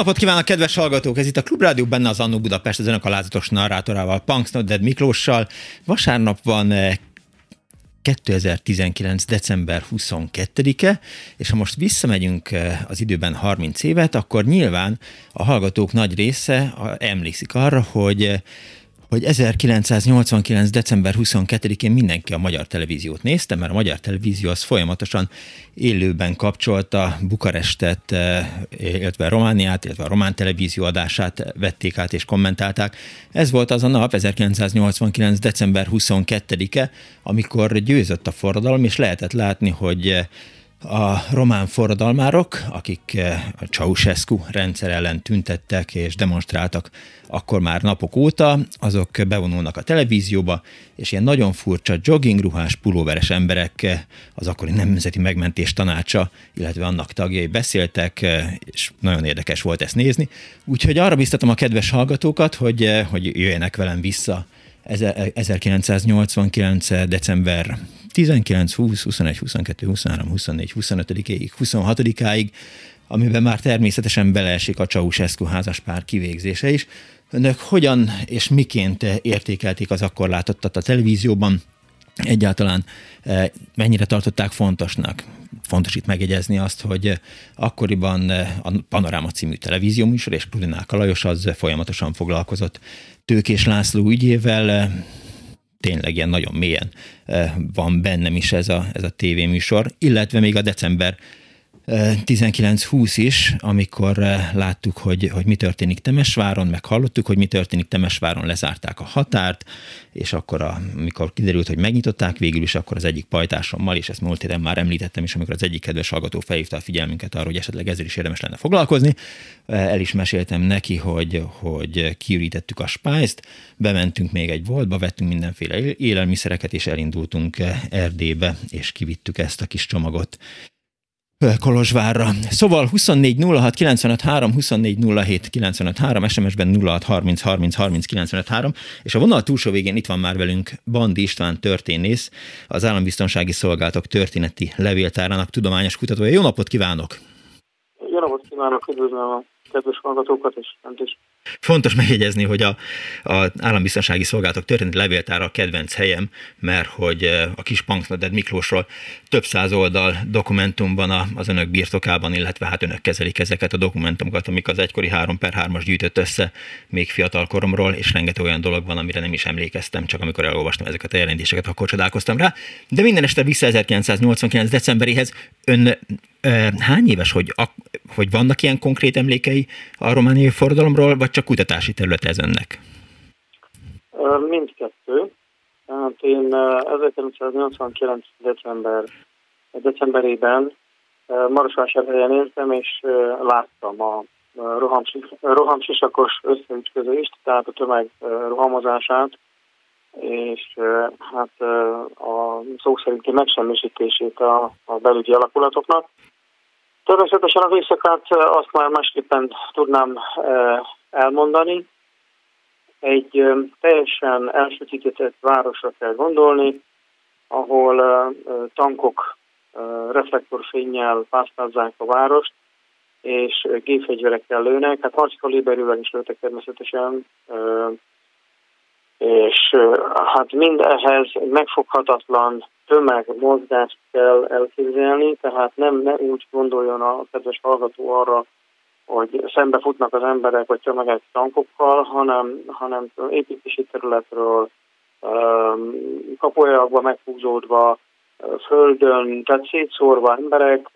Napot kívánok, kedves hallgatók! Ez itt a Klubrádió benne az Annó Budapest, az önök alázatos narrátorával, Punks Dead Miklóssal. Vasárnap van 2019. Eh, december 22-e, és ha most visszamegyünk eh, az időben 30 évet, akkor nyilván a hallgatók nagy része emlékszik arra, hogy eh, hogy 1989. december 22-én mindenki a magyar televíziót nézte, mert a magyar televízió az folyamatosan élőben kapcsolta Bukarestet, eh, illetve Romániát, illetve a román televízió adását vették át és kommentálták. Ez volt az a nap, 1989. december 22-e, amikor győzött a forradalom, és lehetett látni, hogy eh, a román forradalmárok, akik eh, a Ceausescu rendszer ellen tüntettek és demonstráltak akkor már napok óta, azok bevonulnak a televízióba, és ilyen nagyon furcsa joggingruhás, pulóveres emberek eh, az akkori Nemzeti Megmentés Tanácsa, illetve annak tagjai beszéltek, eh, és nagyon érdekes volt ezt nézni. Úgyhogy arra biztatom a kedves hallgatókat, hogy, hogy jöjjenek velem vissza 1989. december 19, 20, 21, 22, 23, 24, 25-ig, 26-áig, amiben már természetesen beleesik a Ceausescu házaspár kivégzése is. Önök hogyan és miként értékelték az akkor látottat a televízióban? Egyáltalán eh, mennyire tartották fontosnak? Fontos itt megjegyezni azt, hogy akkoriban a Panoráma című televízió műsor és Krudinák Lajos az folyamatosan foglalkozott Tőkés László ügyével, tényleg ilyen nagyon mélyen van bennem is ez a, ez a tévéműsor, illetve még a december 19-20 is, amikor láttuk, hogy, hogy mi történik Temesváron, meg hallottuk, hogy mi történik Temesváron, lezárták a határt, és akkor, a, amikor kiderült, hogy megnyitották végül is, akkor az egyik pajtásommal, és ezt múlt héten már említettem is, amikor az egyik kedves hallgató felhívta a figyelmünket arra, hogy esetleg ezzel is érdemes lenne foglalkozni, el is meséltem neki, hogy, hogy kiürítettük a spájzt, bementünk még egy boltba, vettünk mindenféle élelmiszereket, és elindultunk Erdélybe, és kivittük ezt a kis csomagot Kolozsvárra. Szóval 24 06 95 3, 24 07 95 3, SMS-ben 06 30 30 30 95 3, és a vonal túlsó végén itt van már velünk Bandi István történész, az Állambiztonsági Szolgálatok történeti levéltárának tudományos kutatója. Jó napot kívánok! Jó napot kívánok, üdvözlöm kedves hallgatókat és önt is. Fontos megjegyezni, hogy a, a állambiztonsági szolgálatok történeti levéltára a kedvenc helyem, mert hogy eh, a kis Panknaded Miklósról több száz oldal dokumentum van az önök birtokában, illetve hát önök kezelik ezeket a dokumentumokat, amik az egykori 3 per 3-as gyűjtött össze még fiatal koromról, és rengeteg olyan dolog van, amire nem is emlékeztem, csak amikor elolvastam ezeket a jelentéseket, akkor csodálkoztam rá. De minden este vissza 1989. decemberéhez ön Hány éves, hogy, hogy vannak ilyen konkrét emlékei a romániai forradalomról, vagy csak kutatási terület ez önnek? Mindkettő. Hát én 1989. december, decemberében Marosvásárhelyen éltem, és láttam a rohamsisakos összeütközést, tehát a tömeg rohamozását, és hát a szó szerinti megsemmisítését a, a belügyi alakulatoknak. Természetesen az éjszakát azt már másképpen tudnám elmondani. Egy teljesen elsötétített városra kell gondolni, ahol tankok reflektorfényjel pásztázzák a várost, és gépfegyverekkel lőnek, hát harckaliberűvel is lőttek természetesen, és hát mind ehhez megfoghatatlan tömegmozgást kell elképzelni, tehát nem, ne úgy gondoljon a kedves hallgató arra, hogy szembe futnak az emberek vagy tömegek tankokkal, hanem, hanem építési területről, kapujakba meghúzódva, földön, tehát szétszórva emberek,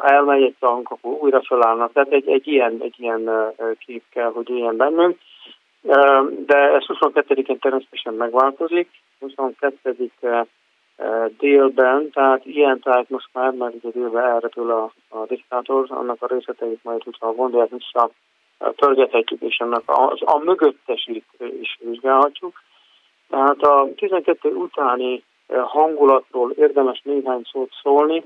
elmegy egy tank, akkor újra felállnak. Tehát egy, egy, ilyen, egy ilyen kép kell, hogy ilyen bennünk. De ez 22-én természetesen megváltozik. 22 délben, tehát ilyen tájt most már, mert ugye délben elrepül a, a diktátor, annak a részleteit majd, hogyha gondolják vissza, törgethetjük, és annak a, a mögöttesít is vizsgálhatjuk. Tehát a 12 utáni hangulatról érdemes néhány szót szólni,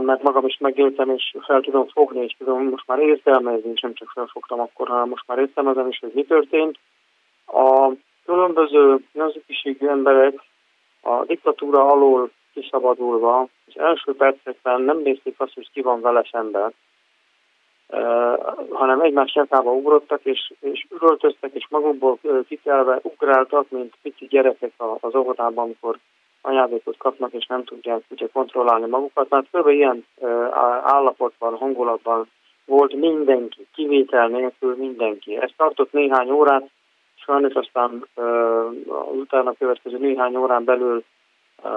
mert magam is megéltem, és fel tudom fogni, és tudom most már értelmezni, és nem csak felfogtam akkor, hanem most már értelmezem is, hogy mi történt. A különböző nemzetiségű emberek a diktatúra alól kiszabadulva, az első percekben nem nézték azt, hogy ki van vele szemben, hanem egymás nyakába ugrottak, és, és üröltöztek, és magukból kitelve ugráltak, mint pici gyerekek az óvodában, amikor ajándékot kapnak, és nem tudják ugye kontrollálni magukat. Mert kb. ilyen állapotban, hangulatban volt mindenki, kivétel nélkül mindenki. Ez tartott néhány órát, sajnos aztán utána következő néhány órán belül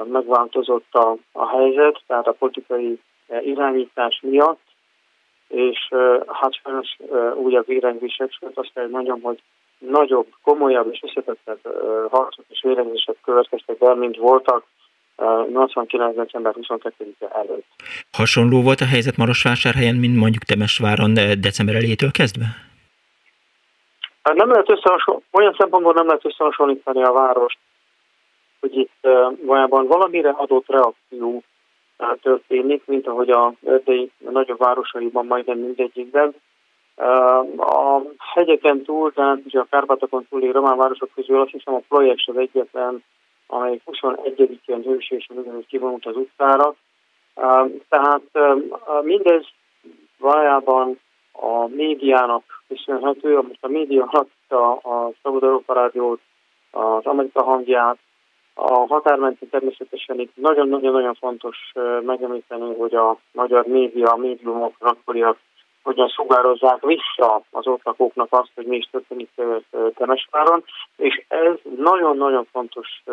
megváltozott a, a helyzet, tehát a politikai irányítás miatt, és hát sajnos úgy a azt kell mondjam, hogy nagyobb, komolyabb és összetettebb harcok és vérengzések következtek be, mint voltak 89. december 22-e előtt. Hasonló volt a helyzet Marosvásárhelyen, mint mondjuk Temesváron december elejétől kezdve? Nem lehet összehasonlítani, olyan szempontból nem lehet összehasonlítani a várost, hogy itt valójában valamire adott reakció történik, mint ahogy a erdei a nagyobb városaiban majdnem mindegyikben. A hegyeken túl, tehát ugye a Kárpátokon túli román városok közül azt hiszem a projekt az egyetlen, amely 21-én hőségesen kivonult az utcára. Tehát mindez valójában a médiának köszönhető, amit a média hatta a Szabad Európa Rádiót, az Amerika hangját, a határmenti természetesen itt nagyon-nagyon-nagyon fontos megemlíteni, hogy a magyar média, a médiumok, akkoriak hogyan sugározzák vissza az ott lakóknak azt, hogy mi is történik Temesváron, és ez nagyon-nagyon fontos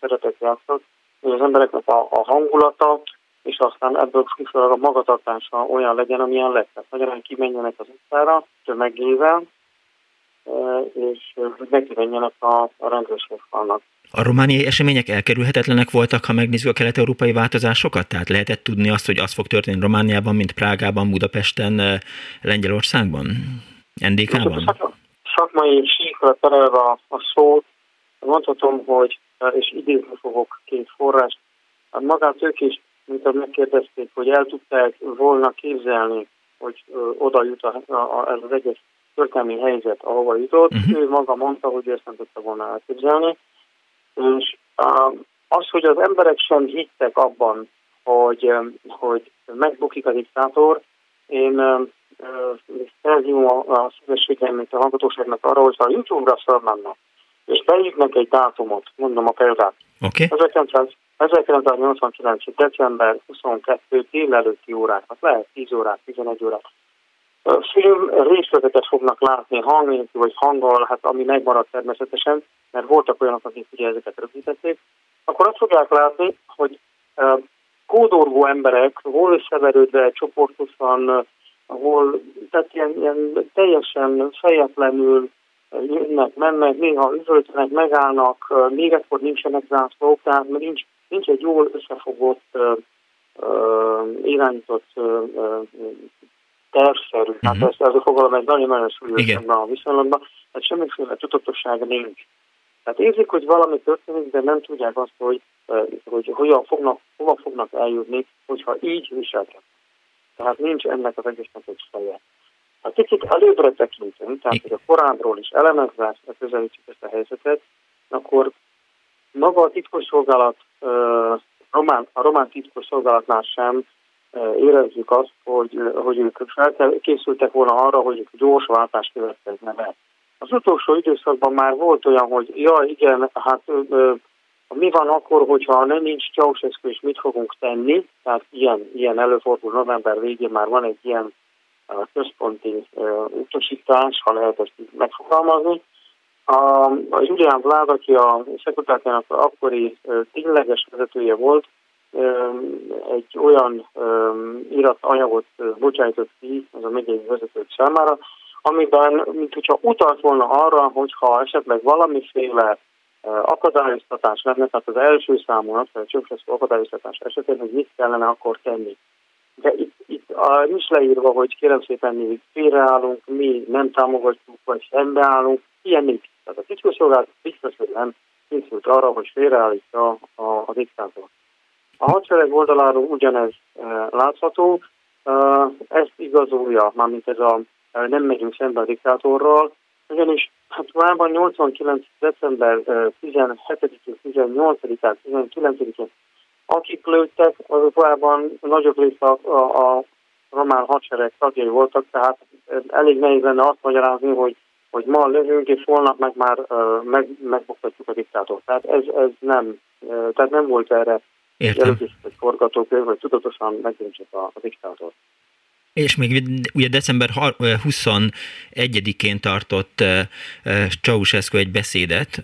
szerepet játszott, hogy az embereknek a, a hangulata, és aztán ebből kifolyólag a magatartása olyan legyen, amilyen lesz. Tehát magyarán kimenjenek az utcára tömegével, és hogy megjelenjenek a, a rendőrségfalnak. A romániai események elkerülhetetlenek voltak, ha megnézzük a kelet-európai változásokat? Tehát lehetett tudni azt, hogy az fog történni Romániában, mint Prágában, Budapesten, Lengyelországban, NDK-ban? Szakmai síkra terelve a, a szót, mondhatom, hogy, és idézni fogok két forrást, magát ők is amikor megkérdezték, hogy el tudták volna képzelni, hogy ö, oda jut a, a, a, ez az egész történelmi helyzet, ahova jutott, uh-huh. ő maga mondta, hogy ezt nem tudta volna elképzelni. És uh, az, hogy az emberek sem hittek abban, hogy, hogy megbukik a diktátor, én felhívom a, a szívességemet a hallgatóságnak arra, hogy ha a YouTube-ra felmennek, és beírnak egy dátumot, mondom a példát. Okay. 1989. december 22 délelőtti órákat, lehet 10 órát, 11 órát. Film részleteket fognak látni hang vagy hanggal, hát ami megmaradt természetesen, mert voltak olyanok, akik ugye ezeket rögzítették, akkor azt fogják látni, hogy kódorgó emberek hol összeverődve csoportosan, hol, tehát ilyen, ilyen teljesen fejetlenül jönnek, mennek, néha üvöltenek, megállnak, még akkor nincsenek zászlók, tehát nincs nincs egy jól összefogott, irányított tervszerű, uh-huh. hát ez, ez a fogalom egy nagyon-nagyon súlyos ebben a viszonylatban, hát semmiféle tudatosság nincs. Tehát érzik, hogy valami történik, de nem tudják azt, hogy, hogy hogyan fognak, hova fognak eljutni, hogyha így viselkednek. Tehát nincs ennek az egésznek egy feje. Ha kicsit előbbre tekintünk, tehát hogy a korábbról is elemezve közelítjük ezt a helyzetet, akkor maga a titkosszolgálat, román, a román titkosszolgálatnál sem érezzük azt, hogy, hogy ők készültek volna arra, hogy gyors váltás következne be. Az utolsó időszakban már volt olyan, hogy ja igen, hát mi van akkor, hogyha nem nincs Ceausescu, és mit fogunk tenni? Tehát ilyen, ilyen előfordul november végén már van egy ilyen uh, központi utasítás, ha lehet ezt megfogalmazni. A, a Julián Vlád, aki a szekretárjának akkori tényleges vezetője volt, egy olyan iratanyagot bocsájtott ki az a megyei vezetők számára, amiben, mint hogyha utalt volna arra, hogyha esetleg valamiféle akadályoztatás lenne, tehát az első számú napszerű csökkentő akadályoztatás esetén, hogy mit kellene akkor tenni. De itt, itt a, nincs leírva, hogy kérem szépen mi félreállunk, mi nem támogatjuk, vagy szembeállunk, ilyen nincs. Tehát a titkosszolgálat biztos, hogy nem készült arra, hogy félreállítsa a, a diktátor. A hadsereg oldaláról ugyanez e, látható, e, ezt igazolja, mármint ez a e, nem megyünk szembe a diktátorral, ugyanis hát valójában 89. december 17-én, 18-án, 19-én akik lőttek, azokban nagyobb része a, a, román hadsereg tagjai voltak, tehát elég nehéz lenne azt magyarázni, hogy, hogy ma lövünk, és holnap meg már meg, megbuktatjuk a diktátort. Tehát ez, ez nem, tehát nem volt erre előkészített forgatókönyv, hogy tudatosan megdöntsék a, a diktátort és még ugye december 21-én tartott Ceausescu egy beszédet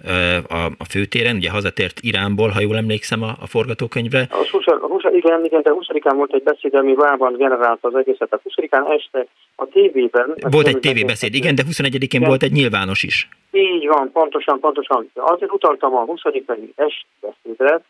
a főtéren, ugye hazatért Iránból, ha jól emlékszem a, a forgatókönyvre. A 20, a 20, igen, igen, de 20-án volt egy beszéd, ami várban generálta az egészet. A 20-án este a tévében... Volt egy tévébeszéd, igen, de 21-én volt egy nyilvános is. Így van, pontosan, pontosan. Azért utaltam a 20 esti beszédre,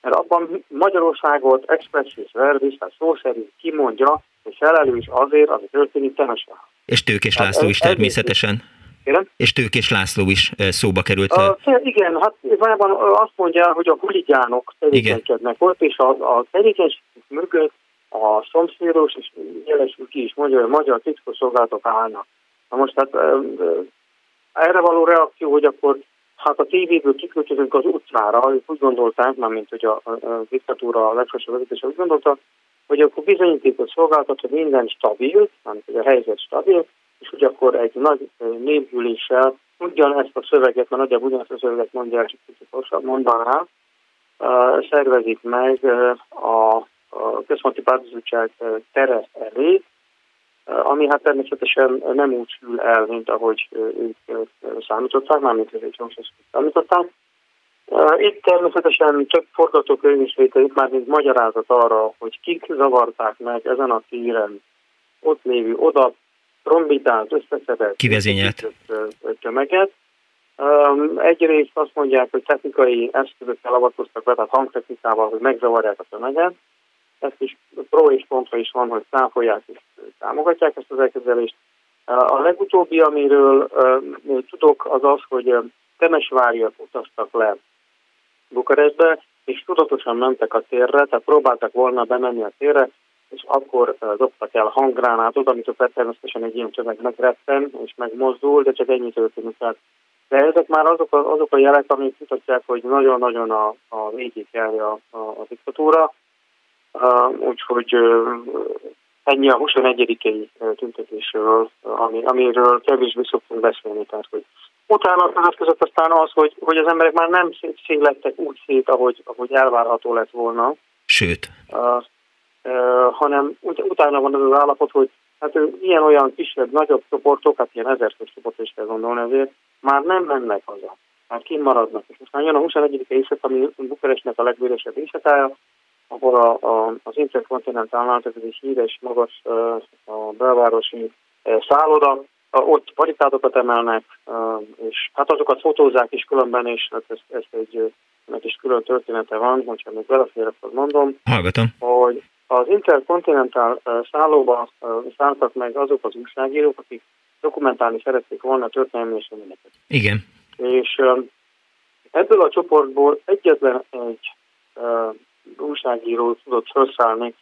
mert abban Magyarországot expressis verbis, tehát szó szerint kimondja, és felelős azért, ami történik Temesvár. És Tőkés László is természetesen. Kérem? És Tőkés László is szóba került. A, igen, hát valójában azt mondja, hogy a huligánok tevékenykednek ott, és a, a tevékenység mögött a szomszédos, és jelesül ki is mondja, hogy a magyar titkosszolgálatok állnak. Na most hát erre való reakció, hogy akkor hát a tévéből kiköltözünk az utcára, ők úgy gondolták, már mint hogy a, a, a diktatúra a legfelsőbb vezetése úgy gondolta, hogy akkor bizonyítékot szolgáltat, hogy minden stabil, mert hogy a helyzet stabil, és hogy akkor egy nagy névgyűléssel ugyanezt a szöveget, mert nagyjából ugyanezt a szöveget mondja csak kicsit hosszabb mondaná, szervezik meg a, a központi pártbizottság tere elé, ami hát természetesen nem úgy sül el, mint ahogy ők számították, mármint hogy számították. Itt természetesen több forgatókönyv is létezik, már mint magyarázat arra, hogy kik zavarták meg ezen a téren ott lévő oda trombitált, összeszedett kivezényelt tömeget. Egyrészt azt mondják, hogy technikai eszközökkel avatkoztak be, tehát hangtechnikával, hogy megzavarják a tömeget. Ezt is pro és kontra is van, hogy száfolják és támogatják ezt az elképzelést. A legutóbbi, amiről tudok, az az, hogy Temesváriak utaztak le Bukarestbe, és tudatosan mentek a térre, tehát próbáltak volna bemenni a térre, és akkor dobtak el hanggránátot, amit természetesen egy ilyen csöveg megretten és megmozdul, de csak ennyi történik. Tehát de ezek már azok a, azok a jelek, amik mutatják, hogy nagyon-nagyon a, a végig járja a, a diktatúra. Uh, úgyhogy uh, ennyi a 21. tüntetésről, ami, amiről kevésbé szoktunk beszélni. Tehát, hogy utána következett aztán az, hogy, hogy az emberek már nem szélettek úgy szét, ahogy, ahogy elvárható lett volna. Sőt. Uh, uh, hanem ut- utána van az az állapot, hogy hát ilyen-olyan kisebb, nagyobb csoportok, hát ilyen ezer csoport is kell gondolni azért, már nem mennek haza. Már kimaradnak. És most már jön a 21. éjszak, ami Bukarestnek a legvérősebb éjszakája, ahol a, a, az Intercontinental ez egy híres, magas a belvárosi szálloda, ott barikádokat emelnek, és hát azokat fotózzák is különben, és hát ez, ez egy meg is külön története van, hogyha még belefér, akkor mondom. Hallgatom. Hogy az Intercontinental szállóba szálltak meg azok az újságírók, akik dokumentálni szerették volna a történelmi eseményeket. Igen. És ebből a csoportból egyetlen egy újságíró tudott felszállni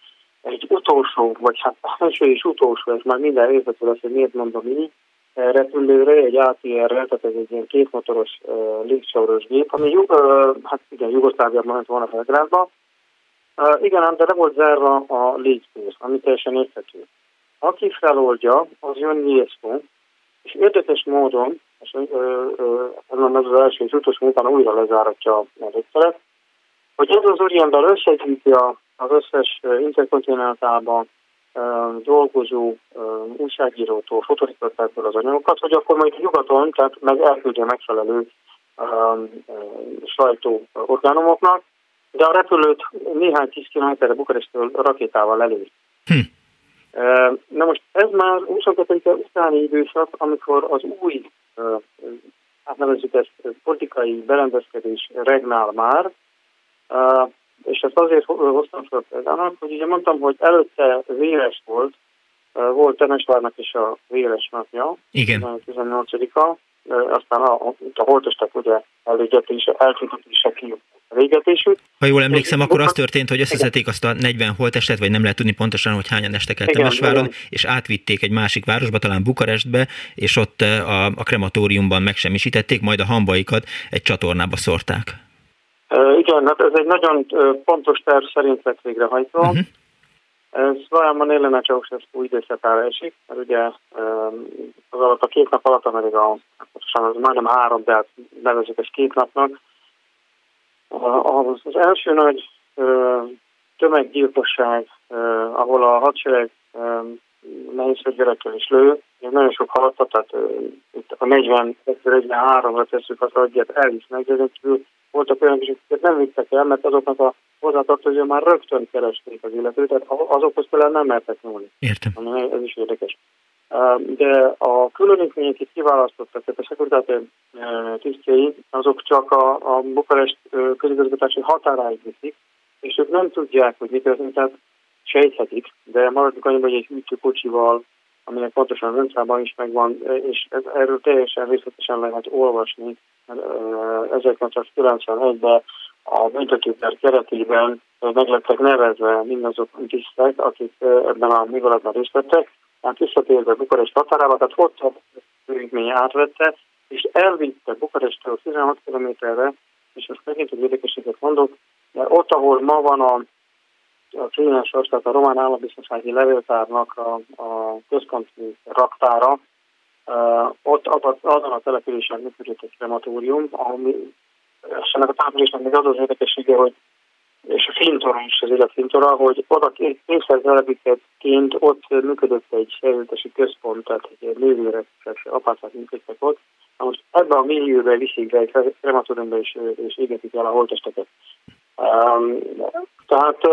egy utolsó, vagy hát első és utolsó, ez már minden érzető lesz, hogy miért mondom így, eh, repülőre, egy ATR-re, tehát ez egy ilyen kétmotoros uh, légsauros gép, ami uh, hát igen, Jugoszláviában ment volna Belgrádba, Uh, igen, de le volt zárva a légtér, ami teljesen érthető. Aki feloldja, az jön Nyészko, és érdekes módon, és ez az első és utolsó utána újra lezáratja a légteret, hogy ez az úriember összegyűjti az összes interkontinentálban dolgozó újságírótól, fotoripatáktól az anyagokat, hogy akkor majd nyugaton, tehát meg elküldje megfelelő sajtóorgánumoknak, de a repülőt néhány tíz kilométerre Bukarestől rakétával elő. Hm. Na most ez már 22. utáni időszak, amikor az új, hát nevezzük ezt, politikai berendezkedés regnál már, és ezt azért hoztam fel példának, hogy ugye mondtam, hogy előtte véres volt, volt Temesvárnak is a véres napja, Igen. 18-a, aztán a, a holtestek ugye elégetése, eltüntetése ki végetésük. Ha jól emlékszem, akkor az történt, hogy összeszedték azt a 40 holtestet, vagy nem lehet tudni pontosan, hogy hányan estek el Temesváron, és átvitték egy másik városba, talán Bukarestbe, és ott a, a krematóriumban megsemmisítették, majd a hambaikat egy csatornába szórták. Igen, hát ez egy nagyon pontos terv szerint lett végrehajtva. Uh-huh. Ez valójában Elena Ceausescu időszatára esik, mert ugye az alatt a két nap alatt, ameddig a, az majdnem három, de hát nevezük ezt két napnak, az, az első nagy tömeggyilkosság, ahol a hadsereg nehéz fegyverekkel is lő, nagyon sok halottat, tehát itt a 40 43-ra tesszük az agyat, elvisznek, de voltak olyanok is, akiket nem vittek el, mert azoknak a hozzátartozója már rögtön keresték az illetőt, tehát azokhoz például nem mertek nyúlni. Értem. Ez is érdekes. De a különítmények, akik kiválasztottak, tehát a szekuritáte tisztjei, azok csak a, a Bukarest közigazgatási határáig viszik, és ők nem tudják, hogy mi történt, tehát sejthetik, de maradjuk annyiban, hogy egy hűtőkocsival, aminek pontosan az is megvan, és erről teljesen részletesen lehet olvasni. 1991-ben a büntetőper keretében meg lettek nevezve mindazok tisztek, akik ebben a műveletben részt vettek, tehát visszatérve Bukarest határába, tehát ott a főigmény átvette, és elvitte Bukarestől 16 kilométerre, és most megint egy érdekeséget mondok, mert ott, ahol ma van a a Fényes tehát a Román Állambiztonsági Levéltárnak a, a központi raktára, uh, ott azon a településen működött egy krematórium, ami és ennek a településnek még az az érdekessége, hogy és a fintora is az életfintora, hogy oda kényszertelepített ott működött egy szervezési központ, tehát egy nővérek, apácák működtek ott. Na most ebben a millióben viszik be egy krematóriumba és, és égetik el a holtesteket. Tehát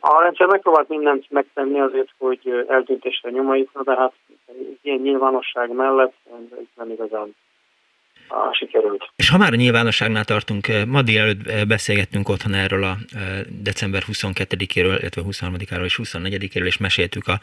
a rendszer megpróbált mindent megtenni azért, hogy eltüntesse a nyomait, de hát ilyen nyilvánosság mellett ez nem igazán sikerült. És ha már a nyilvánosságnál tartunk, eh, ma délelőtt eh, beszélgettünk otthon erről a eh, december 22-éről, illetve 23-áról és 24-éről, és meséltük a,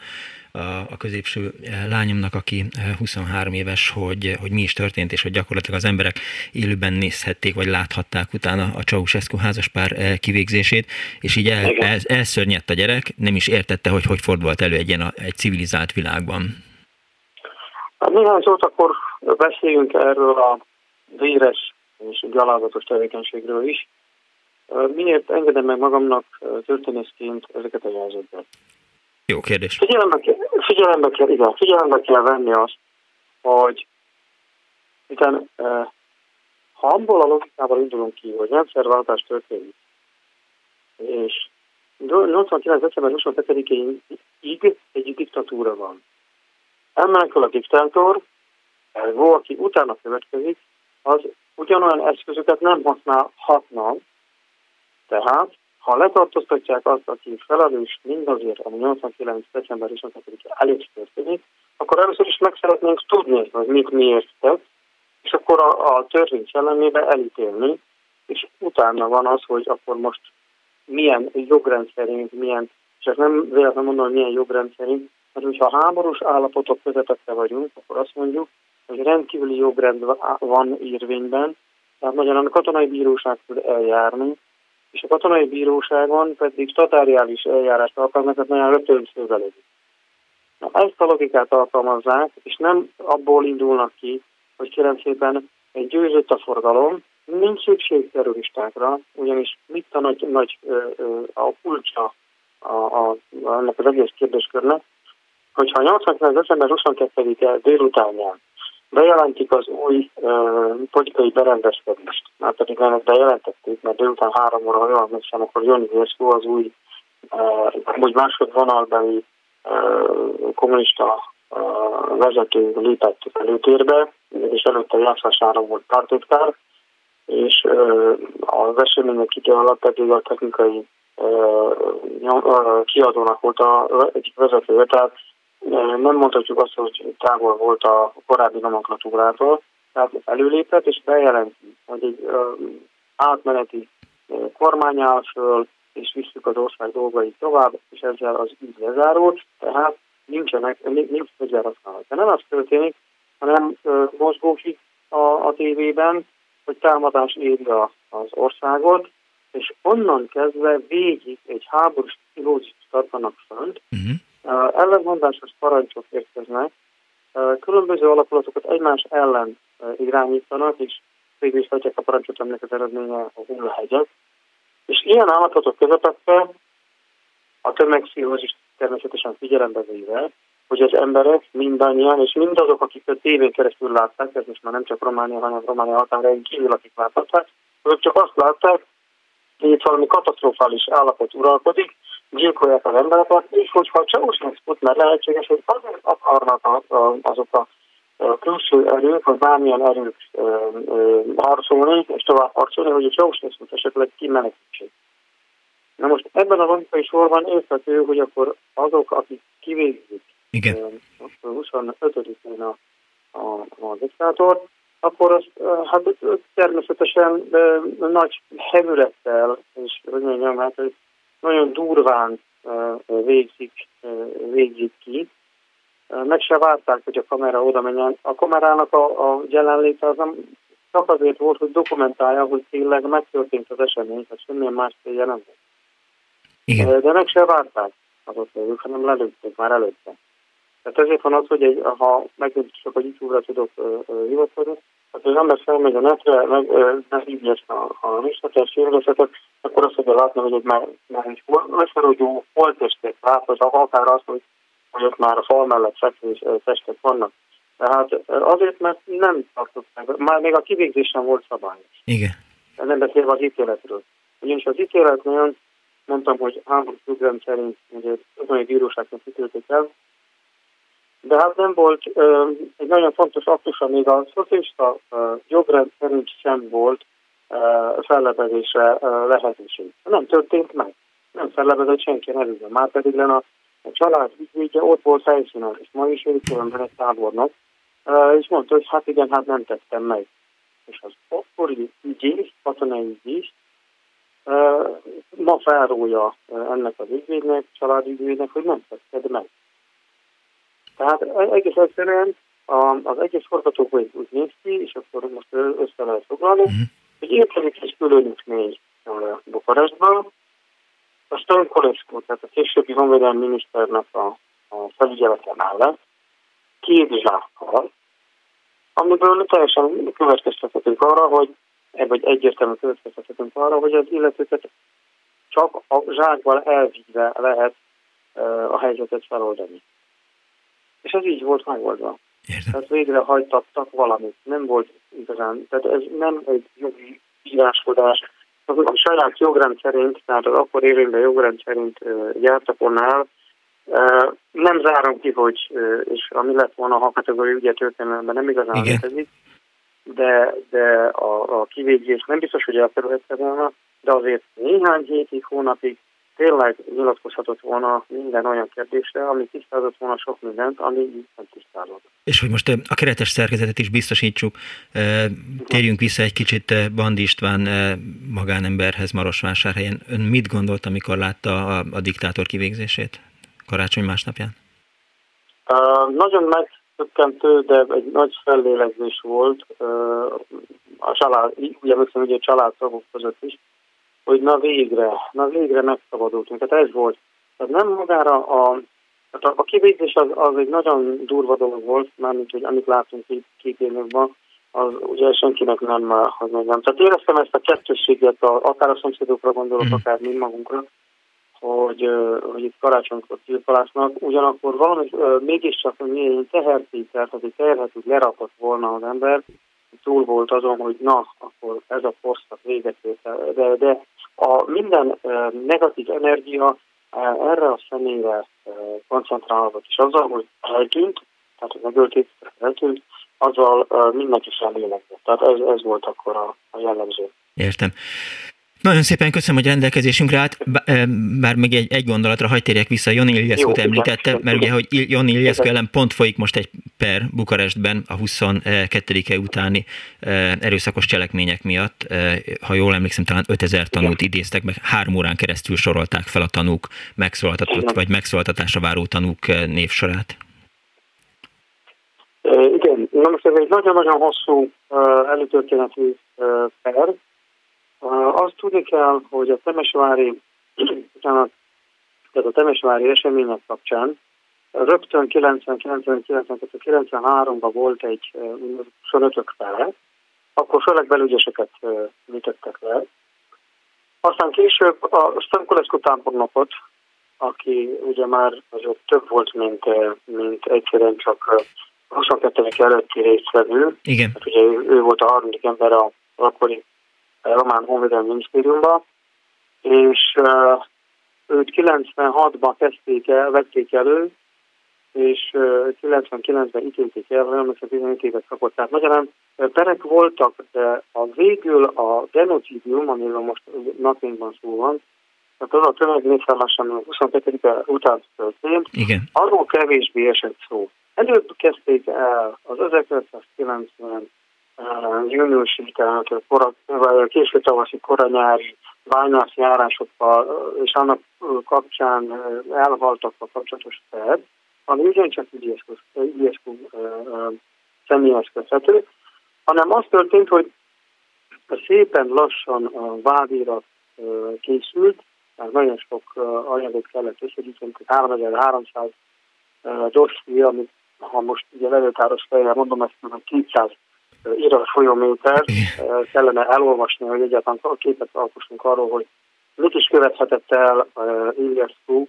a, a középső lányomnak, aki 23 éves, hogy, hogy mi is történt, és hogy gyakorlatilag az emberek élőben nézhették, vagy láthatták utána a Ceausescu házaspár kivégzését, és így el, el, elszörnyedt a gyerek, nem is értette, hogy hogy fordult elő egy ilyen egy civilizált világban. Hát néhány szót akkor beszéljünk erről a véres és gyalázatos tevékenységről is. Miért engedem meg magamnak történészként ezeket a jelzőket? Jó kérdés. Figyelembe kell, figyelembe kell, igen, figyelembe kell venni azt, hogy hiszen, ha abból a logikával indulunk ki, hogy rendszerváltás történik, és 89. december 22-ig egy diktatúra van. Elmenekül a diktátor, valaki utána következik, az ugyanolyan eszközöket nem használhatnak, tehát ha letartóztatják azt, aki felelős mindazért, ami 89. december 22 előtt történik, akkor először is meg szeretnénk tudni, hogy mit miért tett, és akkor a, a törvény szellemében elítélni, és utána van az, hogy akkor most milyen jogrendszerint, milyen, és ezt nem véletlenül mondom, hogy milyen jogrendszerint, mert hogyha háborús állapotok közepette vagyunk, akkor azt mondjuk, hogy rendkívüli jogrend van érvényben, tehát magyarán a katonai bíróság tud eljárni, és a katonai bíróságon pedig statáriális eljárást alkalmaznak, nagyon rögtön szövelik. Na, ezt a logikát alkalmazzák, és nem abból indulnak ki, hogy kérem szépen egy győzött a forgalom, nincs szükség terroristákra, ugyanis mit a nagy, nagy a kulcsa a, a, a, ennek az egész kérdéskörnek, hogyha 89. december 22-e délutánján bejelentik az új uh, politikai berendezkedést, már pedig ennek bejelentették, mert délután három óra, ha jól emlékszem, akkor Joni Vészkó az új, uh, vagy másodvonalbeli uh, kommunista uh, vezető lépett előtérbe, és előtte Jászás Áron volt pártitkár, és uh, az események idő alatt pedig a technikai uh, kiadónak volt a egyik vezetője, tehát nem mondhatjuk azt, hogy távol volt a korábbi nomenklatúrától, tehát előlépett és bejelenti, hogy egy átmeneti kormány áll föl, és visszük az ország dolgait tovább, és ezzel az ügy lezárult, tehát nincsenek, nincs fegyverhasználat. De nem az történik, hanem mozgósik a, a tévében, hogy támadás éri az országot, és onnan kezdve végig egy háborús pszichológist tartanak fönt, uh-huh Ellentmondásos parancsok érkeznek, különböző alakulatokat egymás ellen irányítanak, és végül is hagyják a parancsot, aminek az eredménye a hullahegyek. És ilyen állapotok közepette a tömegpszichózis természetesen figyelembe véve, hogy az emberek mindannyian, és mindazok, akik a tévén keresztül látták, ez most már nem csak Románia, hanem Románia határain kívül, akik láthatták, azok csak azt látták, hogy itt valami katasztrofális állapot uralkodik, gyilkolják az embereket, és hogyha Ceausescu-t mert lehetséges, hogy azért akarnak azok a külső erők, vagy bármilyen erők harcolni, és tovább harcolni, hogy a ceausescu esetleg kimenekítsék. Na most ebben a logikai sorban érthető, hogy akkor azok, akik kivégzik Igen. 25-én a, a, a diktátor, akkor az, hát természetesen nagy hevülettel, és hogy mondjam, hát nagyon durván végzik, végzik ki. Meg se várták, hogy a kamera oda menjen. A kamerának a, a jelenléte az nem csak azért volt, hogy dokumentálja, hogy tényleg megtörtént az esemény, tehát semmilyen más célja nem volt. Igen. De meg se várták az ott lévők, hanem lelőtték már előtte. Tehát ezért van az, hogy egy, ha megint csak a YouTube-ra tudok hivatkozni, hát az ember felmegy a netre, meg megírja ezt a, a részletes kérdezetet, akkor azt fogja látni, hogy egy már, már egy leszerogyó holttestet lát, vagy akár azt, hogy, hogy ott már a fal mellett fekvő testek vannak. Tehát azért, mert nem tartották, már még a kivégzésen volt szabályos. Igen. Nem beszélve az ítéletről. Ugyanis az ítéletnél mondtam, hogy háborús szerint ugye egy bíróságnak ítélték el, de hát nem volt ö, egy nagyon fontos aktus, amíg a szocialista jogrend szerint sem volt fellebezésre lehetőség. Nem történt meg. Nem fellebezett senki nevében. Már pedig lenne a, a család ügyvédje ott volt helyszínen, és ma is ő különben egy tábornok, és mondta, hogy hát igen, hát nem tettem meg. És az akkori ügyész, katonai ügyész, ma felrója ennek az ügyvédnek, családügyvédnek, hogy nem tetted meg. Tehát e- egész egyszerűen az egyes forgatókönyv úgy néz ki, és akkor most össze lehet foglalni, uh-huh. hogy érkezik egy külön még Bukarestből, a Stone Kolescu, tehát a későbbi honvédelmi miniszternek a, a felügyelete mellett, két zsákkal, amiből teljesen következtethetünk arra, hogy vagy egyértelműen következtethetünk arra, hogy az illetőket csak a zsákban elvíve lehet a helyzetet feloldani. És ez így volt megoldva. Érde. Tehát végre hajtattak valamit. Nem volt igazán, tehát ez nem egy jogi íráskodás. A saját jogrend szerint, tehát az akkor érvényben jogrend szerint jártak onnál, nem zárom ki, hogy, és ami lett volna, ha kategóriai ügyet történelemben nem igazán létezik, de, de a, a kivégzés nem biztos, hogy elkerülhette volna, de azért néhány hétig, hónapig tényleg nyilatkozhatott volna minden olyan kérdésre, ami tisztázott volna sok mindent, ami nem tisztázott. És hogy most a keretes szerkezetet is biztosítsuk, térjünk vissza egy kicsit Bandi István magánemberhez Marosvásárhelyen. Ön mit gondolt, amikor látta a, a diktátor kivégzését karácsony másnapján? Uh, nagyon megtökkentő, de egy nagy fellélegzés volt uh, a család, ugye hogy a családtagok között is, hogy na végre, na végre megszabadultunk. Tehát ez volt. Tehát nem magára a, tehát a, a kivégzés az, az egy nagyon durva dolog volt, mármint, hogy amit látunk itt képélőkben, az ugye senkinek nem, hogy mondjam. Tehát éreztem ezt a kettősséget, akár a szomszédokra gondolok, mm. akár mind magunkra, hogy, hogy itt karácsonykor tilpalásznak, ugyanakkor valami mégiscsak milyen tehertételt, hogy teherhetőt lerakott volna az ember, túl volt azon, hogy na, akkor ez a posztat véget de, de a minden negatív energia erre a személyre koncentrálódott, és azzal, hogy eltűnt, tehát hogy megölték, eltűnt, azzal mindenki sem lélegzett. Tehát ez, ez volt akkor a, a jellemző. Értem. Nagyon szépen köszönöm, hogy rendelkezésünkre állt, bár még egy, egy gondolatra hagyd térjek vissza, Jon Iliescu-t említette, mert ugye, hogy Jon Iliescu ellen pont folyik most egy per Bukarestben a 22-e utáni erőszakos cselekmények miatt. Ha jól emlékszem, talán 5000 tanút idéztek meg, három órán keresztül sorolták fel a tanúk megszólaltatott vagy megszólaltatásra váró tanúk névsorát. Igen, na most ez egy nagyon-nagyon hosszú előtörténetű per, azt tudni kell, hogy a Temesvári, tehát a Temesvári események kapcsán rögtön 90-92-93-ban volt egy 25 fele, akkor főleg belügyeseket műtöttek le. Aztán később a Stankulescu tábornokot, aki ugye már azok több volt, mint, mint egyszerűen csak 22 előtti résztvevő. Igen. Hát ugye ő, ő volt a harmadik ember a akkori Román Honvédelmi Minisztériumba, és őt 96-ban kezdték el, vették elő, és 99-ben ítélték el, olyan 15 évet kapott. Tehát magyarán perek voltak, de a végül a genocidium, amiről most napjainkban szó van, tehát az a tömegnépszállás, ami 22 után történt, Igen. arról kevésbé esett szó. Előbb kezdték el az 1990 júniusi, tehát kora, vagy késő tavaszi, koranyári bányász járásokkal és annak kapcsán elhaltakkal kapcsolatos terv, ami ugyancsak ügyeszkú személyhez köthető, hanem az történt, hogy szépen lassan a vádirat készült, tehát nagyon sok anyagot kellett összegyűjteni, 3300 dosszi, amit ha most ugye levőtáros fejjel mondom, ezt a 200 írott folyóméter, kellene elolvasni, hogy egyáltalán képet alkossunk arról, hogy mit is követhetett el Iliescu,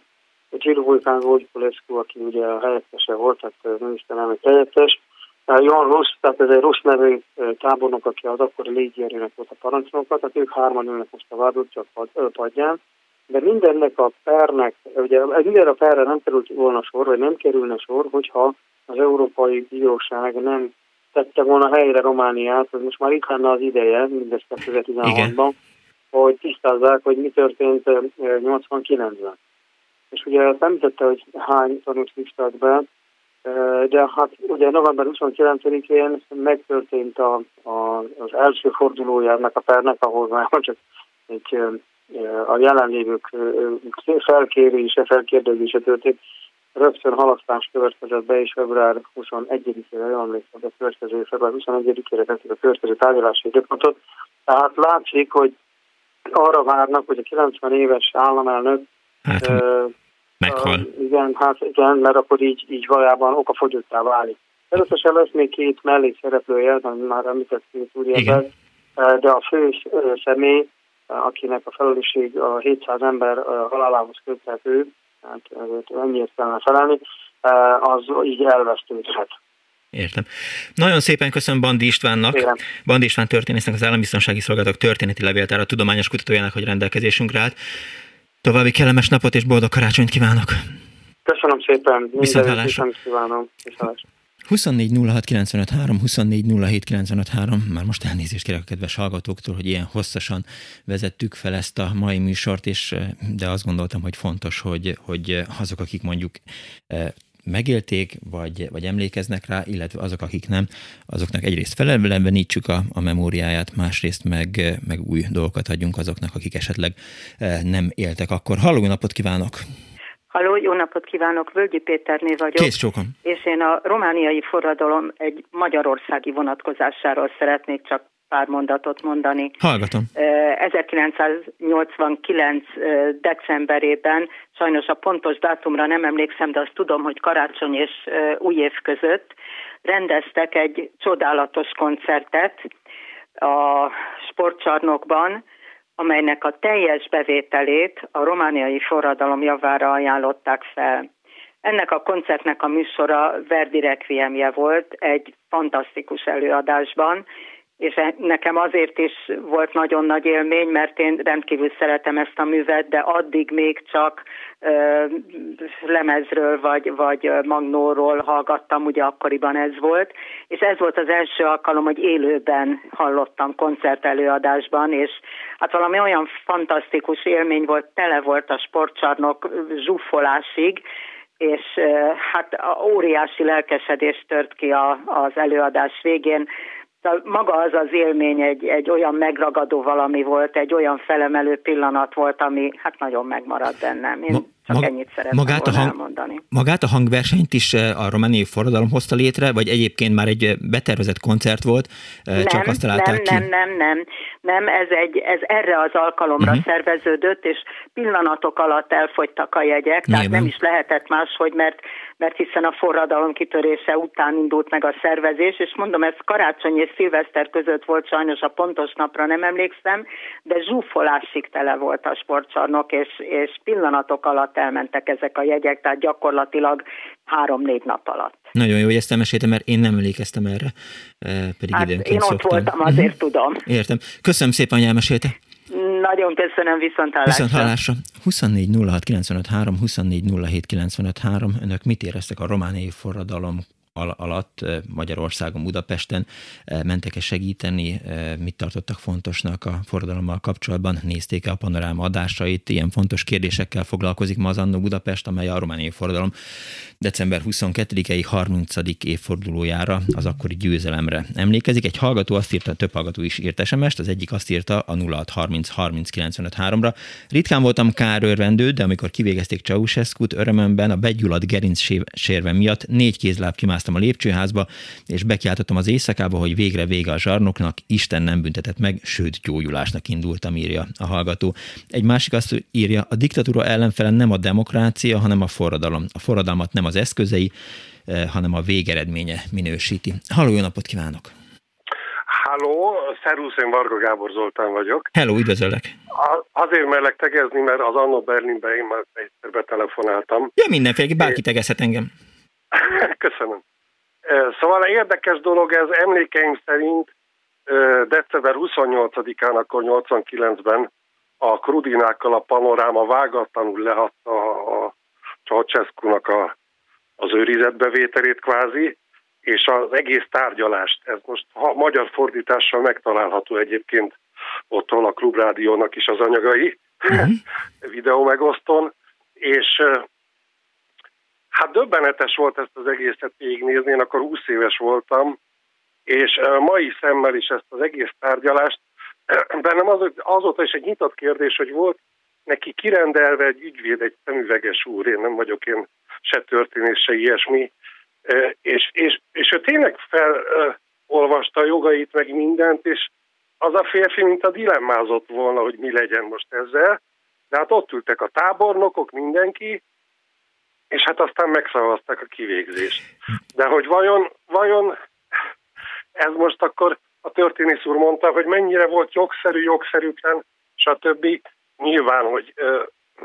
Giro Vulkán Vojkulescu, aki ugye a helyettese volt, tehát miniszterelnök helyettes, Jan Rusz, tehát ez egy Rusz nevű tábornok, aki az akkori légierőnek volt a parancsnokat, tehát ők hárman ülnek most a vádot, csak padján, de mindennek a pernek, ugye minden a perre nem került volna sor, vagy nem kerülne sor, hogyha az Európai Bíróság nem tette volna helyre Romániát, hogy most már itt lenne az ideje, mindezt 2016-ban, hogy tisztázzák, hogy mi történt 89-ben. És ugye nem tette, hogy hány tanút tisztelt be, de hát ugye november 29-én megtörtént a, a, az első fordulójának a pernek, ahol már csak egy, a jelenlévők felkérése, felkérdezése történt, rögtön halasztás következett be, és február 21-ére, jól emlékszem, a következő február 21-ére tették a következő tárgyalási időpontot. Tehát látszik, hogy arra várnak, hogy a 90 éves államelnök hát, uh, meghal. Uh, igen, hát igen, mert akkor így, így valójában okafogyottá válik. Először lesz még két mellékszereplője, már említettünk úriember, de a fő személy, akinek a felelősség a 700 ember halálához köthető, hát ennyiért kellene felelni, az így elvesztődhet. Értem. Nagyon szépen köszönöm Bandi Istvánnak, Érem. Bandi István történésznek, az Állambiztonsági Szolgálatok történeti levéltára tudományos kutatójának, hogy rendelkezésünkre állt. További kellemes napot és boldog karácsonyt kívánok! Köszönöm szépen! Viszont hallásra! Kívánom! Viszont 24 már most elnézést kérek a kedves hallgatóktól, hogy ilyen hosszasan vezettük fel ezt a mai műsort, és, de azt gondoltam, hogy fontos, hogy, hogy azok, akik mondjuk megélték, vagy, vagy emlékeznek rá, illetve azok, akik nem, azoknak egyrészt felelőlenítsük a, a memóriáját, másrészt meg, meg új dolgokat adjunk azoknak, akik esetleg nem éltek akkor. Halló, napot kívánok! Halló, jó napot kívánok, Völgyi Péterné vagyok. Kész csókom. És én a romániai forradalom egy magyarországi vonatkozásáról szeretnék csak pár mondatot mondani. Hallgatom. 1989. decemberében, sajnos a pontos dátumra nem emlékszem, de azt tudom, hogy karácsony és új év között rendeztek egy csodálatos koncertet a sportcsarnokban, amelynek a teljes bevételét a romániai forradalom javára ajánlották fel. Ennek a koncertnek a műsora Verdi Requiemje volt egy fantasztikus előadásban, és e- nekem azért is volt nagyon nagy élmény, mert én rendkívül szeretem ezt a művet, de addig még csak ö, lemezről vagy, vagy magnóról hallgattam, ugye akkoriban ez volt, és ez volt az első alkalom, hogy élőben hallottam koncertelőadásban, és hát valami olyan fantasztikus élmény volt, tele volt a sportcsarnok zsúfolásig, és hát óriási lelkesedés tört ki a, az előadás végén. Szóval maga az az élmény egy, egy olyan megragadó valami volt, egy olyan felemelő pillanat volt, ami hát nagyon megmaradt bennem. Én Ma, csak mag, ennyit szeretném magát a hang, elmondani. Magát a hangversenyt is a romániai forradalom hozta létre, vagy egyébként már egy betervezett koncert volt, nem, csak azt találták nem, ki? Nem, nem, nem, nem, ez, egy, ez erre az alkalomra uh-huh. szerveződött, és pillanatok alatt elfogytak a jegyek, Nyilván. tehát nem is lehetett máshogy, mert, mert hiszen a forradalom kitörése után indult meg a szervezés, és mondom, ez karácsony és szilveszter között volt sajnos a pontos napra, nem emlékszem, de zsúfolásig tele volt a sportcsarnok, és, és pillanatok alatt elmentek ezek a jegyek, tehát gyakorlatilag három-négy nap alatt. Nagyon jó, hogy ezt elmeséltem, mert én nem emlékeztem erre, eh, pedig hát időnként én ott szoktam. voltam, azért uh-huh. tudom. Értem. Köszönöm szépen, hogy elmesélte. Nagyon köszönöm, viszont hallásra. Viszont hallásra. 24 06 95 3, 24 07 95 3. Önök mit éreztek a romániai forradalom alatt Magyarországon, Budapesten mentek-e segíteni, mit tartottak fontosnak a forradalommal kapcsolatban, nézték-e a panoráma adásait, ilyen fontos kérdésekkel foglalkozik ma az Annó Budapest, amely a romániai forradalom december 22-i 30. évfordulójára, az akkori győzelemre emlékezik. Egy hallgató azt írta, több hallgató is írt sms az egyik azt írta a 0630 30 95 ra Ritkán voltam kárőrvendő, de amikor kivégezték Ceausescu-t, örömömben a begyulladt gerinc sérve miatt négy kézláb kimásztam a lépcsőházba, és bekiáltottam az éjszakába, hogy végre vége a zsarnoknak, Isten nem büntetett meg, sőt gyógyulásnak indultam, írja a hallgató. Egy másik azt írja, a diktatúra ellenfele nem a demokrácia, hanem a forradalom. A forradalmat nem az eszközei, eh, hanem a végeredménye minősíti. Halló, jó napot kívánok! Halló, szervusz, én Varga Gábor Zoltán vagyok. Hello, üdvözöllek! azért merlek tegezni, mert az Anno Berlinbe én már egyszer betelefonáltam. Ja, mindenféle, bárki tegezhet engem. Köszönöm. Szóval érdekes dolog ez, emlékeim szerint december 28-án, akkor 89-ben a Krudinákkal a panoráma vágatlanul lehatta a Ceausescu-nak a, az őrizetbevételét kvázi, és az egész tárgyalást, ez most ha magyar fordítással megtalálható egyébként otthon a Klubrádiónak is az anyagai, uh-huh. videó megoszton, és hát döbbenetes volt ezt az egészet végignézni, én akkor 20 éves voltam, és mai szemmel is ezt az egész tárgyalást, bennem az, azóta is egy nyitott kérdés, hogy volt neki kirendelve egy ügyvéd, egy szemüveges úr, én nem vagyok én se történés, se ilyesmi, és, és, és ő tényleg felolvasta a jogait, meg mindent, és az a férfi, mint a dilemmázott volna, hogy mi legyen most ezzel, de hát ott ültek a tábornokok, mindenki, és hát aztán megszavazták a kivégzést. De hogy vajon, vajon ez most akkor a történész úr mondta, hogy mennyire volt jogszerű, jogszerűtlen, stb. Nyilván, hogy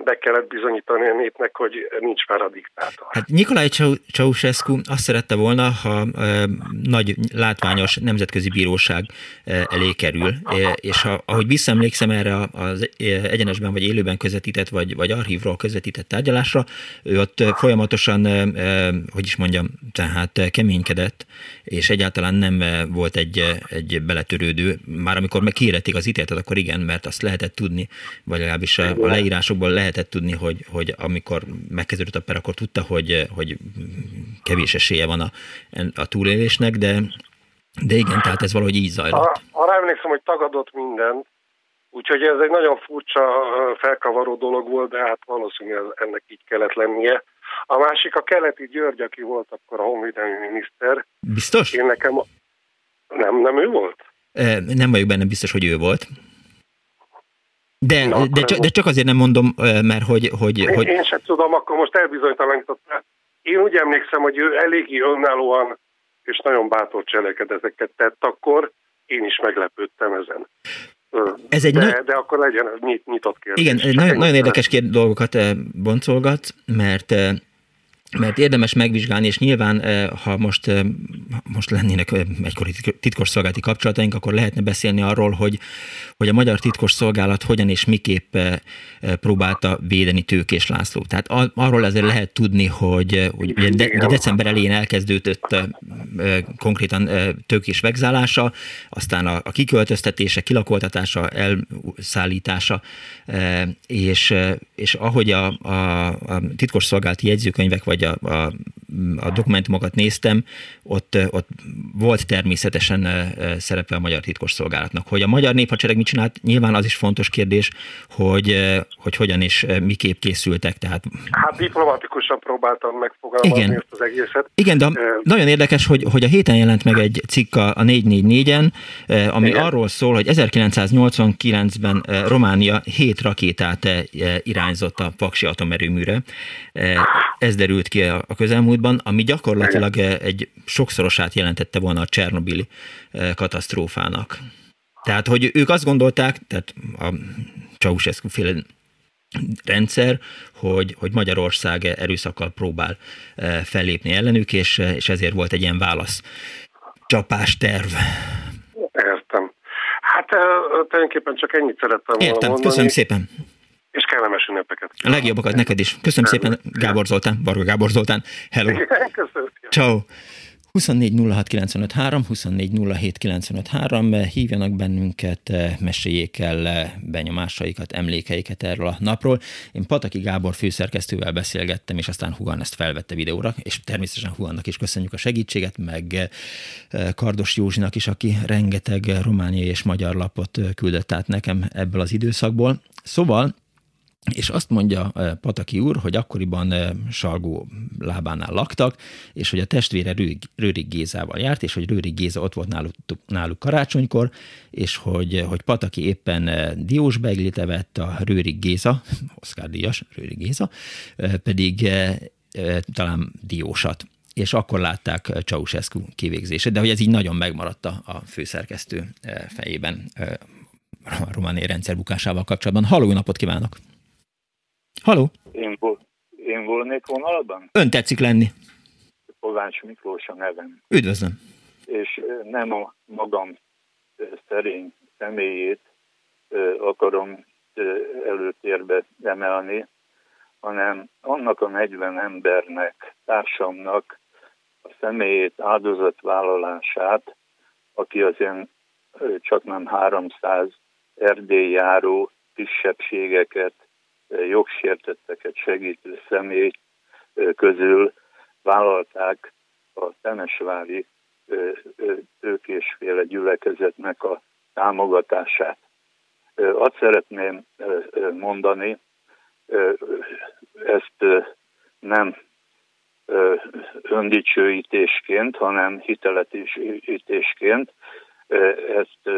be kellett bizonyítani a népnek, hogy nincs már a diktátor. Hát Nikolaj Ceausescu azt szerette volna, ha e, nagy látványos nemzetközi bíróság e, elé kerül, e, és ha, ahogy visszaemlékszem erre az egyenesben vagy élőben közvetített, vagy, vagy archívról közvetített tárgyalásra, ő ott folyamatosan, e, hogy is mondjam, tehát keménykedett, és egyáltalán nem volt egy, egy beletörődő, már amikor meg az ítéletet, akkor igen, mert azt lehetett tudni, vagy legalábbis a, a leírásokból lehet lehetett tudni, hogy, hogy amikor megkezdődött a per, akkor tudta, hogy, hogy kevés esélye van a, a túlélésnek, de, de igen, tehát ez valahogy így zajlott. Arra emlékszem, hogy tagadott mindent, úgyhogy ez egy nagyon furcsa, felkavaró dolog volt, de hát valószínűleg ennek így kellett lennie. A másik a keleti György, aki volt akkor a honvédelmi miniszter. Biztos? Én nekem... Nem, nem ő volt? Nem vagyok benne biztos, hogy ő volt. De, de, csak, de csak azért nem mondom, mert hogy... hogy, én, hogy... én sem tudom, akkor most elbizonytalanított. Én úgy emlékszem, hogy ő eléggé önállóan és nagyon bátor cselekedeteket tett akkor, én is meglepődtem ezen. Ez egy de, nagy... de akkor legyen nyit, nyitott kérdés. Igen, nagyon, nagyon érdekes kérd, dolgokat boncolgat, mert mert érdemes megvizsgálni, és nyilván, eh, ha most, eh, most lennének eh, egykori titkosszolgálati kapcsolataink, akkor lehetne beszélni arról, hogy, hogy a magyar titkosszolgálat hogyan és miképp próbálta védeni Tőkés László. Tehát arról azért lehet tudni, hogy, hogy de, ugye december elején elkezdődött konkrétan Tőkés vegzálása, aztán a, a kiköltöztetése, kilakoltatása, elszállítása, és, és ahogy a, a, a titkosszolgálati jegyzőkönyvek vagy a, a, a dokumentumokat néztem, ott, ott volt természetesen szerepe a magyar titkosszolgálatnak. Hogy a magyar néphadsereg mit csinált, nyilván az is fontos kérdés, hogy, hogy hogyan és miképp készültek. Tehát... Hát diplomatikusan próbáltam megfogalmazni Igen. ezt az egészet. Igen, de nagyon érdekes, hogy, hogy a héten jelent meg egy cikk a 444-en, ami Igen. arról szól, hogy 1989-ben Románia hét rakétát irányzott a Paksi atomerőműre. Ez derült ki a közelmúltban, ami gyakorlatilag egy sokszorosát jelentette volna a Csernobili katasztrófának. Tehát, hogy ők azt gondolták, tehát a Ceausescu féle rendszer, hogy, hogy Magyarország erőszakkal próbál fellépni ellenük, és, és ezért volt egy ilyen válasz csapás terv. Értem. Hát tulajdonképpen csak ennyit szerettem volna Értem, mondani. köszönöm szépen és kellemes ünnepeket. A legjobbakat neked is. Köszönöm szépen, Gábor Zoltán, Varga Gábor Zoltán. Hello. Köszönöm. Ciao. 24 24 hívjanak bennünket, meséljék el benyomásaikat, emlékeiket erről a napról. Én Pataki Gábor főszerkesztővel beszélgettem, és aztán Hugan ezt felvette videóra, és természetesen Hugannak is köszönjük a segítséget, meg Kardos Józsinak is, aki rengeteg romániai és magyar lapot küldött át nekem ebből az időszakból. Szóval és azt mondja eh, Pataki úr, hogy akkoriban eh, Salgó lábánál laktak, és hogy a testvére Rőrig Gézával járt, és hogy Rőrig Géza ott volt náluk, náluk karácsonykor, és hogy, eh, hogy Pataki éppen Diós Beglit evett, a Rőrig Géza, Oszkár Díjas, Rőrig Géza, pedig talán Diósat és akkor látták Ceausescu kivégzését, de hogy ez így nagyon megmaradt a főszerkesztő fejében a romániai rendszer bukásával kapcsolatban. Halló, napot kívánok! Haló? Én, én volnék vonalban? Ön tetszik lenni. Kovács Miklós a nevem. Üdvözlöm. És nem a magam szerény személyét akarom előtérbe emelni, hanem annak a 40 embernek, társamnak a személyét, áldozatvállalását, aki az én csak nem 300 erdélyjáró kisebbségeket jogsértetteket segítő személy közül vállalták a Temesvári tőkésféle gyülekezetnek a támogatását. Azt szeretném mondani, ezt nem öndicsőítésként, hanem hiteletésítésként, ezt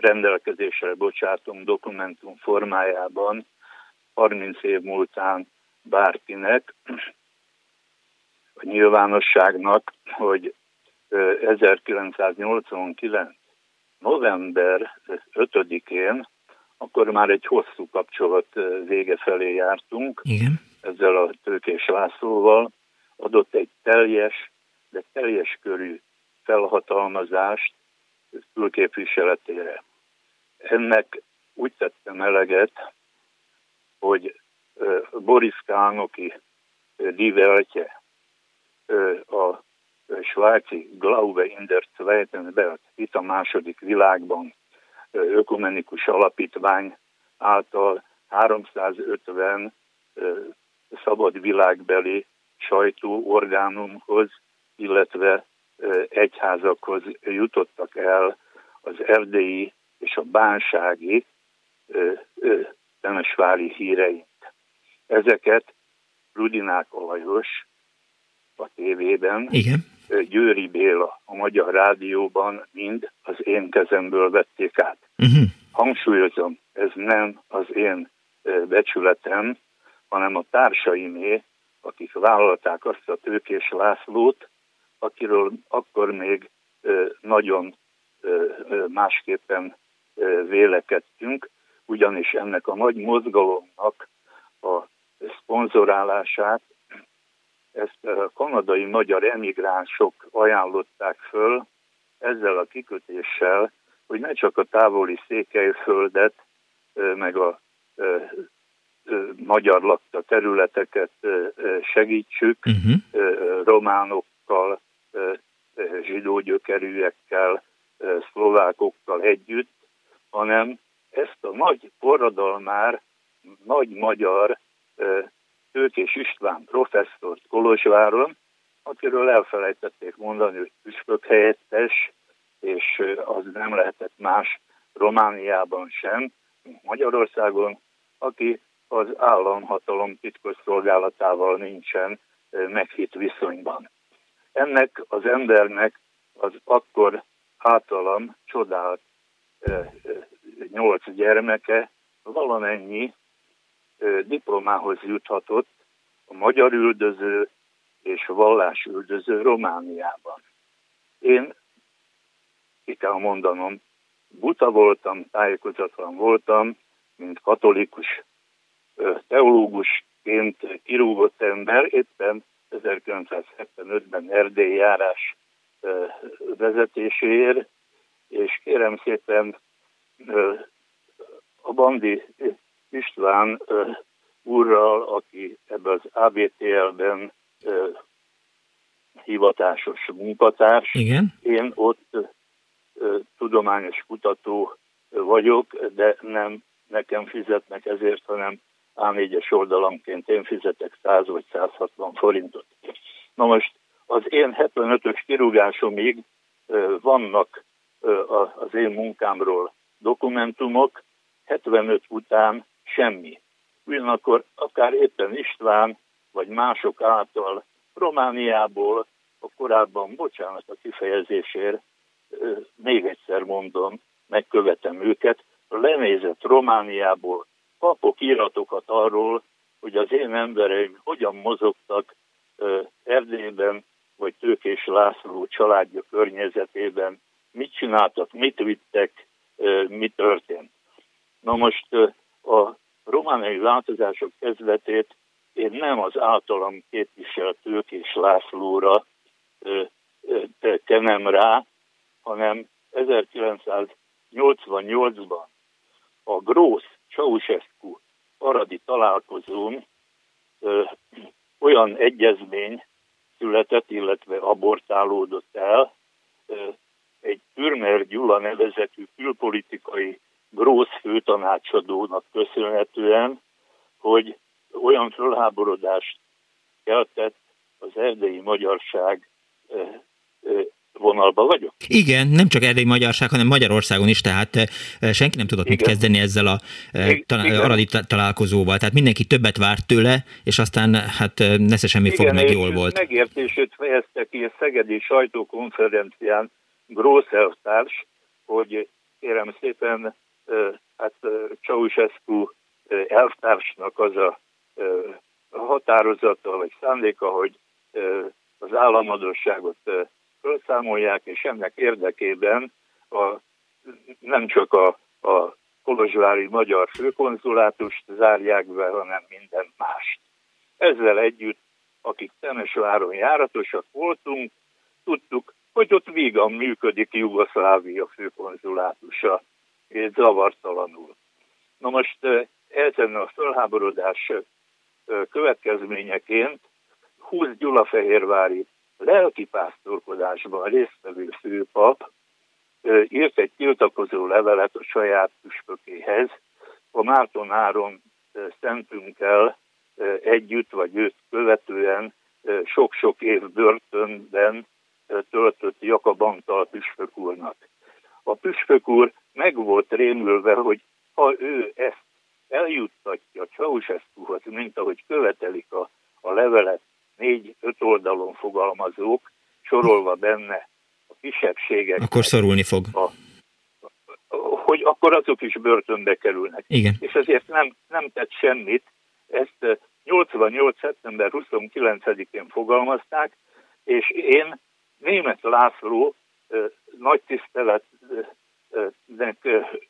rendelkezésre bocsátunk dokumentum formájában 30 év múltán bárkinek, a nyilvánosságnak, hogy 1989. november 5-én, akkor már egy hosszú kapcsolat vége felé jártunk, Igen. ezzel a Tőkés Lászlóval, adott egy teljes, de teljes körű felhatalmazást külképviseletére. Ennek úgy tettem eleget, hogy Boris Kánoki diveltje a svájci Glaube in der Zweiten Welt, itt a második világban ökumenikus alapítvány által 350 szabad világbeli sajtóorgánumhoz, illetve egyházakhoz jutottak el az erdélyi és a bánsági Temesvári híreink. Ezeket Rudinák Alajos a tévében, Igen. Győri Béla a Magyar Rádióban mind az én kezemből vették át. Uh-huh. Hangsúlyozom, ez nem az én becsületem, hanem a társaimé, akik vállalták azt a tőkés Lászlót, akiről akkor még nagyon másképpen vélekedtünk, ugyanis ennek a nagy mozgalomnak a szponzorálását ezt a kanadai magyar emigránsok ajánlották föl ezzel a kikötéssel, hogy ne csak a távoli székelyföldet, meg a magyar lakta területeket segítsük, uh-huh. románokkal, zsidó gyökerűekkel, szlovákokkal együtt, hanem ezt a nagy forradalmár, nagy magyar Tőkés István professzort Kolozsváron, akiről elfelejtették mondani, hogy püspök helyettes, és az nem lehetett más Romániában sem, mint Magyarországon, aki az államhatalom titkos szolgálatával nincsen meghitt viszonyban. Ennek az embernek az akkor általam csodált nyolc gyermeke valamennyi diplomához juthatott a magyar üldöző és vallás üldöző Romániában. Én, ki kell mondanom, buta voltam, tájékozatlan voltam, mint katolikus teológusként kirúgott ember, éppen 1975-ben Erdély járás vezetéséért, és kérem szépen a Bandi István úrral, aki ebben az ABTL-ben hivatásos munkatárs. Igen. Én ott tudományos kutató vagyok, de nem nekem fizetnek ezért, hanem A4-es oldalanként én fizetek 100 vagy 160 forintot. Na most az én 75-ös kirúgásomig vannak az én munkámról dokumentumok, 75 után semmi. Ugyanakkor akár éppen István, vagy mások által Romániából, a korábban, bocsánat a kifejezésért, még egyszer mondom, megkövetem őket, lenézett Romániából kapok íratokat arról, hogy az én embereim hogyan mozogtak Erdélyben, vagy Tőkés László családja környezetében, mit csináltak, mit vittek, mi történt. Na most a romániai változások kezdetét én nem az általam képviselt Tőkés Lászlóra kenem rá, hanem 1988-ban a Grósz Ceausescu aradi találkozón ö, olyan egyezmény született, illetve abortálódott el, ö, egy Türmer Gyula nevezetű külpolitikai Grósz főtanácsadónak köszönhetően, hogy olyan fölháborodást keltett az erdélyi magyarság vonalba vagyok. Igen, nem csak erdélyi magyarság, hanem Magyarországon is, tehát senki nem tudott Igen. mit kezdeni ezzel a talán, aradi találkozóval. Tehát mindenki többet várt tőle, és aztán hát nesze semmi Igen, fog meg jól volt. Megértését fejezte ki a Szegedi sajtókonferencián Grósz elvtárs, hogy kérem szépen, hát Ceausescu elvtársnak az a határozata vagy szándéka, hogy az államadóságot felszámolják, és ennek érdekében a, nem csak a, a Kolozsvári Magyar Főkonzulátust zárják be, hanem minden mást. Ezzel együtt, akik Temesváron járatosak voltunk, tudtuk, hogy ott vígan működik Jugoszlávia főkonzulátusa, zavartalanul. Na most ezen a felháborodás következményeként 20 Gyulafehérvári lelkipásztorkodásban résztvevő főpap írt egy tiltakozó levelet a saját püspökéhez, a Márton Áron szentünkkel együtt, vagy őt követően sok-sok év börtönben töltött Jakab Antal püspök úrnak. A püspök úr meg volt rémülve, hogy ha ő ezt eljuttatja Ceausescuhoz, mint ahogy követelik a, a levelet négy-öt oldalon fogalmazók, sorolva benne a kisebbségek. Akkor szorulni fog. A, hogy akkor azok is börtönbe kerülnek. Igen. És ezért nem, nem tett semmit. Ezt 88. szeptember 29-én fogalmazták, és én Német László nagy tiszteletnek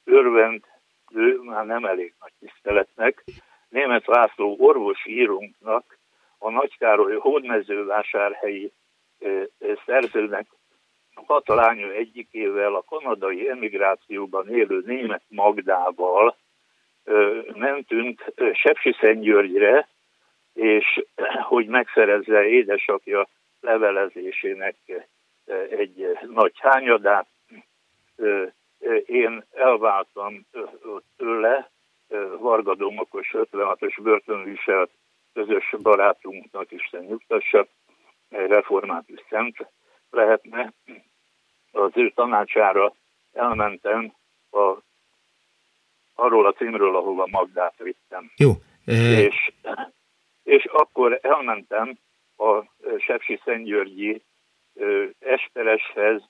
örvendő, már nem elég nagy tiszteletnek, Német László orvosi írónknak, a Nagykároly hódmezővásárhelyi szerzőnek Katalányú egyikével, a kanadai emigrációban élő német Magdával mentünk Sepsiszentgyörgyre, és hogy megszerezze édesapja levelezésének egy nagy hányadát. Én elváltam tőle, Varga Domokos 56-os börtönviselt közös barátunknak, Isten nyugtassa, református szent lehetne. Az ő tanácsára elmentem a, arról a címről, ahova Magdát vittem. Jó. És, és akkor elmentem a Sepsi Szentgyörgyi Espereshez,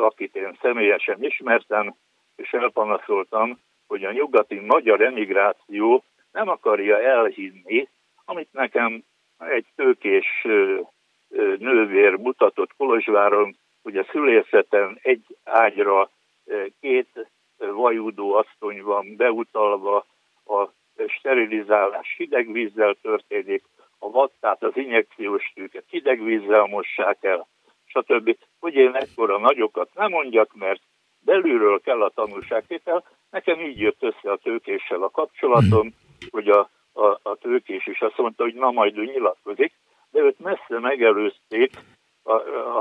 akit én személyesen ismertem, és elpanaszoltam, hogy a nyugati magyar emigráció nem akarja elhinni, amit nekem egy tőkés nővér mutatott Kolozsváron, hogy a szülészeten egy ágyra két vajúdó asszony van beutalva, a sterilizálás hideg vízzel történik, a vattát, az injekciós tűket hideg vízzel mossák el, stb. Hogy én ekkora nagyokat nem mondjak, mert belülről kell a tanulságtétel. Nekem így jött össze a tőkéssel a kapcsolatom, hogy a, a, a tőkés is azt mondta, hogy na majd ő nyilatkozik, de őt messze megelőzték a,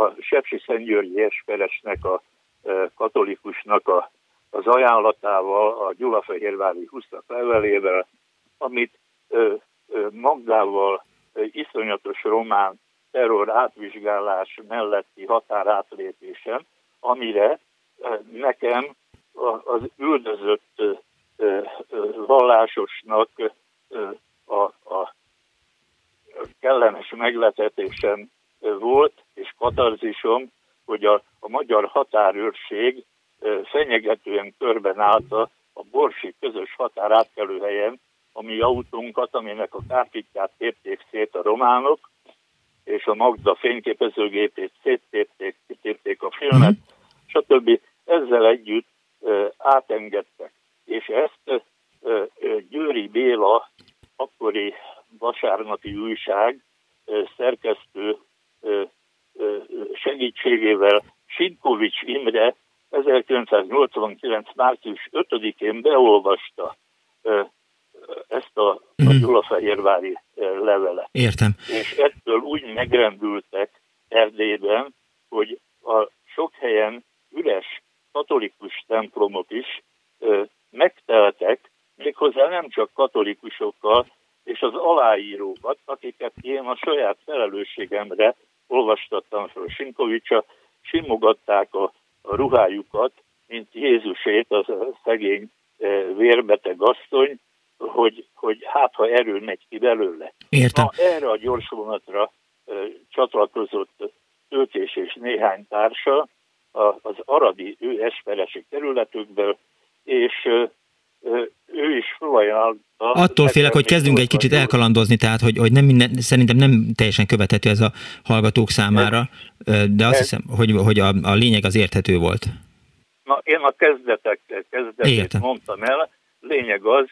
a Sepsi Szentgyörgyi Esperesnek, a, a katolikusnak a, az ajánlatával, a Gyulafehérvári 20 levelével, amit ö, ö, Magdával ö, iszonyatos román terror átvizsgálás melletti határátlépésen, amire nekem az üldözött vallásosnak a, a kellemes megletetésem volt, és katarzisom, hogy a, a magyar határőrség fenyegetően körben állta a Borsi közös határátkelő helyen a mi autónkat, aminek a kártyát tépték szét a románok, és a Magda fényképezőgépét széttépték, kitépték a filmet, stb. Ezzel együtt átengedtek. És ezt Győri Béla, akkori vasárnapi újság szerkesztő segítségével Sinkovics Imre 1989. március 5-én beolvasta ezt a, a mhm. Gyulafehérvári levelet. Értem. És ettől úgy megrendültek Erdélyben, hogy a sok helyen üres katolikus templomok is ö, megteltek, méghozzá nem csak katolikusokkal, és az aláírókat, akiket én a saját felelősségemre olvastattam fel Sinkovicsa, simogatták a, a ruhájukat, mint Jézusét, az a szegény vérbeteg asszony, hogy, hogy hát ha erő megy ki belőle. Értem. Na, erre a gyorsvonatra csatlakozott Tőkés és néhány társa, az aradi ő esperesi területükből, és ő is felajánlta. Attól félek, hogy kezdünk egy kicsit elkalandozni, tehát hogy, hogy nem minden, szerintem nem teljesen követhető ez a hallgatók számára, de azt ez, hiszem, hogy, hogy a, a lényeg az érthető volt. Na, én a kezdetek kezdetét Értem. mondtam el. Lényeg az,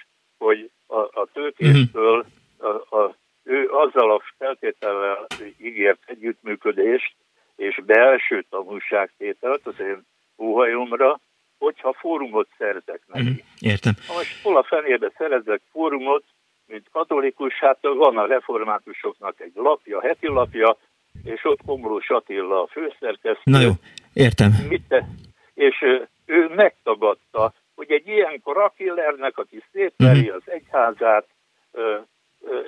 hogy a, a tőkéstől a, a, ő azzal a feltétellel ígért együttműködést, és belső tanulságtételt az én óhajomra, hogyha fórumot szerzek neki. Mm, értem. Ha most hol a fenébe szerezek fórumot, mint katolikus, hát van a reformátusoknak egy lapja, heti lapja, és ott Komlós Attila a főszerkesztő. Na jó, értem. Mit te? És ő megtagadta, hogy egy ilyenkor Akillernek, aki szétveri mm. az egyházát, ö, ö,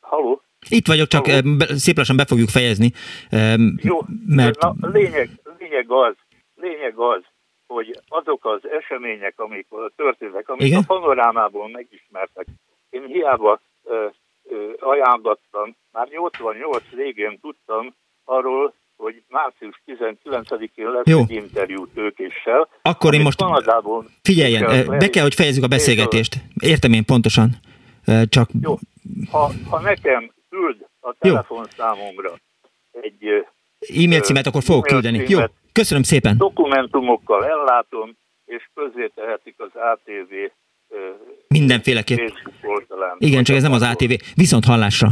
haló? Itt vagyok, csak Haló. szép lassan be fogjuk fejezni. Jó, mert... na, lényeg, lényeg az, lényeg az, hogy azok az események, amik történnek, amik Igen? a panorámából megismertek, én hiába ö, ö, ajánlottam, már 88 végén tudtam arról, hogy március 19-én lesz Jó. egy interjú tőkéssel. Akkor én most Kanadából figyeljen, be kell, hogy fejezzük a beszélgetést. Értem én pontosan. Csak... Jó. Ha, ha nekem küld a telefonszámomra egy E-mail címet akkor fogok küldeni. Jó, köszönöm szépen. Dokumentumokkal ellátom, és közzé tehetik az ATV Mindenféleképp. Igen, csak ez nem az ATV. Viszont hallásra.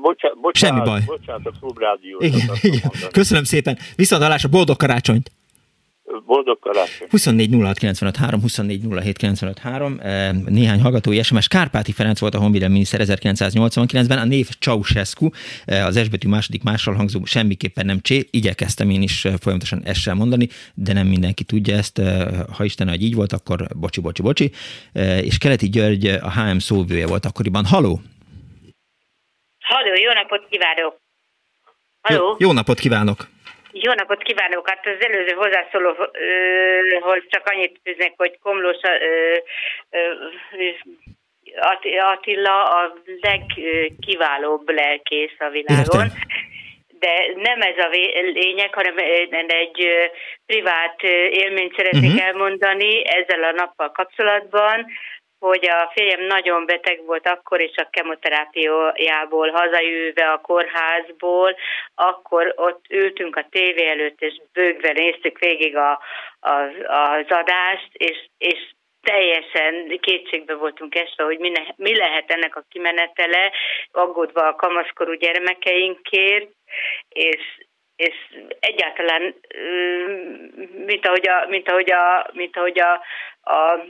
Bocsánat, bocsánat, Semmi baj. Bocsánat, a klubrádió. Igen, igen. Köszönöm szépen. Viszont hallásra, boldog karácsonyt! Boldog karácsony. 24 06 95 24 07 95 Néhány hallgatói SMS. Kárpáti Ferenc volt a honvédelmi miniszter 1989-ben, a név Ceausescu, eh, az esbetű második mással hangzó semmiképpen nem csé. Igyekeztem én is eh, folyamatosan ezt sem mondani, de nem mindenki tudja ezt. Eh, ha Isten, hogy így volt, akkor bocsi, bocsi, bocsi. És Keleti György a HM szóvője volt akkoriban. Haló! Haló, jó napot kívánok! Haló! Jó, jó napot kívánok! Jó napot kívánok! Hát az előző hozzászólóhoz csak annyit fűznek, hogy Komlós Attila a legkiválóbb lelkész a világon. Értem. De nem ez a lényeg, hanem egy privát élményt szeretnék uh-huh. elmondani ezzel a nappal kapcsolatban hogy a férjem nagyon beteg volt akkor, és a kemoterápiájából hazajöve a kórházból, akkor ott ültünk a tévé előtt, és bőgve néztük végig a, a, az adást, és, és teljesen kétségbe voltunk esve, hogy mi, ne, mi lehet ennek a kimenetele, aggódva a kamaszkorú gyermekeinkért, és, és egyáltalán, mint ahogy a, mint ahogy a, mint ahogy a, a,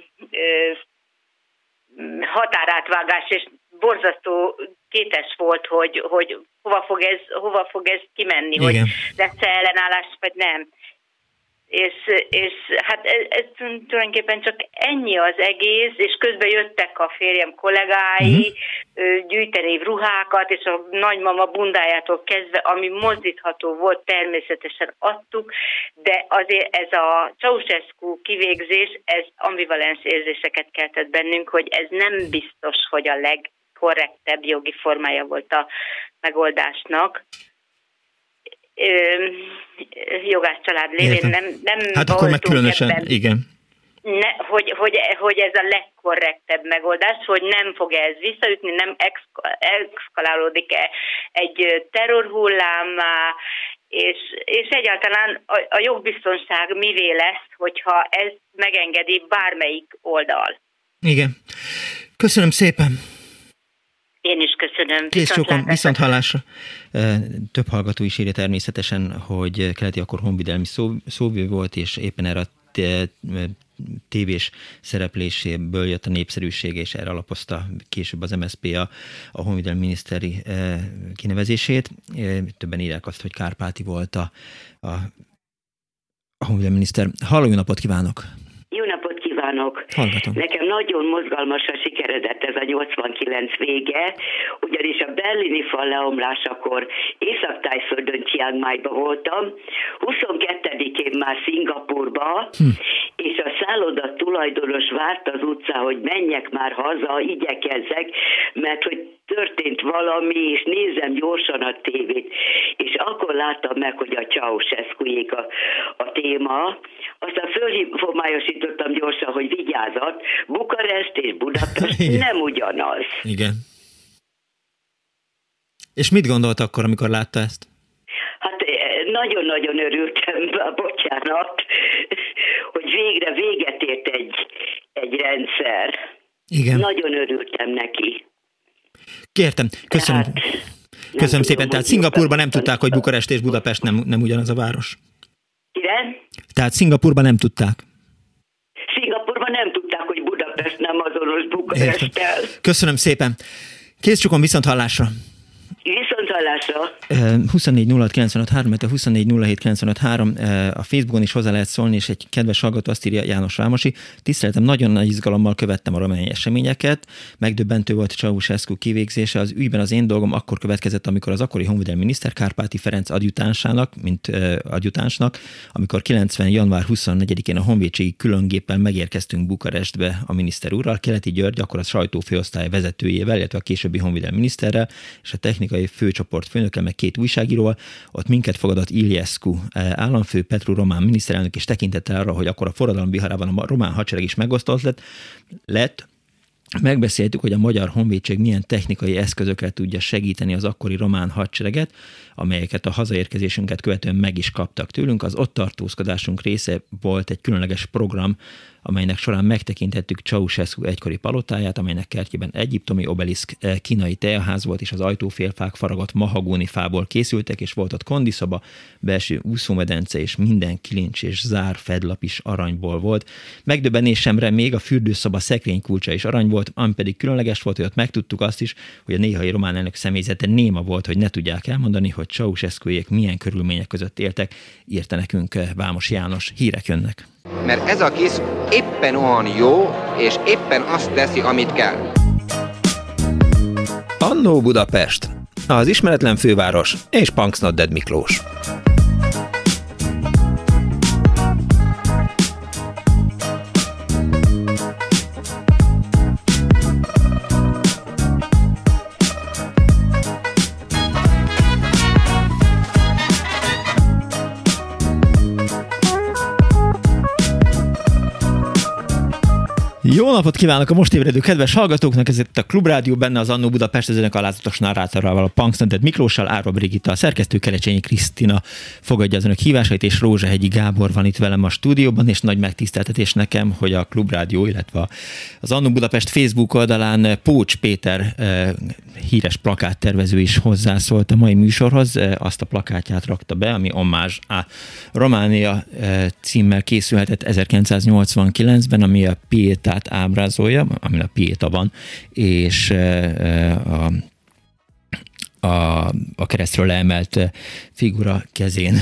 határátvágás, és borzasztó kétes volt, hogy, hogy hova, fog ez, hova fog ez kimenni, Igen. hogy lesz-e ellenállás, vagy nem és, és hát ez, ez tulajdonképpen csak ennyi az egész, és közben jöttek a férjem kollégái, uh-huh. gyűjteni ruhákat, és a nagymama bundájától kezdve, ami mozdítható volt, természetesen adtuk, de azért ez a Ceausescu kivégzés, ez ambivalens érzéseket keltett bennünk, hogy ez nem biztos, hogy a legkorrektebb jogi formája volt a megoldásnak jogász család lévén nem, nem Hát akkor meg különösen, ebben, igen. Ne, hogy, hogy, hogy ez a legkorrektebb megoldás, hogy nem fog ez visszaütni, nem exkalálódik-e egy terrorhullámá, és, és egyáltalán a, a jogbiztonság mivé lesz, hogyha ez megengedi bármelyik oldal. Igen. Köszönöm szépen. Én is köszönöm. Kész sokan, viszont hallásra. Több hallgató is írja természetesen, hogy keleti akkor honvidelmi szó, szóvő volt, és éppen erre a tévés szerepléséből jött a népszerűség, és erre alapozta később az MSZP a, a honvidelmi miniszteri kinevezését. Többen írják azt, hogy Kárpáti volt a, a, a honvidelmi miniszter. Halló, napot kívánok! Kívánok! Hallgatom. Nekem nagyon mozgalmasan sikeredett ez a 89 vége, ugyanis a berlini fal leomlásakor Észak-Tájföldön Chiang Mai-ba voltam, 22-én már Szingapurba, hm. és a szálloda tulajdonos várt az utcán, hogy menjek már haza, igyekezzek, mert hogy történt valami, és nézem gyorsan a tévét, és akkor láttam meg, hogy a Ceausescu a, a téma, aztán fölhívomályosítottam gyorsan, hogy vigyázat, Bukarest és Budapest Igen. nem ugyanaz. Igen. És mit gondolt akkor, amikor látta ezt? Hát eh, nagyon-nagyon örültem, bocsánat, hogy végre véget ért egy, egy rendszer. Igen. Nagyon örültem neki. Kértem, köszönöm. Tehát, köszönöm tudom, szépen. Tehát Szingapurban nem tudták, hogy Bukarest és Budapest nem, nem ugyanaz a város. Kire? Tehát Szingapurban nem tudták. Szingapurban nem tudták, hogy Bukaresttel. Köszönöm szépen. Kész csukon viszont hallásra. Viszont hallásra. 24 06 95 3, 24 07 95 3. A Facebookon is hozzá lehet szólni, és egy kedves hallgató azt írja János Rámosi. Tiszteltem, nagyon nagy izgalommal követtem a rományi eseményeket. Megdöbbentő volt Ceausescu kivégzése. Az ügyben az én dolgom akkor következett, amikor az akkori honvédelmi miniszter Kárpáti Ferenc adjutánsának, mint adjutánsnak, amikor 90. január 24-én a honvédségi különgéppel megérkeztünk Bukarestbe a miniszter úrral, Keleti György, akkor a sajtófőosztály vezetőjével, illetve a későbbi honvédelmi miniszterrel, és a technikai főcsoport főnöke, meg két újságíróval, ott minket fogadott Iliescu eh, államfő, Petru román miniszterelnök, és tekintettel arra, hogy akkor a forradalom viharában a román hadsereg is megosztott lett, lett Megbeszéltük, hogy a Magyar Honvédség milyen technikai eszközökkel tudja segíteni az akkori román hadsereget, amelyeket a hazaérkezésünket követően meg is kaptak tőlünk. Az ott tartózkodásunk része volt egy különleges program, amelynek során megtekintettük Ceausescu egykori palotáját, amelynek kertjében egyiptomi obeliszk eh, kínai teaház volt, és az ajtófélfák faragott mahagóni fából készültek, és volt ott kondiszoba, belső úszómedence, és minden kilincs és zár fedlap is aranyból volt. Megdöbbenésemre még a fürdőszoba kulcsa is arany volt, ami pedig különleges volt, hogy ott megtudtuk azt is, hogy a néhai román elnök személyzete néma volt, hogy ne tudják elmondani, hogy ceausescu milyen körülmények között éltek, írta nekünk eh, Vámos János. Hírek jönnek mert ez a kis éppen olyan jó, és éppen azt teszi, amit kell. Annó Budapest, az ismeretlen főváros és Punksnodded Miklós. Jó napot kívánok a most ébredő kedves hallgatóknak, ez itt a Klubrádió, benne az Annó Budapest, az önök alázatos narrátorával, a Punkstunted Miklóssal, Árva Brigitta, a szerkesztő Kelecsényi Krisztina fogadja az önök hívásait, és Rózsahegyi Gábor van itt velem a stúdióban, és nagy megtiszteltetés nekem, hogy a Klubrádió, illetve az Annó Budapest Facebook oldalán Pócs Péter eh, híres plakáttervező is hozzászólt a mai műsorhoz, eh, azt a plakátját rakta be, ami Omázs a Románia eh, címmel készülhetett 1989-ben, ami a Pietát figurát ábrázolja, amin a Pieta van, és a a, a keresztről emelt figura kezén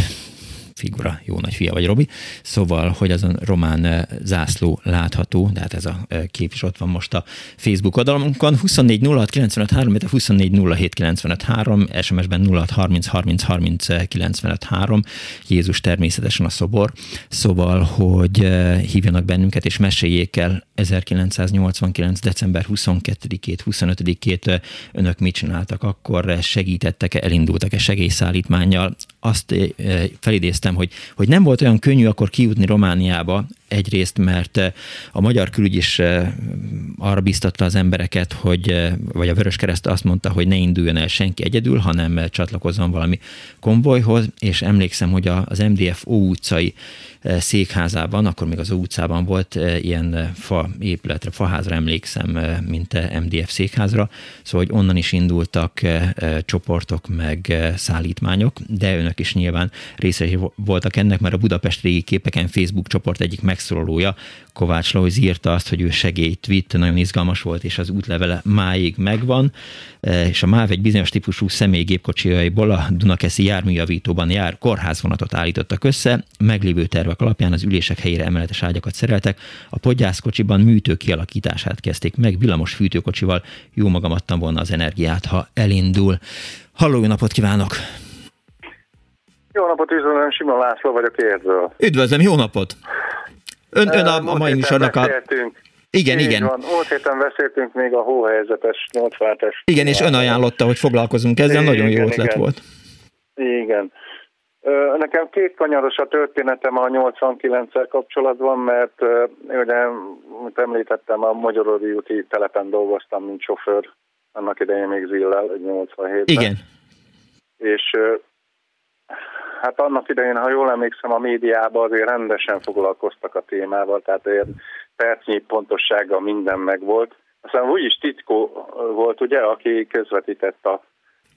figura, jó nagy fia vagy Robi. Szóval, hogy azon román eh, zászló látható, de hát ez a eh, kép is ott van most a Facebook oldalamunkon. 24 06 95 3, 24 07 95 3, SMS-ben 06 30 30 30 95 3, Jézus természetesen a szobor. Szóval, hogy eh, hívjanak bennünket és meséljék el 1989. december 22-ét, 25-ét önök mit csináltak akkor, segítettek-e, elindultak-e segélyszállítmányjal. Azt felidéztem emlékszem, hogy, hogy nem volt olyan könnyű akkor kijutni Romániába, egyrészt, mert eh, a magyar külügy is eh, arra biztatta az embereket, hogy, eh, vagy a Vöröskereszt azt mondta, hogy ne induljon el senki egyedül, hanem csatlakozzon valami konvojhoz, és emlékszem, hogy az MDF Ó utcai székházában, akkor még az Ó utcában volt ilyen fa épületre, faházra emlékszem, mint MDF székházra, szóval hogy onnan is indultak csoportok meg szállítmányok, de önök is nyilván részei voltak ennek, mert a Budapest régi képeken Facebook csoport egyik megszólalója, Kovács Lóz írta azt, hogy ő segélyt vitt, nagyon izgalmas volt, és az útlevele máig megvan, e, és a MÁV egy bizonyos típusú személygépkocsijaiból a Dunakeszi járműjavítóban jár kórházvonatot állítottak össze, meglévő tervek alapján az ülések helyére emeletes ágyakat szereltek, a podgyászkocsiban műtő kialakítását kezdték meg, villamos fűtőkocsival jó magam adtam volna az energiát, ha elindul. Halló, jó napot kívánok! Jó napot, üdvözlöm, Simon László vagyok Érzől. Üdvözlöm, jó napot! Ön, ön a, a mai műsornak a... Igen, Így igen. Van. Múlt héten beszéltünk még a hóhelyzetes 87-es. Igen, és ön ajánlotta, hogy foglalkozunk ezzel, igen, nagyon jó ötlet igen. volt. Igen. Nekem két kanyaros a történetem a 89-szer kapcsolatban, mert ugye, mint említettem, a Magyarodi úti telepen dolgoztam, mint sofőr, annak idején még Zillel, 87-ben. Igen. És Hát annak idején, ha jól emlékszem, a médiában azért rendesen foglalkoztak a témával, tehát olyan percnyi pontossággal minden megvolt. Aztán úgyis titkó volt, ugye, aki közvetített a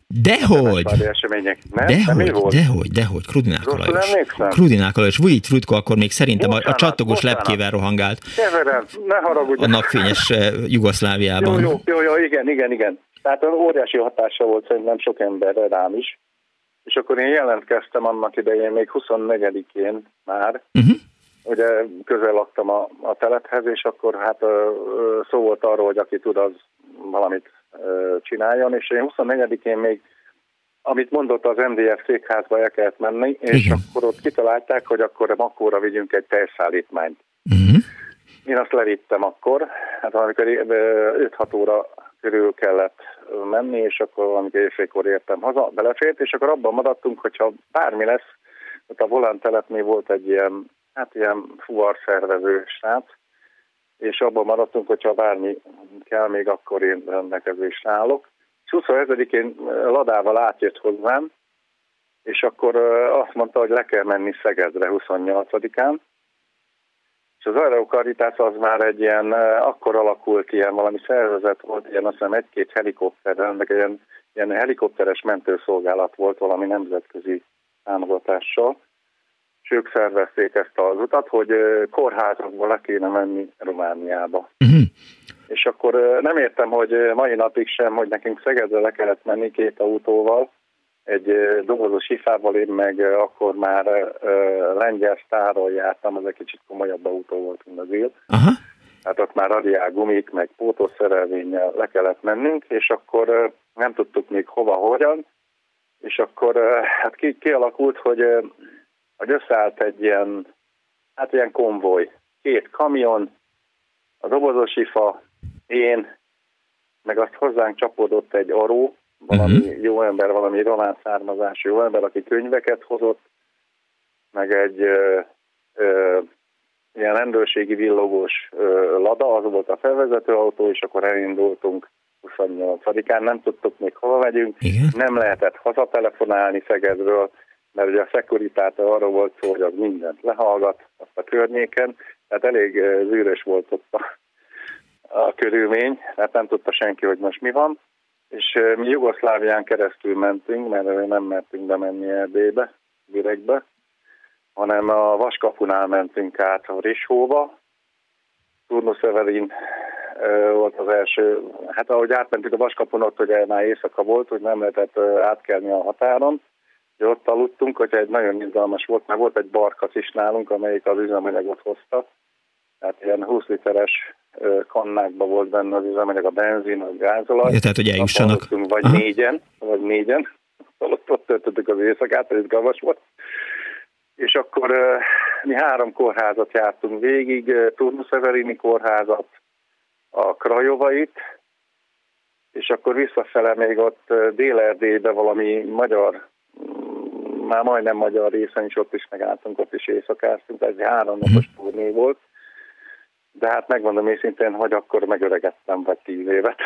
Dehogy! Események. Nem? Dehogy, volt? dehogy, dehogy, Krudinák Alajos. Krudinák Alajos. Vujit Frutko akkor még szerintem bocsánat, a, a csattogós bocsánat. lepkével rohangált. Keverem, ne haragudj. A napfényes eh, Jugoszláviában. Jó, jó, jó, jó, igen, igen, igen. Tehát óriási hatása volt szerintem sok emberre, rám is. És akkor én jelentkeztem annak idején, még 24-én már, uh-huh. ugye közel laktam a, a telephez, és akkor hát szó volt arról, hogy aki tud, az valamit csináljon, és én 24-én még amit mondott az MDF székházba el kellett menni, és Igen. akkor ott kitalálták, hogy akkor makkóra vigyünk egy tejszállítmányt. Uh-huh. Én azt levittem akkor, hát amikor 5-6 óra körül kellett menni, és akkor valamikor éjfélkor értem haza, belefért, és akkor abban maradtunk, hogyha bármi lesz, ott a volán telepnél volt egy ilyen, hát ilyen fuvar szervező srác, és abban maradtunk, hogyha bármi kell, még akkor én rendelkezésre állok. És 27-én Ladával átjött hozzám, és akkor azt mondta, hogy le kell menni Szegedre 28-án, és az aerokaritász az már egy ilyen, akkor alakult ilyen valami szervezet volt, ilyen azt hiszem egy-két helikopter, meg ilyen, ilyen helikopteres mentőszolgálat volt valami nemzetközi támogatással, és ők szervezték ezt az utat, hogy kórházakból le kéne menni Romániába. Uh-huh. És akkor nem értem, hogy mai napig sem, hogy nekünk Szegedre le kellett menni két autóval, egy dobozos ifával, én meg akkor már lengyel sztárral jártam, az egy kicsit komolyabb autó volt, mint az él. Aha. Hát ott már radiál gumik, meg pótószerelvénnyel le kellett mennünk, és akkor nem tudtuk még hova, hogyan, és akkor hát ki, kialakult, hogy, hogy összeállt egy ilyen, hát ilyen konvoj, két kamion, a dobozos ifa, én, meg azt hozzánk csapódott egy aró, valami uh-huh. jó ember, valami román származású jó ember, aki könyveket hozott, meg egy ö, ö, ilyen rendőrségi villogós ö, lada, az volt a felvezető autó, és akkor elindultunk 28-án, nem tudtuk még hova megyünk, Igen. nem lehetett hazatelefonálni Szegedről, mert ugye a szekuritáta arról volt szó, hogy az mindent lehallgat azt a környéken, tehát elég zűrös volt ott a, a körülmény, hát nem tudta senki, hogy most mi van és mi Jugoszlávián keresztül mentünk, mert nem mertünk bemenni Erdélybe, Viregbe, hanem a Vaskapunál mentünk át a Rishóba. Turnus Severin volt az első, hát ahogy átmentünk a Vaskapun, ott hogy már éjszaka volt, hogy nem lehetett átkelni a határon, hogy ott aludtunk, hogy egy nagyon izgalmas volt, mert volt egy barkac is nálunk, amelyik az üzemanyagot hozta, tehát ilyen 20 literes kannákban volt benne az üzemanyag, a benzin, a gázolaj. Ja, tehát, hogy eljussanak. Vagy Aha. négyen, vagy négyen. Ott, ott töltöttük az éjszakát, ez gavas volt. És akkor mi három kórházat jártunk végig, Turnuseverini kórházat, a Krajovait, és akkor visszafele még ott Dél-Erdélybe valami magyar, mm, már majdnem magyar részen is ott is megálltunk, ott is éjszakáztunk, ez egy három napos uh-huh. turné volt de hát megmondom őszintén, hogy akkor megöregettem vagy tíz évet.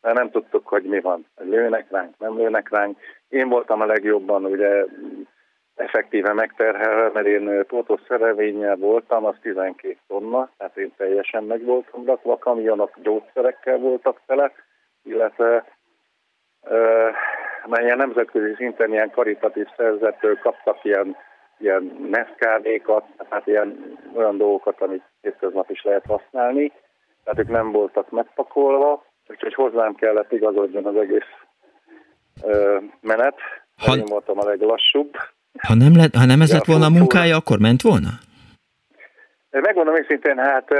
Mert nem tudtuk, hogy mi van. Lőnek ránk, nem lőnek ránk. Én voltam a legjobban ugye effektíve megterhelve, mert én pótos szerelvénnyel voltam, az 12 tonna, tehát én teljesen meg voltam rakva, a kamionok gyógyszerekkel voltak tele, illetve mert ilyen nemzetközi szinten ilyen karitatív szervezettől kaptak ilyen ilyen neszkávékat, tehát ilyen olyan dolgokat, amit hétköznap is lehet használni. Tehát ők nem voltak megpakolva, úgyhogy hozzám kellett igazodjon az egész ö, menet. Ha, én voltam a leglassúbb. Ha nem, lett, ha nem ez lett volna a munkája, akkor ment volna? Megmondom őszintén, hát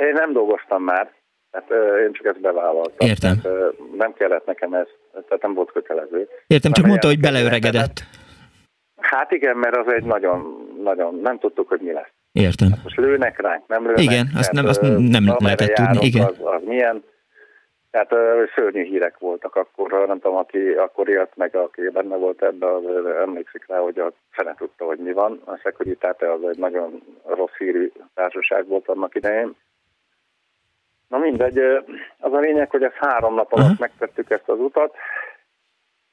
én nem dolgoztam már, hát én csak ezt bevállaltam. Értem. Tehát, nem kellett nekem ez, tehát nem volt kötelező. Értem, csak mondta, hogy beleöregedett. Hát igen, mert az egy nagyon, nagyon, nem tudtuk, hogy mi lesz. Értem. Hát most lőnek ránk, nem lőnek. Igen, azt nem, azt nem lehetett tudni. Igen. Az, az milyen. Tehát szörnyű hírek voltak akkor, nem tudom, aki akkor élt meg, aki benne volt ebbe, az emlékszik rá, hogy a fene tudta, hogy mi van. A Securitate az egy nagyon rossz hírű társaság volt annak idején. Na mindegy, az a lényeg, hogy ezt három nap alatt uh-huh. megtettük ezt az utat,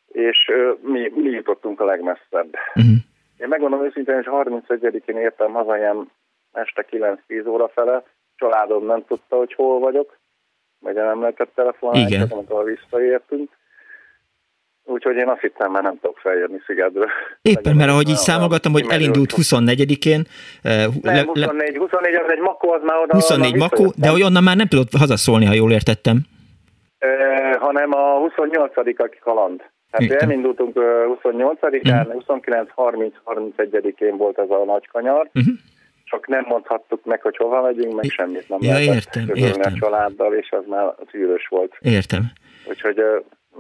és mi, mi jutottunk a legmesszebb. Uh-huh. Én megmondom őszintén, hogy 31-én értem haza ilyen este 9-10 óra fele, családom nem tudta, hogy hol vagyok, vagy nem lehetett telefonálni, csak amikor visszaértünk. Úgyhogy én azt hittem, már nem tudok feljönni Szigedről. Éppen, mert ahogy így számogattam, hogy elindult 24-én. Nem, 24, 24 az egy makó, az már oda 24 makó, de hogy onnan már nem tudott hazaszólni, ha jól értettem. E, hanem a 28 aki kaland. Hát Értem. elindultunk 28-án, uh-huh. 29, 30, 31-én volt ez a nagy kanyar, uh-huh. csak nem mondhattuk meg, hogy hova megyünk, meg semmit nem ja, értem, értem. a családdal, és az már szűrös volt. Értem. Úgyhogy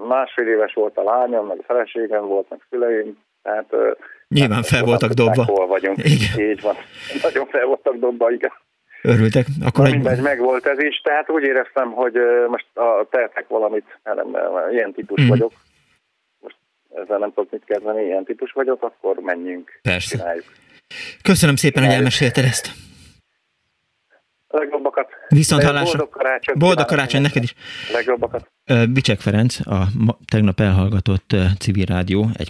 másfél éves volt a lányom, meg a feleségem volt, meg szüleim, tehát Nyilván fel voltak dobva. Hol vagyunk, igen. így van. Nagyon fel voltak dobva, igen. Örültek? Akkor egy... mindegy, meg volt ez is, tehát úgy éreztem, hogy most a, tehetek valamit, mert ilyen típus mm. vagyok, ezzel nem tudok mit kezdeni, ilyen típus vagyok, akkor menjünk, Persze. Csináljuk. Köszönöm szépen, hogy elmesélted ezt. Legjobbakat. Viszont hallásra. Boldog karácsony. Boldog karácsony neked is. Legjobbakat. Bicsek Ferenc, a tegnap elhallgatott civil rádió, egy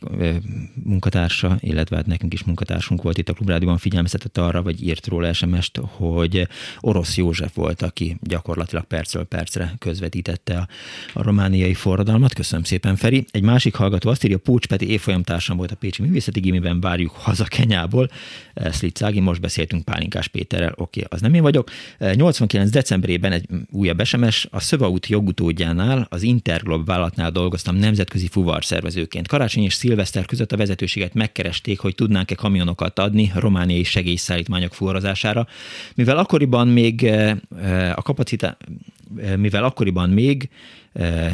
munkatársa, illetve hát nekünk is munkatársunk volt itt a Klubrádióban, figyelmeztetett arra, vagy írt róla SMS-t, hogy Orosz József volt, aki gyakorlatilag percről percre közvetítette a, a romániai forradalmat. Köszönöm szépen, Feri. Egy másik hallgató azt írja, Pócs Peti évfolyamtársam volt a Pécsi Művészeti Gimiben, várjuk haza Kenyából. Szlicági, most beszéltünk Pálinkás Péterrel, oké, okay, az nem én vagyok. 89. decemberében egy újabb SMS, a Szövaút jogutódjánál az Interglob vállalatnál dolgoztam nemzetközi fuvarszervezőként. Karácsony és szilveszter között a vezetőséget megkeresték, hogy tudnánk-e kamionokat adni romániai segélyszállítmányok fuvarozására, mivel akkoriban még eh, eh, a kapacitás mivel akkoriban még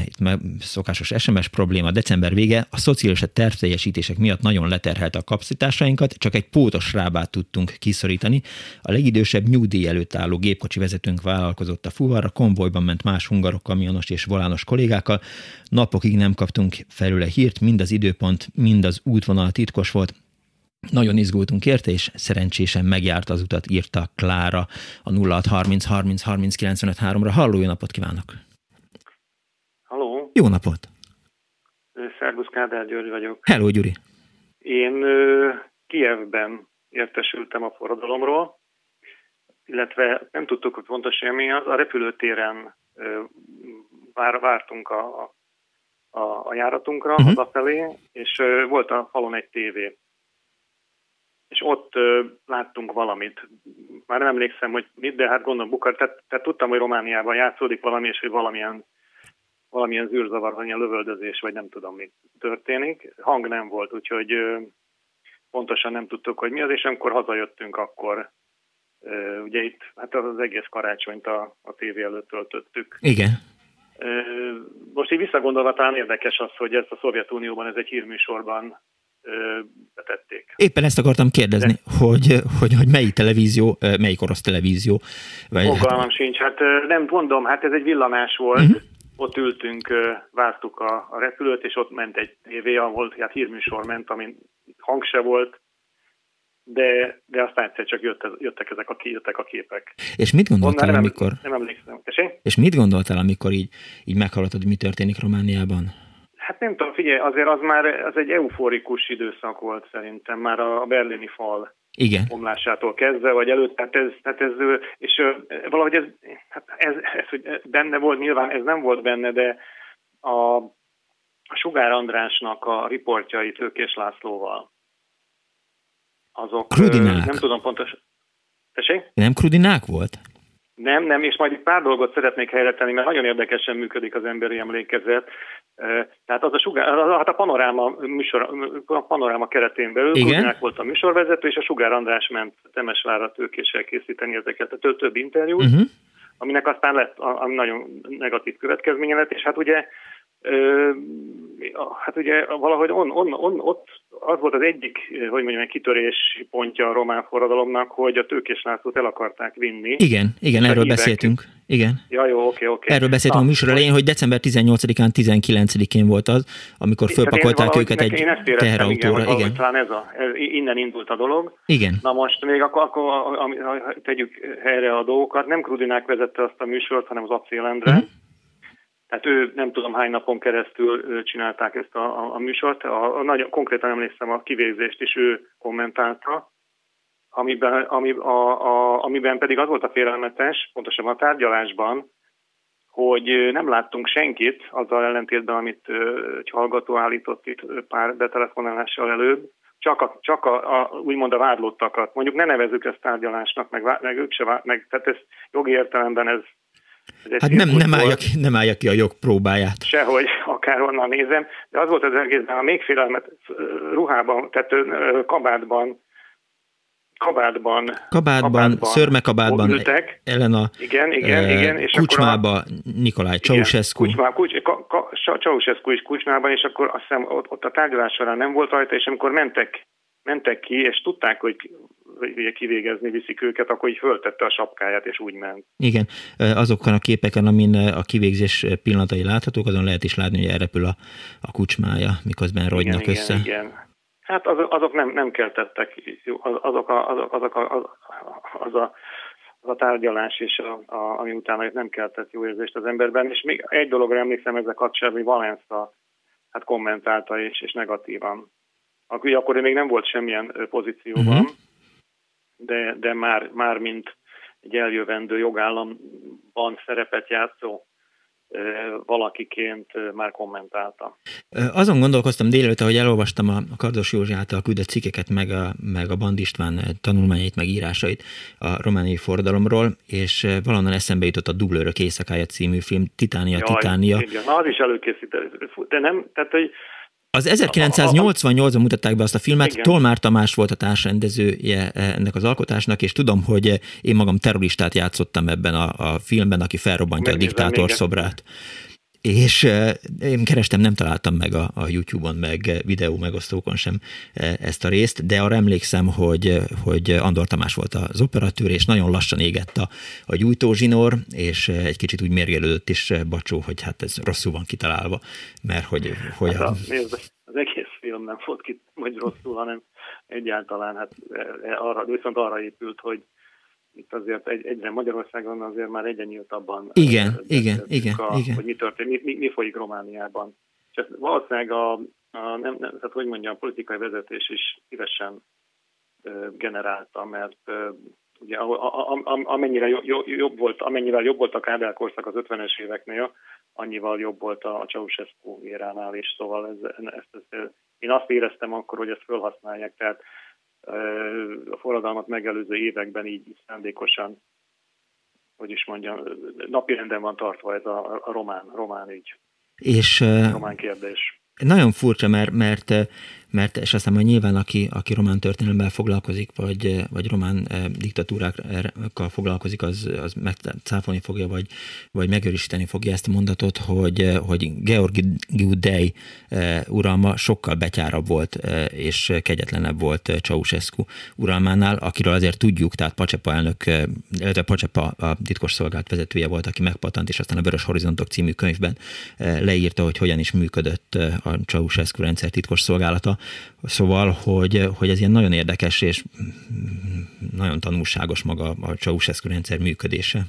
itt szokásos SMS probléma, december vége, a szociális tervteljesítések miatt nagyon leterhelte a kapacitásainkat, csak egy pótos rábát tudtunk kiszorítani. A legidősebb nyugdíj előtt álló gépkocsi vezetőnk vállalkozott a fuvarra, konvojban ment más hungarok, kamionos és volános kollégákkal. Napokig nem kaptunk felőle hírt, mind az időpont, mind az útvonal titkos volt, nagyon izgultunk érte, és szerencsésen megjárt az utat, írta Klára a 0630 30 30 95 3-ra. Halló, jó napot kívánok! Jó napot! Szerbusz Kádár György vagyok. Hello, Gyuri! Én ö, Kievben értesültem a forradalomról, illetve nem tudtuk, hogy pontosan mi az. A repülőtéren ö, vár, vártunk a, a, a járatunkra uh-huh. hazafelé, és ö, volt a falon egy tévé és ott ö, láttunk valamit. Már nem emlékszem, hogy mit, de hát gondolom Bukar, tehát, tehát tudtam, hogy Romániában játszódik valami, és hogy valamilyen, valamilyen zűrzavar, valamilyen lövöldözés, vagy nem tudom, mi történik. Hang nem volt, úgyhogy pontosan nem tudtuk, hogy mi az, és amikor hazajöttünk, akkor ugye itt hát az egész karácsonyt a, a tévé előtt töltöttük. Igen. Most így visszagondolva talán érdekes az, hogy ezt a Szovjetunióban ez egy hírműsorban betették. Éppen ezt akartam kérdezni, De... hogy, hogy, hogy melyik televízió, melyik orosz televízió? Vagy Fogalmam hát... sincs, hát nem mondom, hát ez egy villanás volt, uh-huh. Ott ültünk, vártuk a, a repülőt, és ott ment egy tévé, ahol hát hírműsor ment, amin hang se volt, de, de aztán egyszer csak jött, jöttek ezek a, jöttek a képek. És mit gondoltál, nem, amikor... Nem emlékszem. Esé? És mit gondoltál, amikor így, így meghallottad, hogy mi történik Romániában? Hát nem tudom, figyelj, azért az már az egy euforikus időszak volt szerintem, már a berlini fal igen. omlásától kezdve, vagy előtt, tehát ez, tehát ez és valahogy ez, hát ez, ez, hogy benne volt, nyilván ez nem volt benne, de a, a Sugár Andrásnak a riportjai Tőkés Lászlóval, azok, Krudinák. nem tudom pontosan, Tessék? Nem Krudinák volt? Nem, nem, és majd itt pár dolgot szeretnék helyre tenni, mert nagyon érdekesen működik az emberi emlékezet. Tehát az a, sugár, hát a panoráma, műsor, a panoráma keretén belül Igen? volt a műsorvezető, és a Sugár András ment Temesvárra tőkéssel készíteni ezeket a több, interjút, uh-huh. aminek aztán lett ami nagyon negatív következménye lett, és hát ugye hát ugye valahogy on, on, on, ott az volt az egyik, hogy mondjam, kitörés pontja a román forradalomnak, hogy a Tőkés Lászlót el akarták vinni. Igen, igen, erről hívek. beszéltünk. Igen. Ja, jó, oké, oké. Erről beszéltünk Na, a műsor elején, hogy december 18-án, 19-én volt az, amikor fölpakolták őket egy teherautóra. Igen, igen. Talán ez a, ez, innen indult a dolog. Igen. Na most még akkor, akkor tegyük helyre a dolgokat. Nem Krudinák vezette azt a műsort, hanem az Acélendre. Uh-huh tehát ő nem tudom hány napon keresztül csinálták ezt a, a, a műsort. A, a, nagyon konkrétan emlékszem a kivégzést is ő kommentálta, amiben, ami, a, a, amiben pedig az volt a félelmetes, pontosan a tárgyalásban, hogy nem láttunk senkit, azzal ellentétben, amit egy hallgató állított itt pár betelefonálással előbb, csak, a, csak a, a, úgymond a vádlottakat. Mondjuk ne nevezzük ezt tárgyalásnak, meg, meg ők se, meg, tehát ez jogi értelemben ez Hát nem, nem, állja ki, nem állja ki a jog próbáját. Sehogy, akárhonnan nézem, de az volt az egészben, a még félelmet ruhában, tehát kabátban, kabátban, kabátban, kabátban szörmekabátban ültek. Elena igen, igen, e, igen, és kucsmába a, Nikolaj Ceausescu. Kucsmá, kucs, ka, ka, Ceausescu is kucsmában, és akkor azt hiszem ott, ott a tárgyalás során nem volt rajta, és amikor mentek, mentek ki, és tudták, hogy ugye kivégezni viszik őket, akkor így föltette a sapkáját, és úgy ment. Igen, azokon a képeken, amin a kivégzés pillanatai láthatók, azon lehet is látni, hogy elrepül a, a kucsmája, miközben rogynak igen, össze. Igen, igen. Hát azok, azok nem, nem keltettek, azok a, azok, azok a, az, az a az a tárgyalás, és a, a, ami utána nem keltett jó érzést az emberben. És még egy dologra emlékszem ezzel kapcsolatban, hogy Valenza hát kommentálta és, és negatívan. Akkor, akkor még nem volt semmilyen pozícióban, uh-huh. de, de már, már mint egy eljövendő jogállamban szerepet játszó valakiként már kommentálta. Azon gondolkoztam délelőtt, hogy elolvastam a Kardos Józsi által küldött cikkeket, meg a, meg a Band István tanulmányait, meg írásait a romániai forradalomról, és valahonnan eszembe jutott a Dublőrök éjszakája című film, Titánia, Jaj, Titánia. Igen, na az is előkészített, de nem, tehát hogy az 1988-ban mutatták be azt a filmet, Igen. Tolmár Tamás volt a társrendezője ennek az alkotásnak, és tudom, hogy én magam terroristát játszottam ebben a, a filmben, aki felrobbantja Megnézem, a diktátor szobrát és én kerestem, nem találtam meg a, a YouTube-on, meg videó megosztókon sem ezt a részt, de arra emlékszem, hogy, hogy Andor Tamás volt az operatőr, és nagyon lassan égett a, a gyújtózsinór, és egy kicsit úgy mérgelődött is Bacsó, hogy hát ez rosszul van kitalálva, mert hogy... hogy hát a, a... Nézd, az egész film nem volt ki, vagy rosszul, hanem egyáltalán hát arra, viszont arra épült, hogy itt azért egy, egyre Magyarországon azért már egyre nyíltabban. Igen, igen, igen, a, igen. Hogy mi történik, mi, mi folyik Romániában. És ezt valószínűleg a, a nem, nem, tehát hogy mondjam, a politikai vezetés is szívesen uh, generálta, mert uh, ugye a, a, a, amennyire jobb, jobb volt, amennyivel jobb volt a Kádár korszak az 50-es éveknél, annyival jobb volt a, a Ceausescu éránál is, szóval ez, ezt, ezt, én azt éreztem akkor, hogy ezt felhasználják, tehát a forradalmat megelőző években így szándékosan, hogy is mondjam, napirenden van tartva ez a, a román, román ügy. És, román kérdés. Nagyon furcsa, mert, mert mert és aztán majd nyilván aki, aki román történelemmel foglalkozik, vagy, vagy román eh, diktatúrákkal foglalkozik, az, az megcáfolni fogja, vagy, vagy megerősíteni fogja ezt a mondatot, hogy, eh, hogy Georgi Giudei eh, uralma sokkal betyárabb volt, eh, és kegyetlenebb volt eh, Ceausescu uralmánál, akiről azért tudjuk, tehát Pacsepa elnök, illetve Pacsepa a titkos szolgált vezetője volt, aki megpatant, és aztán a Vörös Horizontok című könyvben leírta, hogy hogyan is működött a Ceausescu rendszer titkos szolgálata. Szóval, hogy, hogy ez ilyen nagyon érdekes és nagyon tanulságos maga a Ceausescu rendszer működése.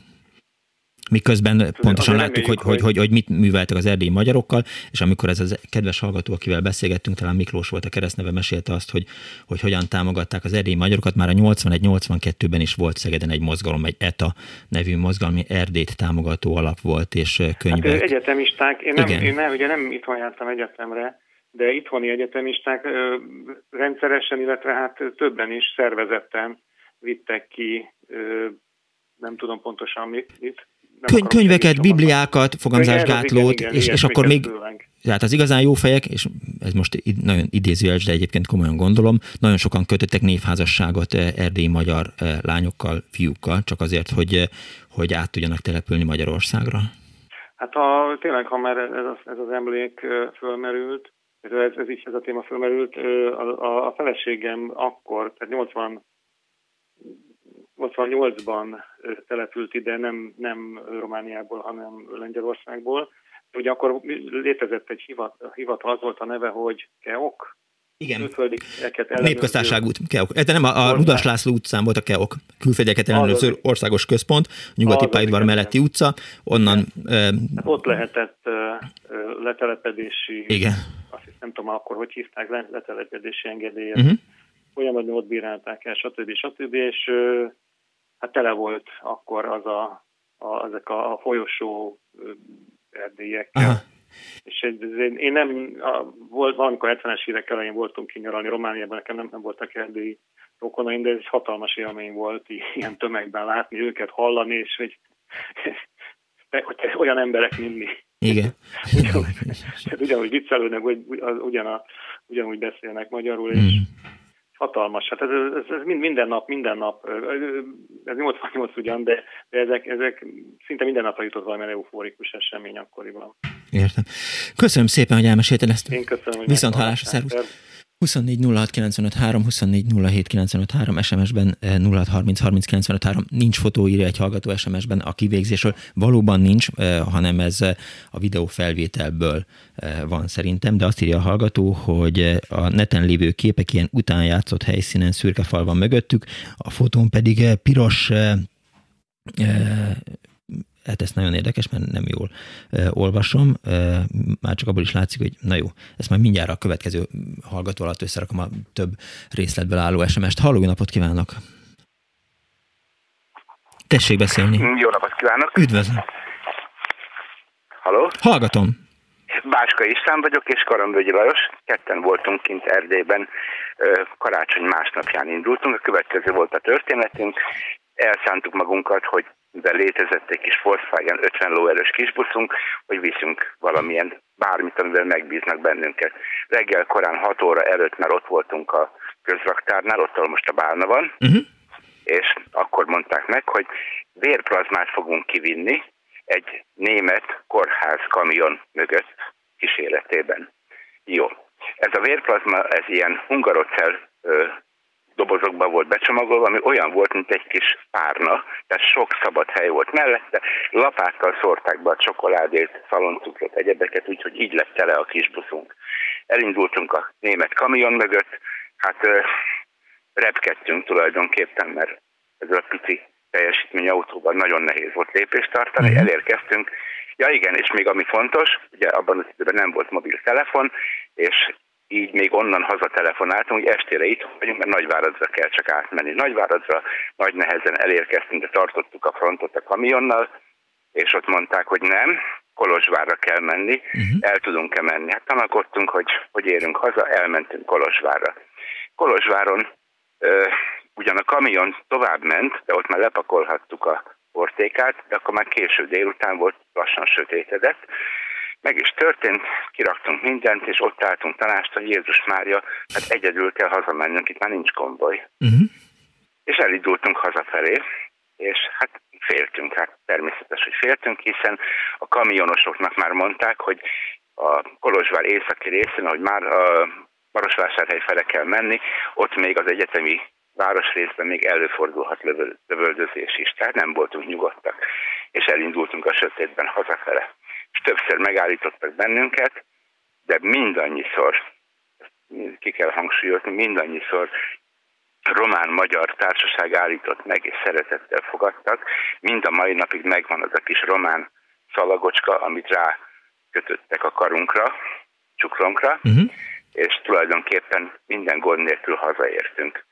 Miközben pontosan láttuk, hogy, hogy, hogy, hogy mit műveltek az erdélyi magyarokkal, és amikor ez az kedves hallgató, akivel beszélgettünk, talán Miklós volt a keresztneve, mesélte azt, hogy, hogy hogyan támogatták az erdélyi magyarokat. Már a 81-82-ben is volt Szegeden egy mozgalom, egy ETA nevű mozgalmi Erdét támogató alap volt, és könyvek. Hát, egyetemisták, én, nem, én nem, ugye nem itthon jártam egyetemre, de itthoni egyetemisták rendszeresen, illetve hát többen is szervezetten vittek ki, nem tudom pontosan mit. mit Köny- könyveket, bibliákat, fogamzásgátlót, igen, igen, és, és akkor még, tehát az igazán jó fejek, és ez most nagyon idézőjeles, de egyébként komolyan gondolom, nagyon sokan kötöttek névházasságot erdélyi magyar lányokkal, fiúkkal, csak azért, hogy, hogy át tudjanak települni Magyarországra. Hát ha, tényleg, ha már ez, az, ez az emlék fölmerült, ez, ez is ez a téma felmerült. A, a, a feleségem akkor, tehát 80 88-ban települt ide, nem, nem Romániából, hanem Lengyelországból. Ugye akkor létezett egy hivat, hivatal, az volt a neve, hogy KEOK, igen. Népköztárság út, Keok. De nem, a, a Rudas László utcán volt a Keok, külfegyeket ellenőrző országos központ, nyugati pályaudvar melletti utca, onnan... Hát ott lehetett uh, letelepedési, igen. azt hiszem, nem tudom akkor, hogy hívták, letelepedési engedélyet, uh-huh. folyamatban ott bírálták el, stb. stb. És uh, hát tele volt akkor az a, a, ezek a, a folyosó erdélyekkel. Aha és én, én nem, a, volt, valamikor 70-es évek elején voltunk kinyaralni Romániában, nekem nem, nem voltak erdélyi rokonaim, de ez egy hatalmas élmény volt ilyen tömegben látni őket, hallani, és hogy, hogy olyan emberek, mint mi. Igen. ugyanúgy, ugyanúgy viccelődnek, hogy ugyan a, ugyanúgy beszélnek magyarul, és mm hatalmas. Hát ez, ez, ez minden nap, minden nap, ez 88 ugyan, de, de ezek, ezek szinte minden napra jutott valamilyen eufórikus esemény akkoriban. Értem. Köszönöm szépen, hogy elmesélted ezt. Én köszönöm, hogy Viszont hálás, szervusz. 24 06 SMS-ben 06 30 nincs fotó, írja egy hallgató SMS-ben a kivégzésről. Valóban nincs, eh, hanem ez eh, a videó felvételből eh, van szerintem, de azt írja a hallgató, hogy a neten lévő képek ilyen utánjátszott helyszínen szürke fal van mögöttük, a fotón pedig piros hát ez nagyon érdekes, mert nem jól olvasom, már csak abból is látszik, hogy na jó, ezt már mindjárt a következő hallgató alatt összerakom a több részletből álló SMS-t. Halló, napot kívánok! Tessék beszélni. Jó napot kívánok! Üdvözlöm! Halló? Hallgatom! Báska István vagyok, és Karambögyi Lajos. Ketten voltunk kint Erdélyben, karácsony másnapján indultunk. A következő volt a történetünk. Elszántuk magunkat, hogy de létezett egy kis Volkswagen 50 lóerős kisbuszunk, hogy viszünk valamilyen bármit, amivel megbíznak bennünket. Reggel korán 6 óra előtt már ott voltunk a közraktárnál, ott most a bálna van, uh-huh. és akkor mondták meg, hogy vérplazmát fogunk kivinni egy német kórház kamion mögött kíséretében. Jó. Ez a vérplazma, ez ilyen hungarocell dobozokba volt becsomagolva, ami olyan volt, mint egy kis párna, tehát sok szabad hely volt mellette, lapáttal szórták be a csokoládét, szaloncukrot, egyebeket, úgyhogy így lett tele a kis buszunk. Elindultunk a német kamion mögött, hát ö, repkedtünk tulajdonképpen, mert ezzel a pici teljesítmény autóban nagyon nehéz volt lépést tartani, uh-huh. elérkeztünk. Ja igen, és még ami fontos, ugye abban az időben nem volt mobiltelefon, és így még onnan haza telefonáltunk, hogy estére itt vagyunk, mert Nagyváradra kell csak átmenni. Nagyváradra nagy nehezen elérkeztünk, de tartottuk a frontot a kamionnal, és ott mondták, hogy nem, Kolozsvárra kell menni, uh-huh. el tudunk-e menni. Hát tanakodtunk, hogy, hogy érünk haza, elmentünk Kolozsvárra. Kolozsváron ö, ugyan a kamion tovább ment, de ott már lepakolhattuk a portékát, de akkor már késő délután volt, lassan sötétedett, meg is történt, kiraktunk mindent, és ott álltunk tanást, hogy Jézus Mária, hát egyedül kell hazamennünk, itt már nincs konvoj. Uh-huh. És elindultunk hazafelé, és hát féltünk, hát természetes, hogy féltünk, hiszen a kamionosoknak már mondták, hogy a Kolozsvár északi részén, ahogy már a Marosvásárhely fele kell menni, ott még az egyetemi városrészben még előfordulhat lövöldözés is, tehát nem voltunk nyugodtak, és elindultunk a sötétben hazafele többször megállítottak bennünket, de mindannyiszor, ki kell hangsúlyozni, mindannyiszor román-magyar társaság állított meg, és szeretettel fogadtak. Mind a mai napig megvan az a kis román szalagocska, amit rá kötöttek a karunkra, csukronkra, uh-huh. és tulajdonképpen minden gond nélkül hazaértünk.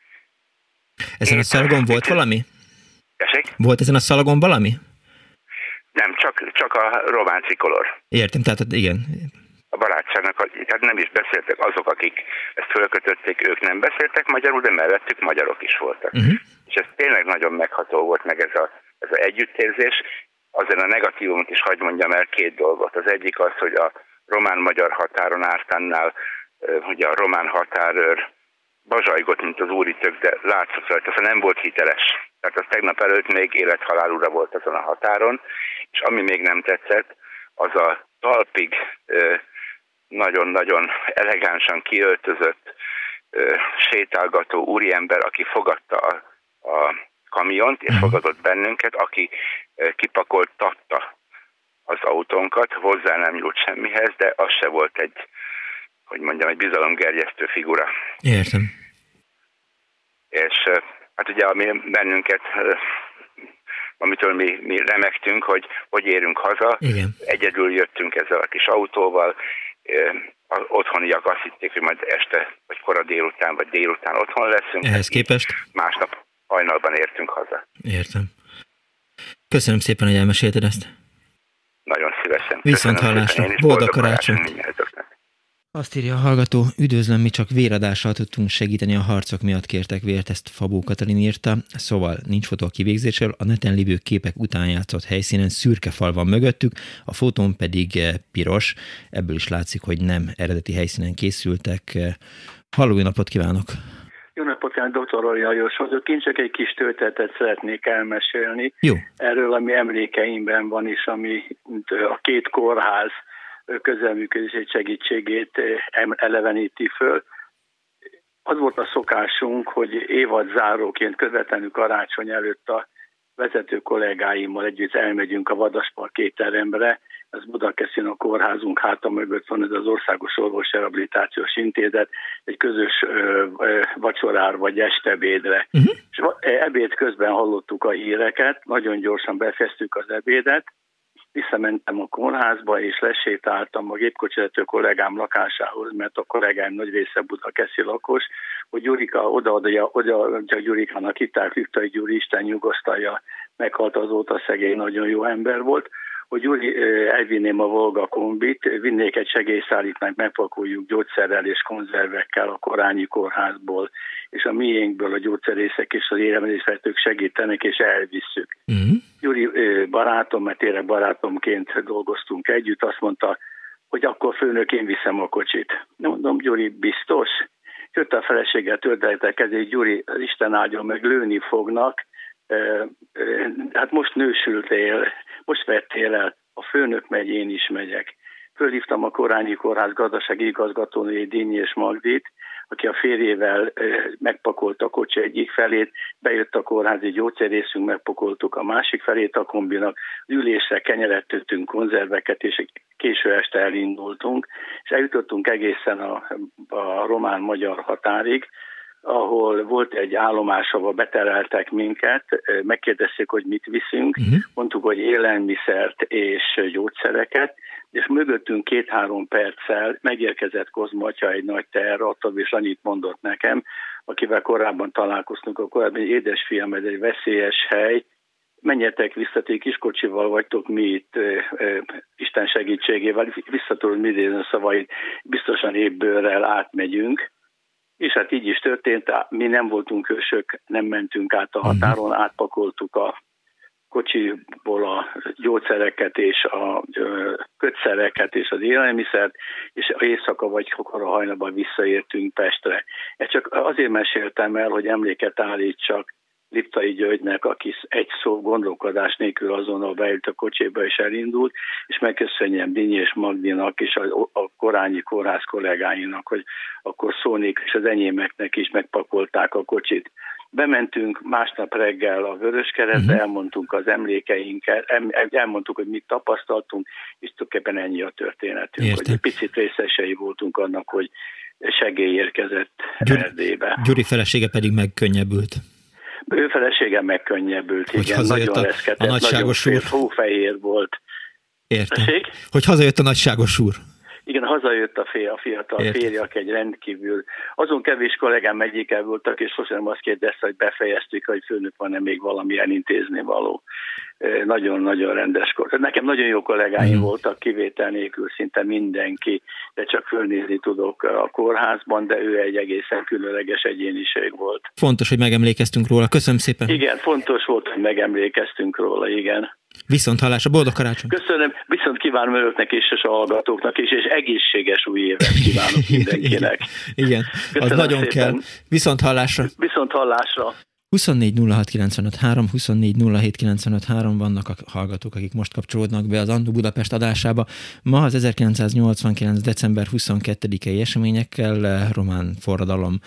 Ezen Én a szalagon volt valami? Tessék? Volt ezen a szalagon valami? Nem, csak, csak a román trikolor. Értem, tehát igen. A barátságnak, tehát nem is beszéltek azok, akik ezt fölkötötték, ők nem beszéltek magyarul, de mellettük magyarok is voltak. Uh-huh. És ez tényleg nagyon megható volt meg ez a, ez a együttérzés. Azért a negatívumot is hagyd mondjam el két dolgot. Az egyik az, hogy a román-magyar határon ártánnál, hogy a román határőr bazsajgott, mint az úritök, de látszott rajta, szóval nem volt hiteles. Tehát az tegnap előtt még élethalálúra volt azon a határon, és ami még nem tetszett, az a talpig nagyon-nagyon elegánsan kiöltözött sétálgató úriember, aki fogadta a, a kamiont, és mhm. fogadott bennünket, aki kipakoltatta az autónkat, hozzá nem nyúlt semmihez, de az se volt egy, hogy mondjam, egy bizalomgerjesztő figura. Értem. És hát ugye ami bennünket amitől mi, mi remegtünk, hogy hogy érünk haza. Igen. Egyedül jöttünk ezzel a kis autóval, az otthoniak azt hitték, hogy majd este, vagy kora délután, vagy délután otthon leszünk. Ehhez képest? Másnap hajnalban értünk haza. Értem. Köszönöm szépen, hogy elmesélted ezt. Nagyon szívesen. Viszont hallásra. Boldog karácsonyt. Azt írja a hallgató, üdvözlöm, mi csak véradással tudtunk segíteni a harcok miatt kértek vért, ezt Fabó Katalin írta, szóval nincs fotó a kivégzésről, a neten lévő képek után játszott helyszínen szürke fal van mögöttük, a fotón pedig eh, piros, ebből is látszik, hogy nem eredeti helyszínen készültek. Halló, napot kívánok! Jó napot kívánok, dr. Orjajos vagyok. Én csak egy kis történetet szeretnék elmesélni. Jó. Erről, ami emlékeimben van is, ami a két kórház közelműködését segítségét eh, eleveníti föl. Az volt a szokásunk, hogy évad záróként közvetlenül karácsony előtt a vezető kollégáimmal együtt elmegyünk a Vadaspark étteremre, ez Budakeszin a kórházunk háta mögött van, ez az Országos Orvos Rehabilitációs Intézet, egy közös ö, ö, vacsorár vagy estebédre. Uh-huh. És ebéd közben hallottuk a híreket, nagyon gyorsan befejeztük az ebédet, visszamentem a kórházba, és lesétáltam a gépkocsizető kollégám lakásához, mert a kollégám nagy része Budakeszi lakos, hogy Gyurika oda, oda, oda, oda Gyurikának hitták, Lüktai Gyuri, Isten nyugosztalja, meghalt azóta szegény, nagyon jó ember volt, hogy Gyuri elvinném a Volga kombit, vinnék egy segélyszállítmányt, megpakoljuk gyógyszerrel és konzervekkel a Korányi kórházból, és a miénkből a gyógyszerészek és az élelmezésvetők segítenek, és elvisszük. Uh-huh. Gyuri barátom, mert tényleg barátomként dolgoztunk együtt, azt mondta, hogy akkor főnök én viszem a kocsit. Mondom, Gyuri, biztos? Jött a feleséggel tördeltek ezért Gyuri, az Isten áldjon meg, lőni fognak, hát most nősültél, most vettél el, a főnök megy, én is megyek. Fölhívtam a Korányi Kórház gazdasági igazgatónőjét, Dínyi és Magdit, aki a férjével megpakolt a kocsi egyik felét, bejött a kórházi gyógyszerészünk, megpakoltuk a másik felét a kombinak, ülésre kenyeret töttünk, konzerveket, és késő este elindultunk, és eljutottunk egészen a, a román-magyar határig, ahol volt egy állomás, ahol betereltek minket, megkérdezték, hogy mit viszünk, uh-huh. mondtuk, hogy élelmiszert és gyógyszereket, és mögöttünk két-három perccel megérkezett Kozmatya egy nagy teherrattov, és annyit mondott nekem, akivel korábban találkoztunk, a korábban, hogy édesfiam, ez egy veszélyes hely, menjetek vissza, ti kiskocsival vagytok mi itt, Isten segítségével, visszatudod mi a szavait, biztosan ébbőrrel átmegyünk, és hát így is történt, mi nem voltunk hősök, nem mentünk át a mhm. határon, átpakoltuk a kocsiból a gyógyszereket és a kötszereket és az élelmiszert, és a éjszaka vagy akkor a hajnalban visszaértünk Pestre. Ezt csak azért meséltem el, hogy emléket állítsak Liptai Györgynek, aki egy szó gondolkodás nélkül azonnal beült a kocséba és elindult, és megköszönjem Dinyi és Magdinak és a, a korányi kórház kollégáinak, hogy akkor szónék és az enyémeknek is megpakolták a kocsit. Bementünk másnap reggel a Vöröskeretbe, uh-huh. elmondtunk az emlékeinket, elmondtuk, hogy mit tapasztaltunk, és tulajdonképpen ennyi a történetünk, Értem. hogy egy picit részesei voltunk annak, hogy segély érkezett Gyuri, Erdélybe. Gyuri felesége pedig megkönnyebbült. Ő feleségem megkönnyebbült, hogy igen, nagyon reszketett, a nagyságos nagyon úr. hófehér volt. Értem. Hogy hazajött a nagyságos úr. Igen, hazajött a, fél, a fiatal Értem. férje, aki egy rendkívül, azon kevés kollégám egyike voltak, és sosem azt kérdezte, hogy befejeztük, hogy főnök van-e még valamilyen intézni való. Nagyon-nagyon rendes kor. Nekem nagyon jó kollégáim mm. voltak, kivétel nélkül szinte mindenki, de csak fölnézni tudok a kórházban, de ő egy egészen különleges egyéniség volt. Fontos, hogy megemlékeztünk róla. Köszönöm szépen. Igen, fontos volt, hogy megemlékeztünk róla, igen. Viszont hallásra, boldog karácsony! Köszönöm, viszont kívánom önöknek és a hallgatóknak is, és egészséges új évet kívánok mindenkinek. Igen, Igen. az nagyon szépen. kell. Viszont hallásra! Viszont hallásra! 24 06 vannak a hallgatók, akik most kapcsolódnak be az Andu Budapest adásába. Ma az 1989. december 22-i eseményekkel, eh, román forradalom,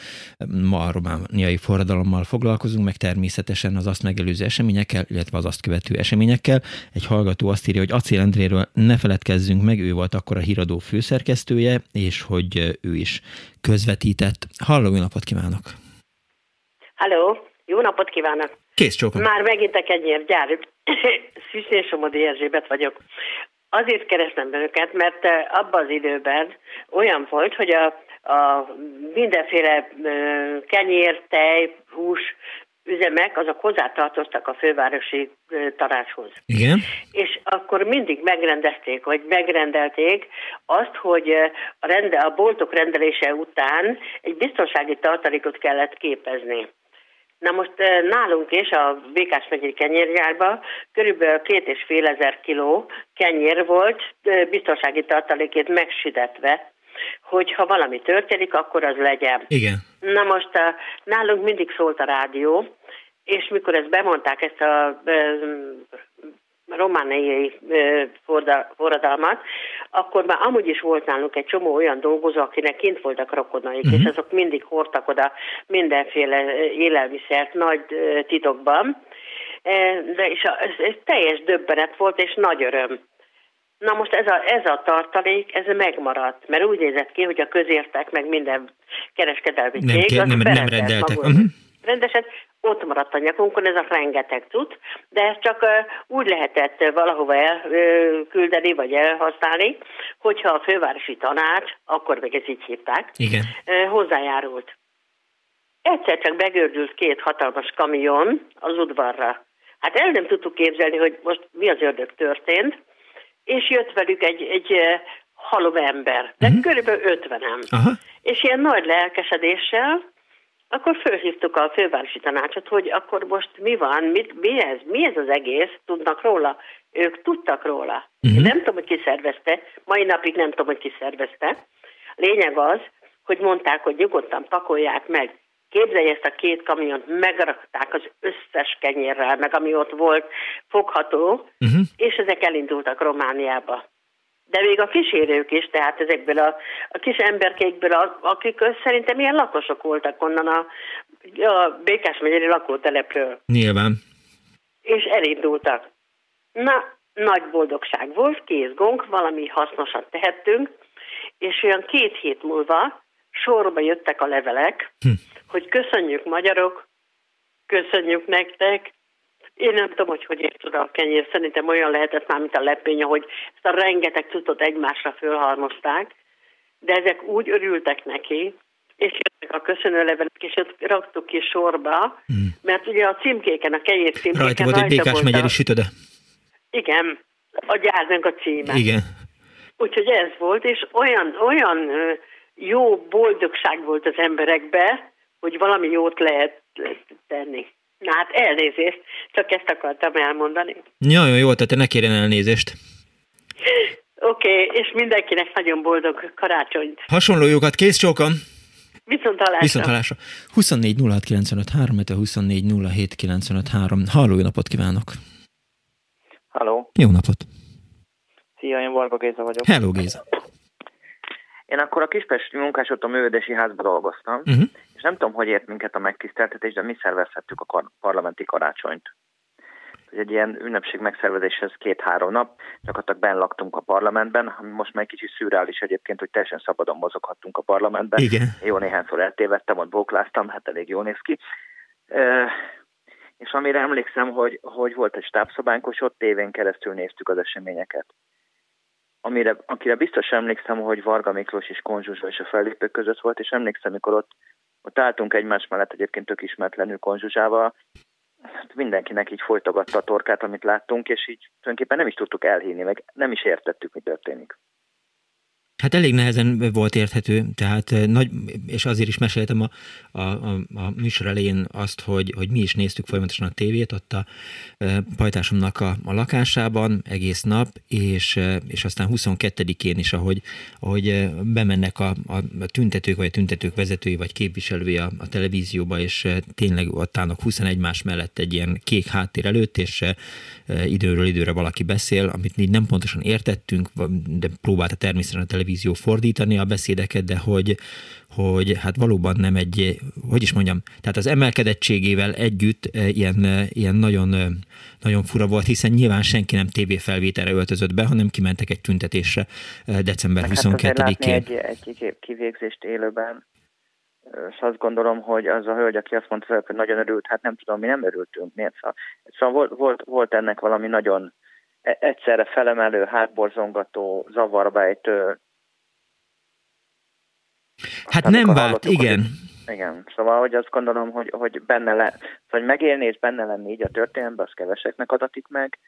ma a romániai forradalommal foglalkozunk, meg természetesen az azt megelőző eseményekkel, illetve az azt követő eseményekkel. Egy hallgató azt írja, hogy Acél Endréről ne feledkezzünk meg, ő volt akkor a híradó főszerkesztője, és hogy eh, ő is közvetített. Halló, napot kívánok! Halló! Jó napot kívánok! Kész csókom. Már megint egy gyár. Szűzés Somodi Erzsébet vagyok. Azért keresem önöket, mert abban az időben olyan volt, hogy a, a mindenféle kenyér, tej, hús, üzemek, azok hozzátartoztak a fővárosi tanácshoz. Igen. És akkor mindig megrendezték, vagy megrendelték azt, hogy a, rende, a boltok rendelése után egy biztonsági tartalékot kellett képezni. Na most eh, nálunk is a Békás megyei kenyérgyárban körülbelül két és fél ezer kiló kenyér volt eh, biztonsági tartalékét megsüdetve, hogy ha valami történik, akkor az legyen. Igen. Na most a, eh, nálunk mindig szólt a rádió, és mikor ezt bemondták, ezt a romániai forradalmat, akkor már amúgy is volt nálunk egy csomó olyan dolgozó, akinek kint voltak rokonaik, uh-huh. és mhm. azok mindig hordtak oda mindenféle élelmiszert nagy titokban, de és ez, ez teljes döbbenet volt, és nagy öröm. Na most ez a, ez a tartalék, ez megmaradt, mert úgy nézett ki, hogy a közértek, meg minden kereskedelmi cég, nem, nem, nem rendeltek. Uh-huh. Rendesen ott maradt a nyakunkon ez a rengeteg tud, de ezt csak úgy lehetett valahova elküldeni, vagy elhasználni, hogyha a fővárosi tanács, akkor meg ezt így hívták, Igen. Hozzájárult. Egyszer csak begördült két hatalmas kamion az udvarra. Hát el nem tudtuk képzelni, hogy most mi az ördög történt, és jött velük egy, egy halom ember, de uh-huh. körülbelül ötvenen. Uh-huh. És ilyen nagy lelkesedéssel, akkor fölhívtuk a fővárosi tanácsot, hogy akkor most mi van, mit, mi ez, mi ez az egész, tudnak róla. Ők tudtak róla. Uh-huh. Nem tudom, hogy ki szervezte, mai napig nem tudom, hogy ki szervezte. Lényeg az, hogy mondták, hogy nyugodtan pakolják meg. Képzelj ezt a két kamiont, megrakták az összes kenyérrel, meg ami ott volt fogható, uh-huh. és ezek elindultak Romániába. De még a kísérők is, tehát ezekből a, a kis emberkékből, a, akik szerintem ilyen lakosok voltak onnan a, a Békás megyeri lakótelepről. Nyilván. És elindultak. Na, nagy boldogság volt, kész gong, valami hasznosat tehettünk, és olyan két hét múlva sorba jöttek a levelek, hm. hogy köszönjük magyarok, köszönjük nektek, én nem tudom, hogy hogy ért oda a kenyér. Szerintem olyan lehetett már, mint a lepény, hogy ezt a rengeteg cuccot egymásra fölhalmozták, de ezek úgy örültek neki, és jöttek a köszönőlevelek, és ott raktuk ki sorba, hmm. mert ugye a címkéken, a kenyér címkéken rajta volt egy Békás megyeri sütöde. Igen, a gyárnak a címe. Igen. Úgyhogy ez volt, és olyan, olyan jó boldogság volt az emberekbe, hogy valami jót lehet tenni. Na hát elnézést, csak ezt akartam elmondani. Nagyon jó, tehát ne kérjen elnézést. Oké, okay, és mindenkinek nagyon boldog karácsonyt. Hasonló jókat, kész csókom! Viszont hallásra. Viszont hallásra. 24 06 95 3, 24 07 95 3. Halló, jó napot kívánok! Halló! Jó napot! Szia, én Varga Géza vagyok. Hello, Géza! Én akkor a Kispesti munkásottam művődési házba dolgoztam, uh-huh. és nem tudom, hogy ért minket a megtiszteltetés, de mi szervezhettük a parlamenti karácsonyt. Egy ilyen ünnepség megszervezéshez két-három nap, gyakorlatilag benn laktunk a parlamentben, ami most már egy kicsit szürreális egyébként, hogy teljesen szabadon mozoghattunk a parlamentben. Igen. Jó néhányszor eltévedtem, ott bókláztam, hát elég jól néz ki. E, és amire emlékszem, hogy, hogy volt egy stábszobánk, és ott tévén keresztül néztük az eseményeket amire, akire biztos emlékszem, hogy Varga Miklós és Konzsuzsa és a fellépők között volt, és emlékszem, mikor ott, ott álltunk egymás mellett egyébként tök ismertlenül Konzsuzsával, hát mindenkinek így folytogatta a torkát, amit láttunk, és így tulajdonképpen nem is tudtuk elhinni, meg nem is értettük, mi történik. Hát elég nehezen volt érthető, tehát nagy, és azért is meséltem a, a, a, a műsor elején azt, hogy, hogy mi is néztük folyamatosan a tévét ott a pajtásomnak a, a lakásában egész nap, és, és aztán 22-én is, ahogy, ahogy bemennek a, a, tüntetők, vagy a tüntetők vezetői, vagy képviselői a, a televízióba, és tényleg ott állnak 21 más mellett egy ilyen kék háttér előtt, és időről időre valaki beszél, amit így nem pontosan értettünk, de próbálta természetesen a televízió televízió fordítani a beszédeket, de hogy, hogy hát valóban nem egy, hogy is mondjam, tehát az emelkedettségével együtt e, ilyen, e, ilyen nagyon, e, nagyon fura volt, hiszen nyilván senki nem tévéfelvételre öltözött be, hanem kimentek egy tüntetésre december 22-én. Hát egy, egy kivégzést élőben, és azt gondolom, hogy az a hölgy, aki azt mondta, hogy nagyon örült, hát nem tudom, mi nem örültünk. Miért? Szóval, szóval volt, volt, volt ennek valami nagyon egyszerre felemelő, hátborzongató, zavarbejtő, Hát nem vált, igen. Hogy, igen, szóval hogy azt gondolom, hogy, hogy benne le, szóval, hogy megélni és benne lenni így a történelemben, az keveseknek adatik meg,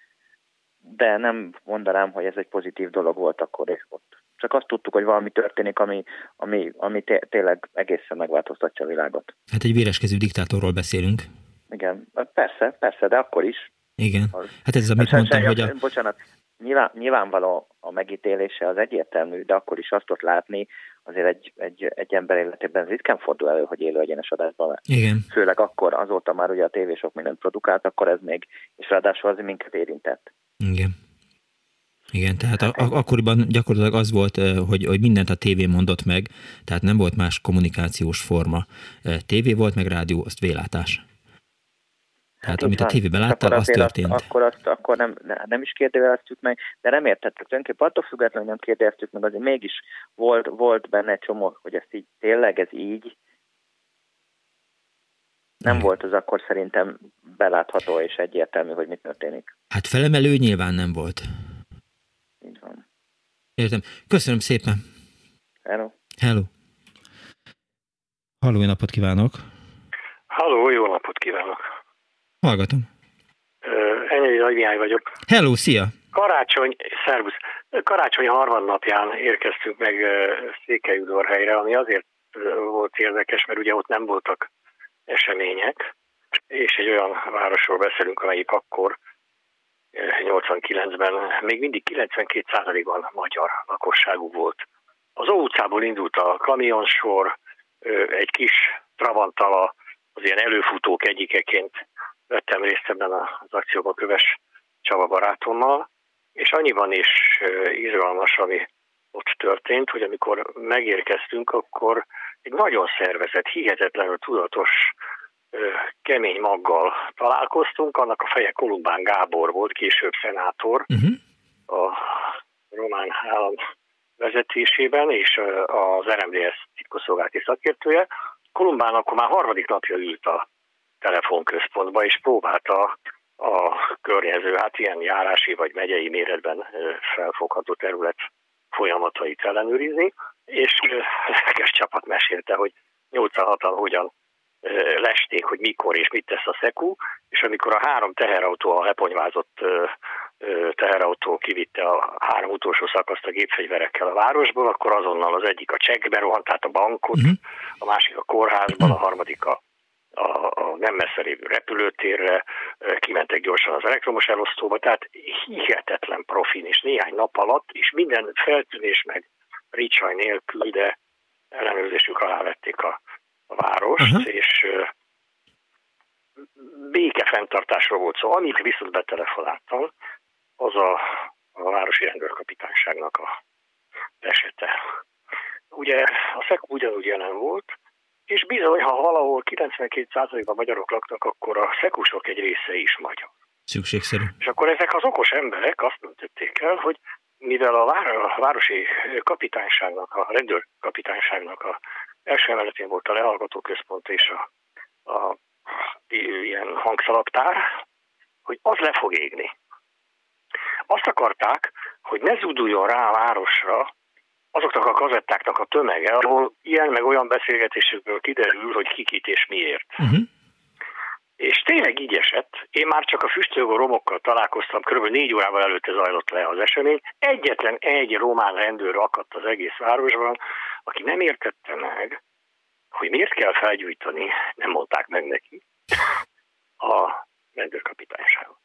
de nem mondanám, hogy ez egy pozitív dolog volt akkor és ott. Csak azt tudtuk, hogy valami történik, ami, ami, ami té- tényleg egészen megváltoztatja a világot. Hát egy véreskező diktátorról beszélünk. Igen, persze, persze, de akkor is. Igen, hát ez az, amit mondtam, hogy a... Bocsánat, nyilván, nyilvánvaló a megítélése az egyértelmű, de akkor is azt ott látni, azért egy, egy, egy ember életében ritkán fordul elő, hogy élő egyenes adásban Igen. Főleg akkor, azóta már ugye a tévé sok mindent produkált, akkor ez még, és ráadásul azért minket érintett. Igen. Igen, tehát hát, a, akkoriban gyakorlatilag az volt, hogy, hogy mindent a tévé mondott meg, tehát nem volt más kommunikációs forma. Tévé volt, meg rádió, azt vélátás. Tehát amit a tévében láttál, az történt. Azt, akkor, azt, akkor nem, nem is kérdőjeleztük meg, de nem értettük. Tulajdonképpen attól függetlenül, hogy nem kérdeztük meg, azért mégis volt, volt benne egy csomó, hogy ezt így tényleg ez így, nem hmm. volt az akkor szerintem belátható és egyértelmű, hogy mi történik. Hát felemelő nyilván nem volt. Így van. Értem. Köszönöm szépen. Hello. Hello. Halló, jó napot kívánok! Halló, jó napot kívánok! Hallgatom. Enyedi Nagy vagyok. Hello, szia! Karácsony, szervusz! Karácsony harmadnapján érkeztünk meg Székelyudvarhelyre, ami azért volt érdekes, mert ugye ott nem voltak események, és egy olyan városról beszélünk, amelyik akkor 89-ben még mindig 92%-ban magyar lakosságú volt. Az utcából indult a kamionsor, egy kis Travantala az ilyen előfutók egyikeként vettem részt ebben az akcióban Köves Csaba barátommal, és annyiban is izgalmas, ami ott történt, hogy amikor megérkeztünk, akkor egy nagyon szervezett, hihetetlenül tudatos, kemény maggal találkoztunk, annak a feje Kolumbán Gábor volt, később szenátor uh-huh. a román állam vezetésében, és az RMDS titkosszolgálati szakértője. Kolumbán akkor már harmadik napja ült a telefonközpontba, és próbálta a környező, hát ilyen járási vagy megyei méretben felfogható terület folyamatait ellenőrizni, és lelkes csapat mesélte, hogy 86-an hogyan lesték, hogy mikor és mit tesz a szekú, és amikor a három teherautó, a leponyvázott teherautó kivitte a három utolsó szakaszt a gépfegyverekkel a városból, akkor azonnal az egyik a csekkbe rohant, tehát a bankot, uh-huh. a másik a kórházban, a harmadik a, a, a nem messze lévő repülőtérre, kimentek gyorsan az elektromos elosztóba, tehát hihetetlen profin, és néhány nap alatt, és minden feltűnés meg ricsaj nélkül, de ellenőrzésük alá vették a, a várost, uh-huh. és békefenntartásról volt szó. Amit viszont betelefonáltam, az a, a városi rendőrkapitányságnak a esete. Ugye a SZEK ugyanúgy jelen volt, és bizony, ha valahol 92%-ban magyarok laknak, akkor a szekusok egy része is magyar. Szükségszerű. És akkor ezek az okos emberek azt döntötték el, hogy mivel a, vár, a városi kapitányságnak, a rendőrkapitányságnak a első emeletén volt a lehallgató központ és a, a ilyen hangszalaptár, hogy az le fog égni. Azt akarták, hogy ne zúduljon rá a városra azoknak a kazettáknak a tömege, ahol ilyen meg olyan beszélgetésükből kiderül, hogy kikit és miért. Uh-huh. És tényleg így esett. Én már csak a füstölgő romokkal találkoztam, kb. négy órával előtte zajlott le az esemény. Egyetlen egy román rendőr akadt az egész városban, aki nem értette meg, hogy miért kell felgyújtani, nem mondták meg neki, a rendőrkapitányságot.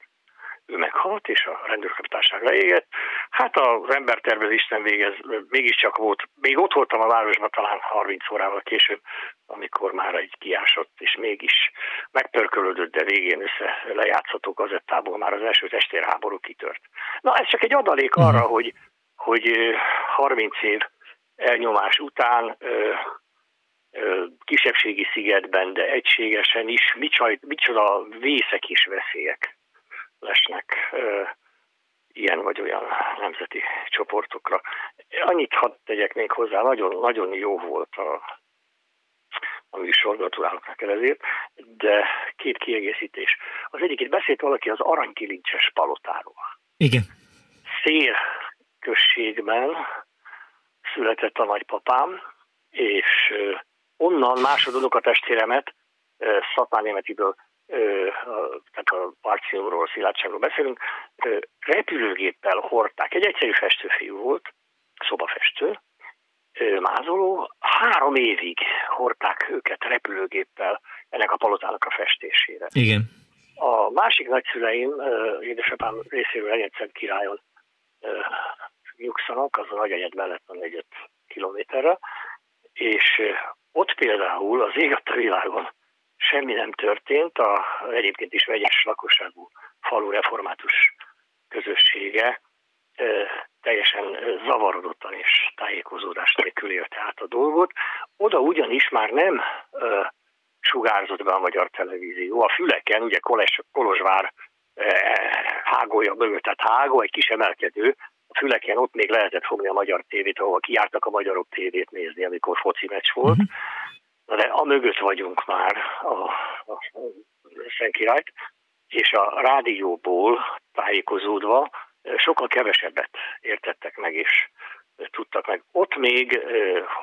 Ő meghalt, és a rendőrkapitányság leégett. Hát az tervez Isten végez, mégiscsak volt, még ott voltam a városban talán 30 órával később, amikor már egy kiásott, és mégis megpörkölődött, de végén össze lejátszható gazettából már az első testvérháború kitört. Na ez csak egy adalék arra, mhm. hogy, hogy 30 év elnyomás után kisebbségi szigetben, de egységesen is micsoda vészek és veszélyek lesnek ilyen vagy olyan nemzeti csoportokra. Annyit hadd tegyek még hozzá, nagyon, nagyon jó volt a, a műsor, gratulálok neked ezért, de két kiegészítés. Az egyik, itt beszélt valaki az aranykilincses palotáról. Igen. Szél községben született a nagypapám, és onnan másodolok a testvéremet, Szatmár Németiből, tehát a parcióról, szilárdságról beszélünk, repülőgéppel hordták. Egy egyszerű festőfiú volt, szobafestő, mázoló, három évig hordták őket repülőgéppel ennek a palotának a festésére. Igen. A másik nagyszüleim, édesapám részéről Enyedszent királyon nyugszanak, az a nagyegyed mellett van egy kilométerre, és ott például az ég a világon semmi nem történt, a egyébként is vegyes lakosságú falu református közössége teljesen zavarodottan és tájékozódás nélkül élte át a dolgot. Oda ugyanis már nem e, sugárzott be a magyar televízió. A füleken, ugye Koles, Kolozsvár hágója mögött, tehát hágó, egy kis emelkedő, a füleken ott még lehetett fogni a magyar tévét, ahol kiártak a magyarok tévét nézni, amikor foci meccs volt. Uh-huh. Na de a mögött vagyunk már a, a Szentkirályt, és a rádióból tájékozódva sokkal kevesebbet értettek meg, és tudtak meg. Ott még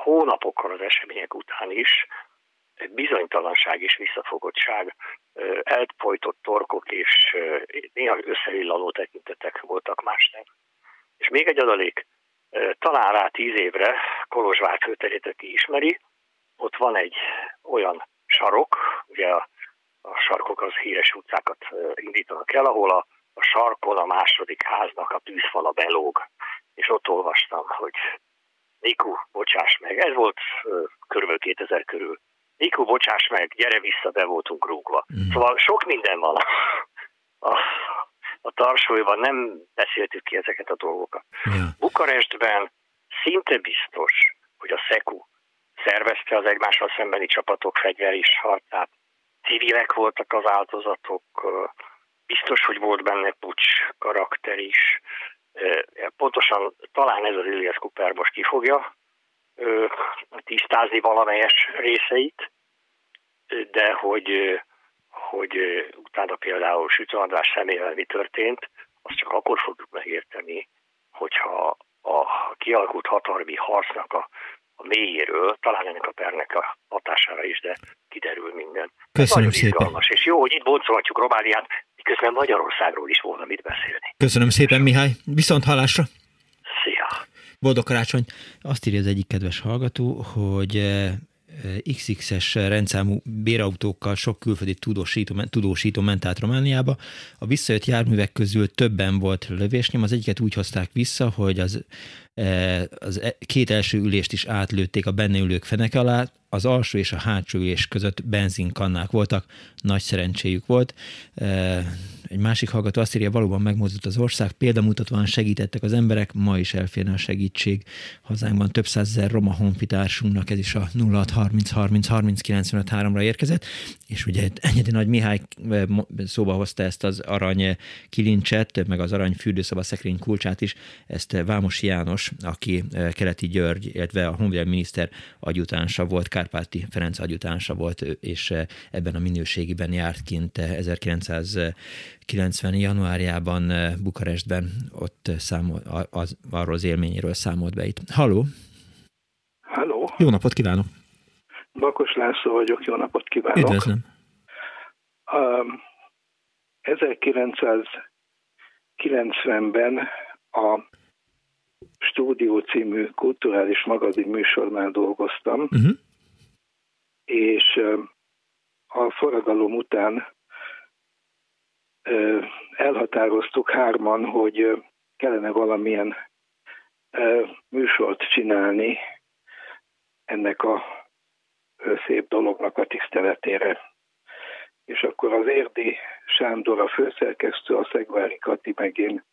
hónapokkal az események után is bizonytalanság és visszafogottság, elfolytott torkok és néha összeillaló tekintetek voltak másnak. És még egy adalék, talán rá tíz évre Kolozsvár főterét, aki ismeri, ott van egy olyan sarok, ugye a, a sarkok az híres utcákat indítanak el, ahol a, a sarkon a második háznak a tűzfala belóg. És ott olvastam, hogy Niku, bocsáss meg, ez volt körülbelül 2000 körül. Niku, bocsáss meg, gyere vissza, be voltunk rúgva. Mm. Szóval sok minden van a, a, tarsolyban, nem beszéltük ki ezeket a dolgokat. Yeah. Bukarestben szinte biztos, hogy a SZEKU szervezte az egymással szembeni csapatok fegyveris harcát. Civilek voltak az áldozatok, biztos, hogy volt benne pucs karakter is. Pontosan talán ez az Ilias Cooper most kifogja tisztázni valamelyes részeit, de hogy, hogy utána például Sütő András személyvel mi történt, azt csak akkor fogjuk megérteni, hogyha a kialakult hatalmi harcnak a, a mélyéről, talán ennek a pernek a hatására is, de kiderül minden. Köszönöm Nagyon szépen. Izgalmas, és jó, hogy itt boncolhatjuk Romániát, miközben Magyarországról is volna mit beszélni. Köszönöm szépen, Mihály. Viszont hallásra. Szia. Boldog karácsony. Azt írja az egyik kedves hallgató, hogy XX-es rendszámú bérautókkal sok külföldi tudósító, tudósító ment át Romániába. A visszajött járművek közül többen volt lövésnyom, az egyiket úgy hozták vissza, hogy az, az e, két első ülést is átlőtték a benne ülők fenek alá, az alsó és a hátsó ülés között benzinkannák voltak, nagy szerencséjük volt. Egy másik hallgató azt írja, valóban megmozdult az ország, példamutatóan segítettek az emberek, ma is elférne a segítség. Hazánkban több százezer roma honfitársunknak ez is a 0630 30 30 95 3-ra érkezett, és ugye Enyedi Nagy Mihály szóba hozta ezt az arany kilincset, meg az arany fürdőszoba szekrény kulcsát is, ezt Vámos János, aki Keleti György, illetve a honvédelmi miniszter agyutánsa volt, Kárpáti Ferenc agyutánsa volt, és ebben a minőségiben járt kint 1990. januárjában Bukarestben, ott számol, az, arról az élményéről számolt be itt. Halló! Halló! Jó napot kívánok! Bakos László vagyok, jó napot kívánok! Üdvözlöm! Um, 1990-ben a Stúdió című kulturális magazin műsornál dolgoztam, uh-huh és a forradalom után elhatároztuk hárman, hogy kellene valamilyen műsort csinálni ennek a szép dolognak a tiszteletére. És akkor az Érdi Sándor, a főszerkesztő, a Szegvári Kati meg én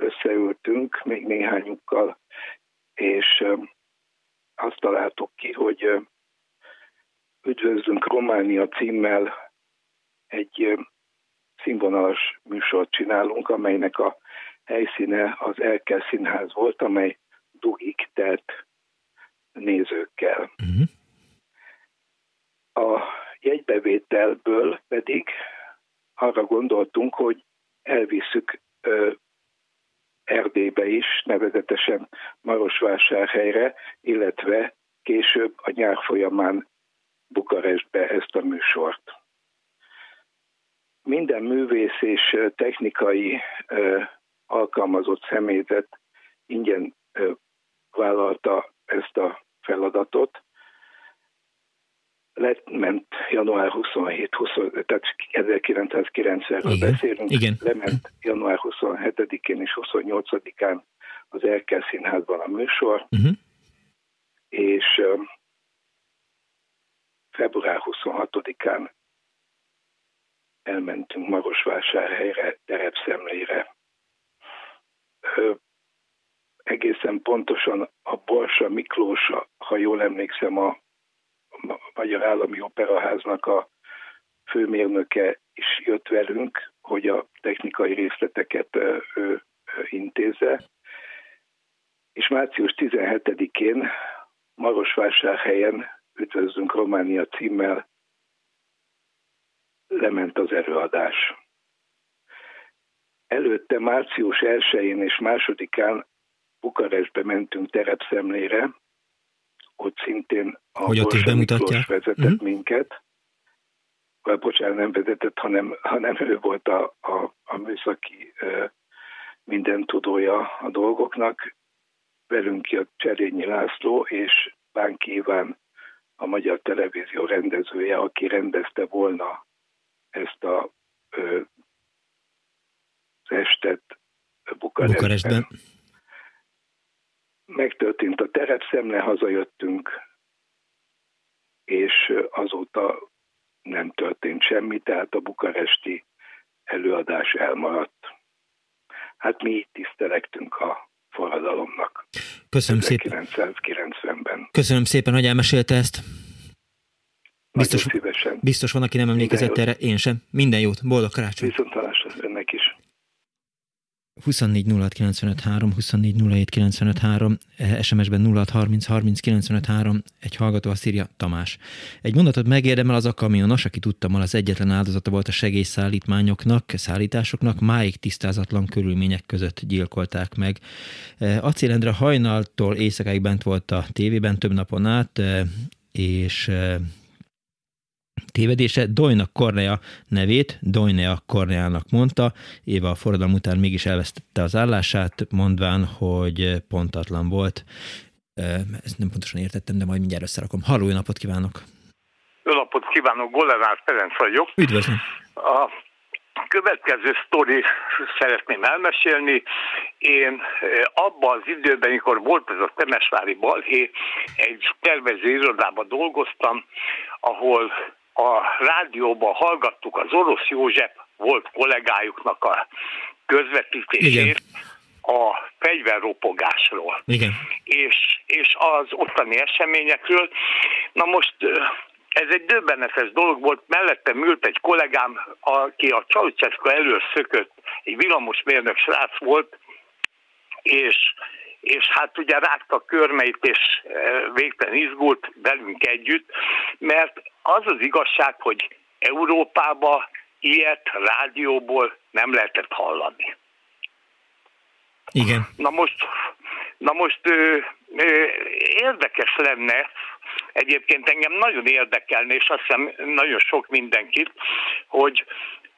összeültünk, még néhányukkal, és azt találtuk ki, hogy Üdvözlünk Románia címmel egy színvonalas műsort csinálunk, amelynek a helyszíne az Elkel Színház volt, amely dugik telt nézőkkel. Uh-huh. A jegybevételből pedig arra gondoltunk, hogy elviszük Erdélybe is, nevezetesen Marosvásárhelyre, illetve később a nyár folyamán Bukarestbe ezt a műsort. Minden művész és technikai alkalmazott személyzet ingyen vállalta ezt a feladatot. Lement január 27, 20, tehát 1990-ről beszélünk, Igen. lement január 27-én és 28-án az Erkel Színházban a műsor, uh-huh. és február 26-án elmentünk Marosvásárhelyre, terepszemlére. Ö, egészen pontosan a Borsa Miklós, ha jól emlékszem, a Magyar Állami Operaháznak a főmérnöke is jött velünk, hogy a technikai részleteket ő intézze. És március 17-én Marosvásárhelyen Üdvözlünk Románia címmel lement az előadás. Előtte március 1-én és másodikán Bukarestbe mentünk terepszemlére, ott szintén a hogy ott is bemutatják. vezetett uh-huh. minket. Vagy, bocsánat, nem vezetett, hanem, hanem ő volt a, a, a műszaki minden tudója a dolgoknak. Velünk jött Cserényi László és Bánki Iván, a Magyar Televízió rendezője, aki rendezte volna ezt a ö, az estet Bukarestben. Bukarestben. Megtörtént a terepszemle, hazajöttünk, és azóta nem történt semmi, tehát a bukaresti előadás elmaradt. Hát mi itt tisztelektünk a forradalomnak. Köszönöm 1990-ben. szépen. Köszönöm szépen, hogy elmesélte ezt. Biztos, biztos van, aki nem emlékezett erre, én sem. Minden jót, boldog karácsony. Viszontalásra önnek is. 24 06 24 SMS-ben 06 30 egy hallgató azt írja, Tamás. Egy mondatot megérdemel az a kamionos, aki tudtam, az egyetlen áldozata volt a segélyszállítmányoknak, szállításoknak, máig tisztázatlan körülmények között gyilkolták meg. E, Acélendre hajnaltól éjszakáig bent volt a tévében több napon át, e, és e, tévedése. Dojna Kornea nevét Dojnea Korneának mondta, éve a forradalom után mégis elvesztette az állását, mondván, hogy pontatlan volt. Ezt nem pontosan értettem, de majd mindjárt összerakom. Halló, jó napot kívánok! Jó napot kívánok, Golerás Ferenc vagyok. Üdvözlöm! A következő sztori szeretném elmesélni. Én abban az időben, mikor volt ez a Temesvári balhé, egy tervező irodában dolgoztam, ahol a rádióban hallgattuk az orosz József volt kollégájuknak a közvetítését Igen. a fegyverropogásról. Igen. És, és az ottani eseményekről. Na most ez egy döbbenetes dolog volt, mellettem ült egy kollégám, aki a Ceausescu elől szökött, egy villamosmérnök srác volt, és és hát ugye rágta körmeit, és végtelen izgult velünk együtt, mert az az igazság, hogy Európába ilyet rádióból nem lehetett hallani. Igen. Na most, na most ö, ö, érdekes lenne, egyébként engem nagyon érdekelne, és azt hiszem nagyon sok mindenkit, hogy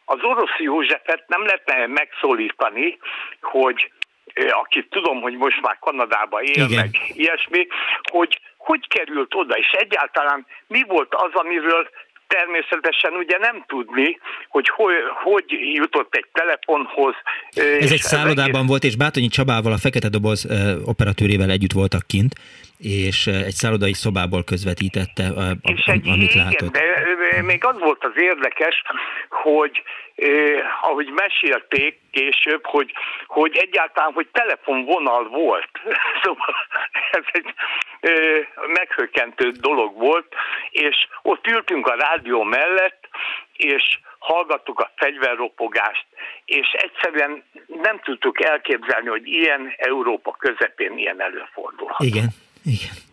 az orosz Józsefet nem lehetne megszólítani, hogy akit tudom, hogy most már Kanadában él, Igen. meg ilyesmi, hogy hogy került oda, és egyáltalán mi volt az, amiről természetesen ugye nem tudni, hogy hogy, hogy jutott egy telefonhoz. Ez egy szállodában egész... volt, és Bátonyi Csabával, a Fekete Doboz operatőrével együtt voltak kint, és egy szállodai szobából közvetítette, és egy, amit látott. Igen, de még az volt az érdekes, hogy eh, ahogy mesélték később, hogy, hogy egyáltalán, hogy telefonvonal volt. Szóval ez egy eh, meghökkentő dolog volt, és ott ültünk a rádió mellett, és hallgattuk a fegyverropogást, és egyszerűen nem tudtuk elképzelni, hogy ilyen Európa közepén ilyen előfordulhat. Igen, igen.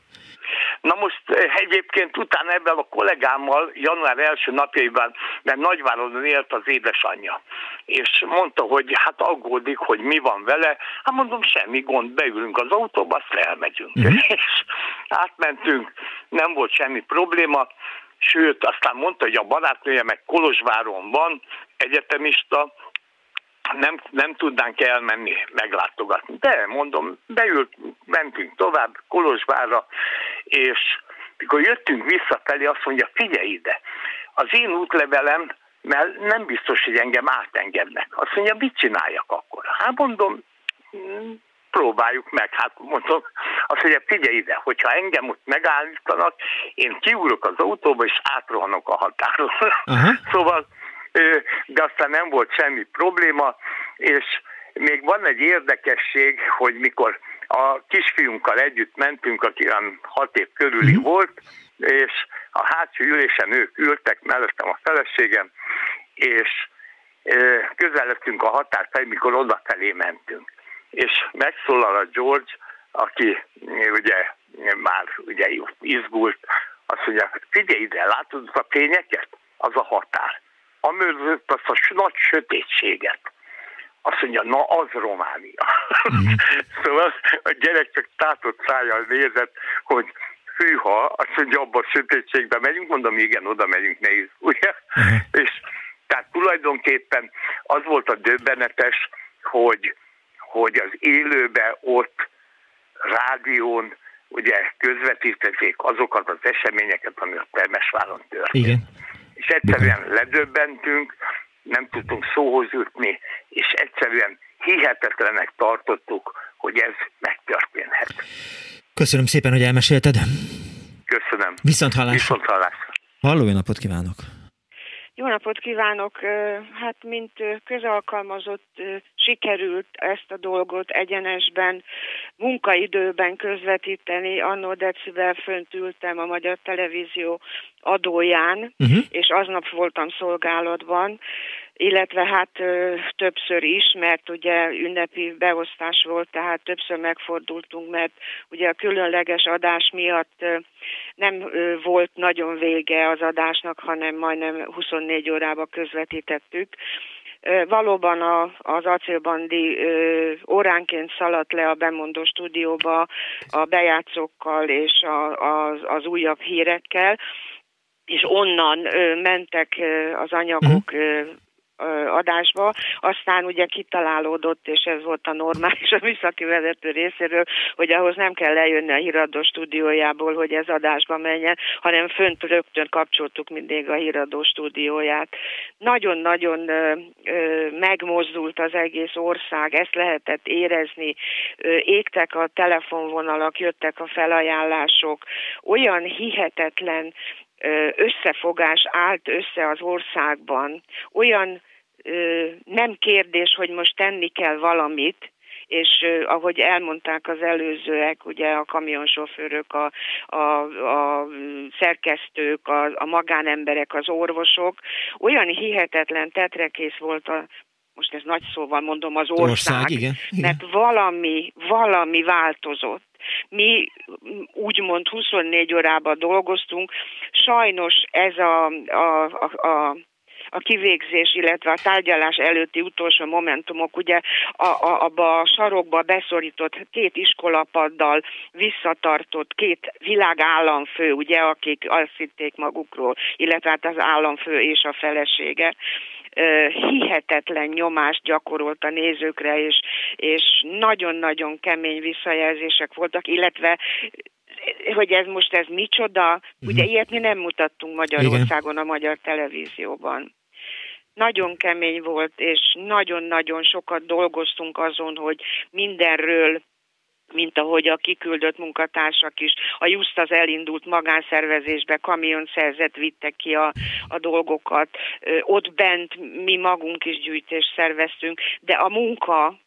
Na most eh, egyébként utána ebben a kollégámmal január első napjaiban, mert Nagyvárodon élt az édesanyja, és mondta, hogy hát aggódik, hogy mi van vele. Hát mondom, semmi gond, beülünk az autóba, azt elmegyünk. Uh-huh. És átmentünk, nem volt semmi probléma, sőt, aztán mondta, hogy a barátnője meg Kolozsváron van, egyetemista, nem, nem tudnánk elmenni, meglátogatni. De mondom, beült, mentünk tovább Kolozsvárra, és mikor jöttünk visszafelé, azt mondja, figyelj ide, az én útlevelem, mert nem biztos, hogy engem átengednek. Azt mondja, mit csináljak akkor? Hát mondom, próbáljuk meg. Hát mondom, azt mondja, figyelj ide, hogyha engem ott megállítanak, én kiúrok az autóba, és átrohanok a határon. Uh-huh. szóval de aztán nem volt semmi probléma, és még van egy érdekesség, hogy mikor a kisfiunkkal együtt mentünk, aki olyan hat év körüli mm. volt, és a hátsó ülésen ők ültek, mellettem a feleségem, és közeledtünk a határ felé, mikor odafelé mentünk. És megszólal a George, aki ugye már ugye izgult, azt mondja, figyelj ide, látod a fényeket? Az a határ. Amögött azt a nagy sötétséget. Azt mondja, na az Románia. Mm. szóval a gyerek csak tátott szájjal nézett, hogy hűha, azt mondja, abban a sötétségben megyünk, mondom, igen, oda megyünk, nehéz, ugye? Uh-huh. És tehát tulajdonképpen az volt a döbbenetes, hogy, hogy az élőbe ott rádión ugye közvetítették azokat az eseményeket, ami a Termesváron történt. Igen. És egyszerűen ledöbbentünk, nem tudtunk szóhoz jutni, és egyszerűen hihetetlenek tartottuk, hogy ez megtörténhet. Köszönöm szépen, hogy elmesélted. Köszönöm. Viszont hallásra. Viszont hallásra. Halló, napot kívánok! Jó napot kívánok! Hát, mint közalkalmazott sikerült ezt a dolgot egyenesben, munkaidőben közvetíteni. Annó decivel fönt ültem a Magyar Televízió adóján, uh-huh. és aznap voltam szolgálatban, illetve hát többször is, mert ugye ünnepi beosztás volt, tehát többször megfordultunk, mert ugye a különleges adás miatt nem volt nagyon vége az adásnak, hanem majdnem 24 órába közvetítettük. Valóban a, az acélbandi ö, óránként szaladt le a bemondó stúdióba a bejátszókkal és a, az, az újabb hírekkel, és onnan ö, mentek ö, az anyagok ö, adásba, aztán ugye kitalálódott, és ez volt a normális a műszaki vezető részéről, hogy ahhoz nem kell lejönni a híradó stúdiójából, hogy ez adásba menjen, hanem fönt rögtön kapcsoltuk mindig a híradó stúdióját. Nagyon-nagyon megmozdult az egész ország, ezt lehetett érezni, égtek a telefonvonalak, jöttek a felajánlások, olyan hihetetlen összefogás állt össze az országban, olyan nem kérdés, hogy most tenni kell valamit, és ahogy elmondták az előzőek, ugye a kamionsofőrök, a, a, a szerkesztők, a, a magánemberek, az orvosok, olyan hihetetlen tetrekész volt a most ez nagy szóval mondom, az ország, ország igen, igen. mert valami, valami változott. Mi úgymond 24 órában dolgoztunk, sajnos ez a, a, a, a a kivégzés, illetve a tárgyalás előtti utolsó momentumok, ugye a, a, a sarokba beszorított két iskolapaddal visszatartott két világállamfő, ugye, akik azt hitték magukról, illetve hát az államfő és a felesége hihetetlen nyomást gyakorolt a nézőkre, és, és nagyon-nagyon kemény visszajelzések voltak, illetve hogy ez most ez micsoda, uh-huh. ugye ilyet mi nem mutattunk Magyarországon Igen. a magyar televízióban nagyon kemény volt, és nagyon-nagyon sokat dolgoztunk azon, hogy mindenről mint ahogy a kiküldött munkatársak is. A Just az elindult magánszervezésbe, kamion szerzett, vittek ki a, a dolgokat. Ott bent mi magunk is gyűjtést szerveztünk, de a munka,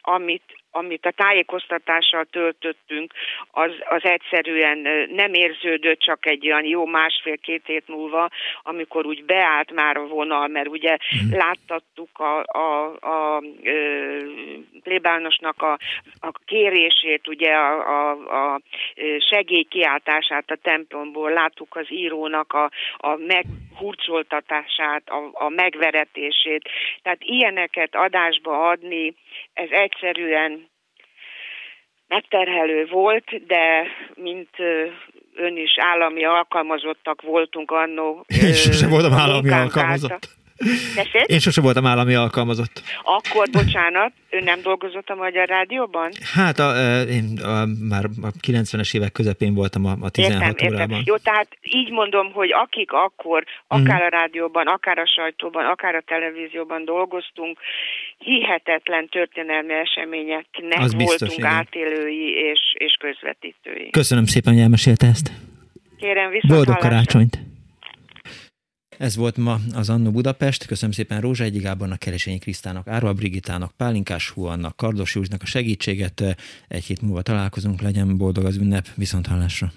amit amit a tájékoztatással töltöttünk, az, az egyszerűen nem érződött csak egy olyan jó másfél-két hét múlva, amikor úgy beállt már a vonal, mert ugye mm. láttattuk a, a, a, a plébánosnak a, a kérését, ugye a, a, a segélykiáltását a templomból, láttuk az írónak a, a meghurcoltatását, a, a megveretését. Tehát ilyeneket adásba adni, ez egyszerűen megterhelő volt, de mint ön is állami alkalmazottak voltunk annó. Én sose voltam állami alkalmazott. Tessék? Én sose voltam állami alkalmazott. Akkor, bocsánat, ön nem dolgozott a Magyar Rádióban? Hát a, én a, már a 90-es évek közepén voltam a, a 16 értem, órában. Értem. Jó, tehát így mondom, hogy akik akkor akár a rádióban, akár a sajtóban, akár a televízióban dolgoztunk, hihetetlen történelmi eseményeknek Az biztos, voltunk igen. átélői és, és közvetítői. Köszönöm szépen, hogy elmesélte ezt. Kérem, viszont Boldog karácsonyt! Ez volt ma az Annó Budapest. Köszönöm szépen Rózsa Egyi Gábornak, Keresényi Krisztának, Árva Brigitának, Pálinkás Huannak, Kardos Józsnak a segítséget. Egy hét múlva találkozunk, legyen boldog az ünnep, viszont hallásra.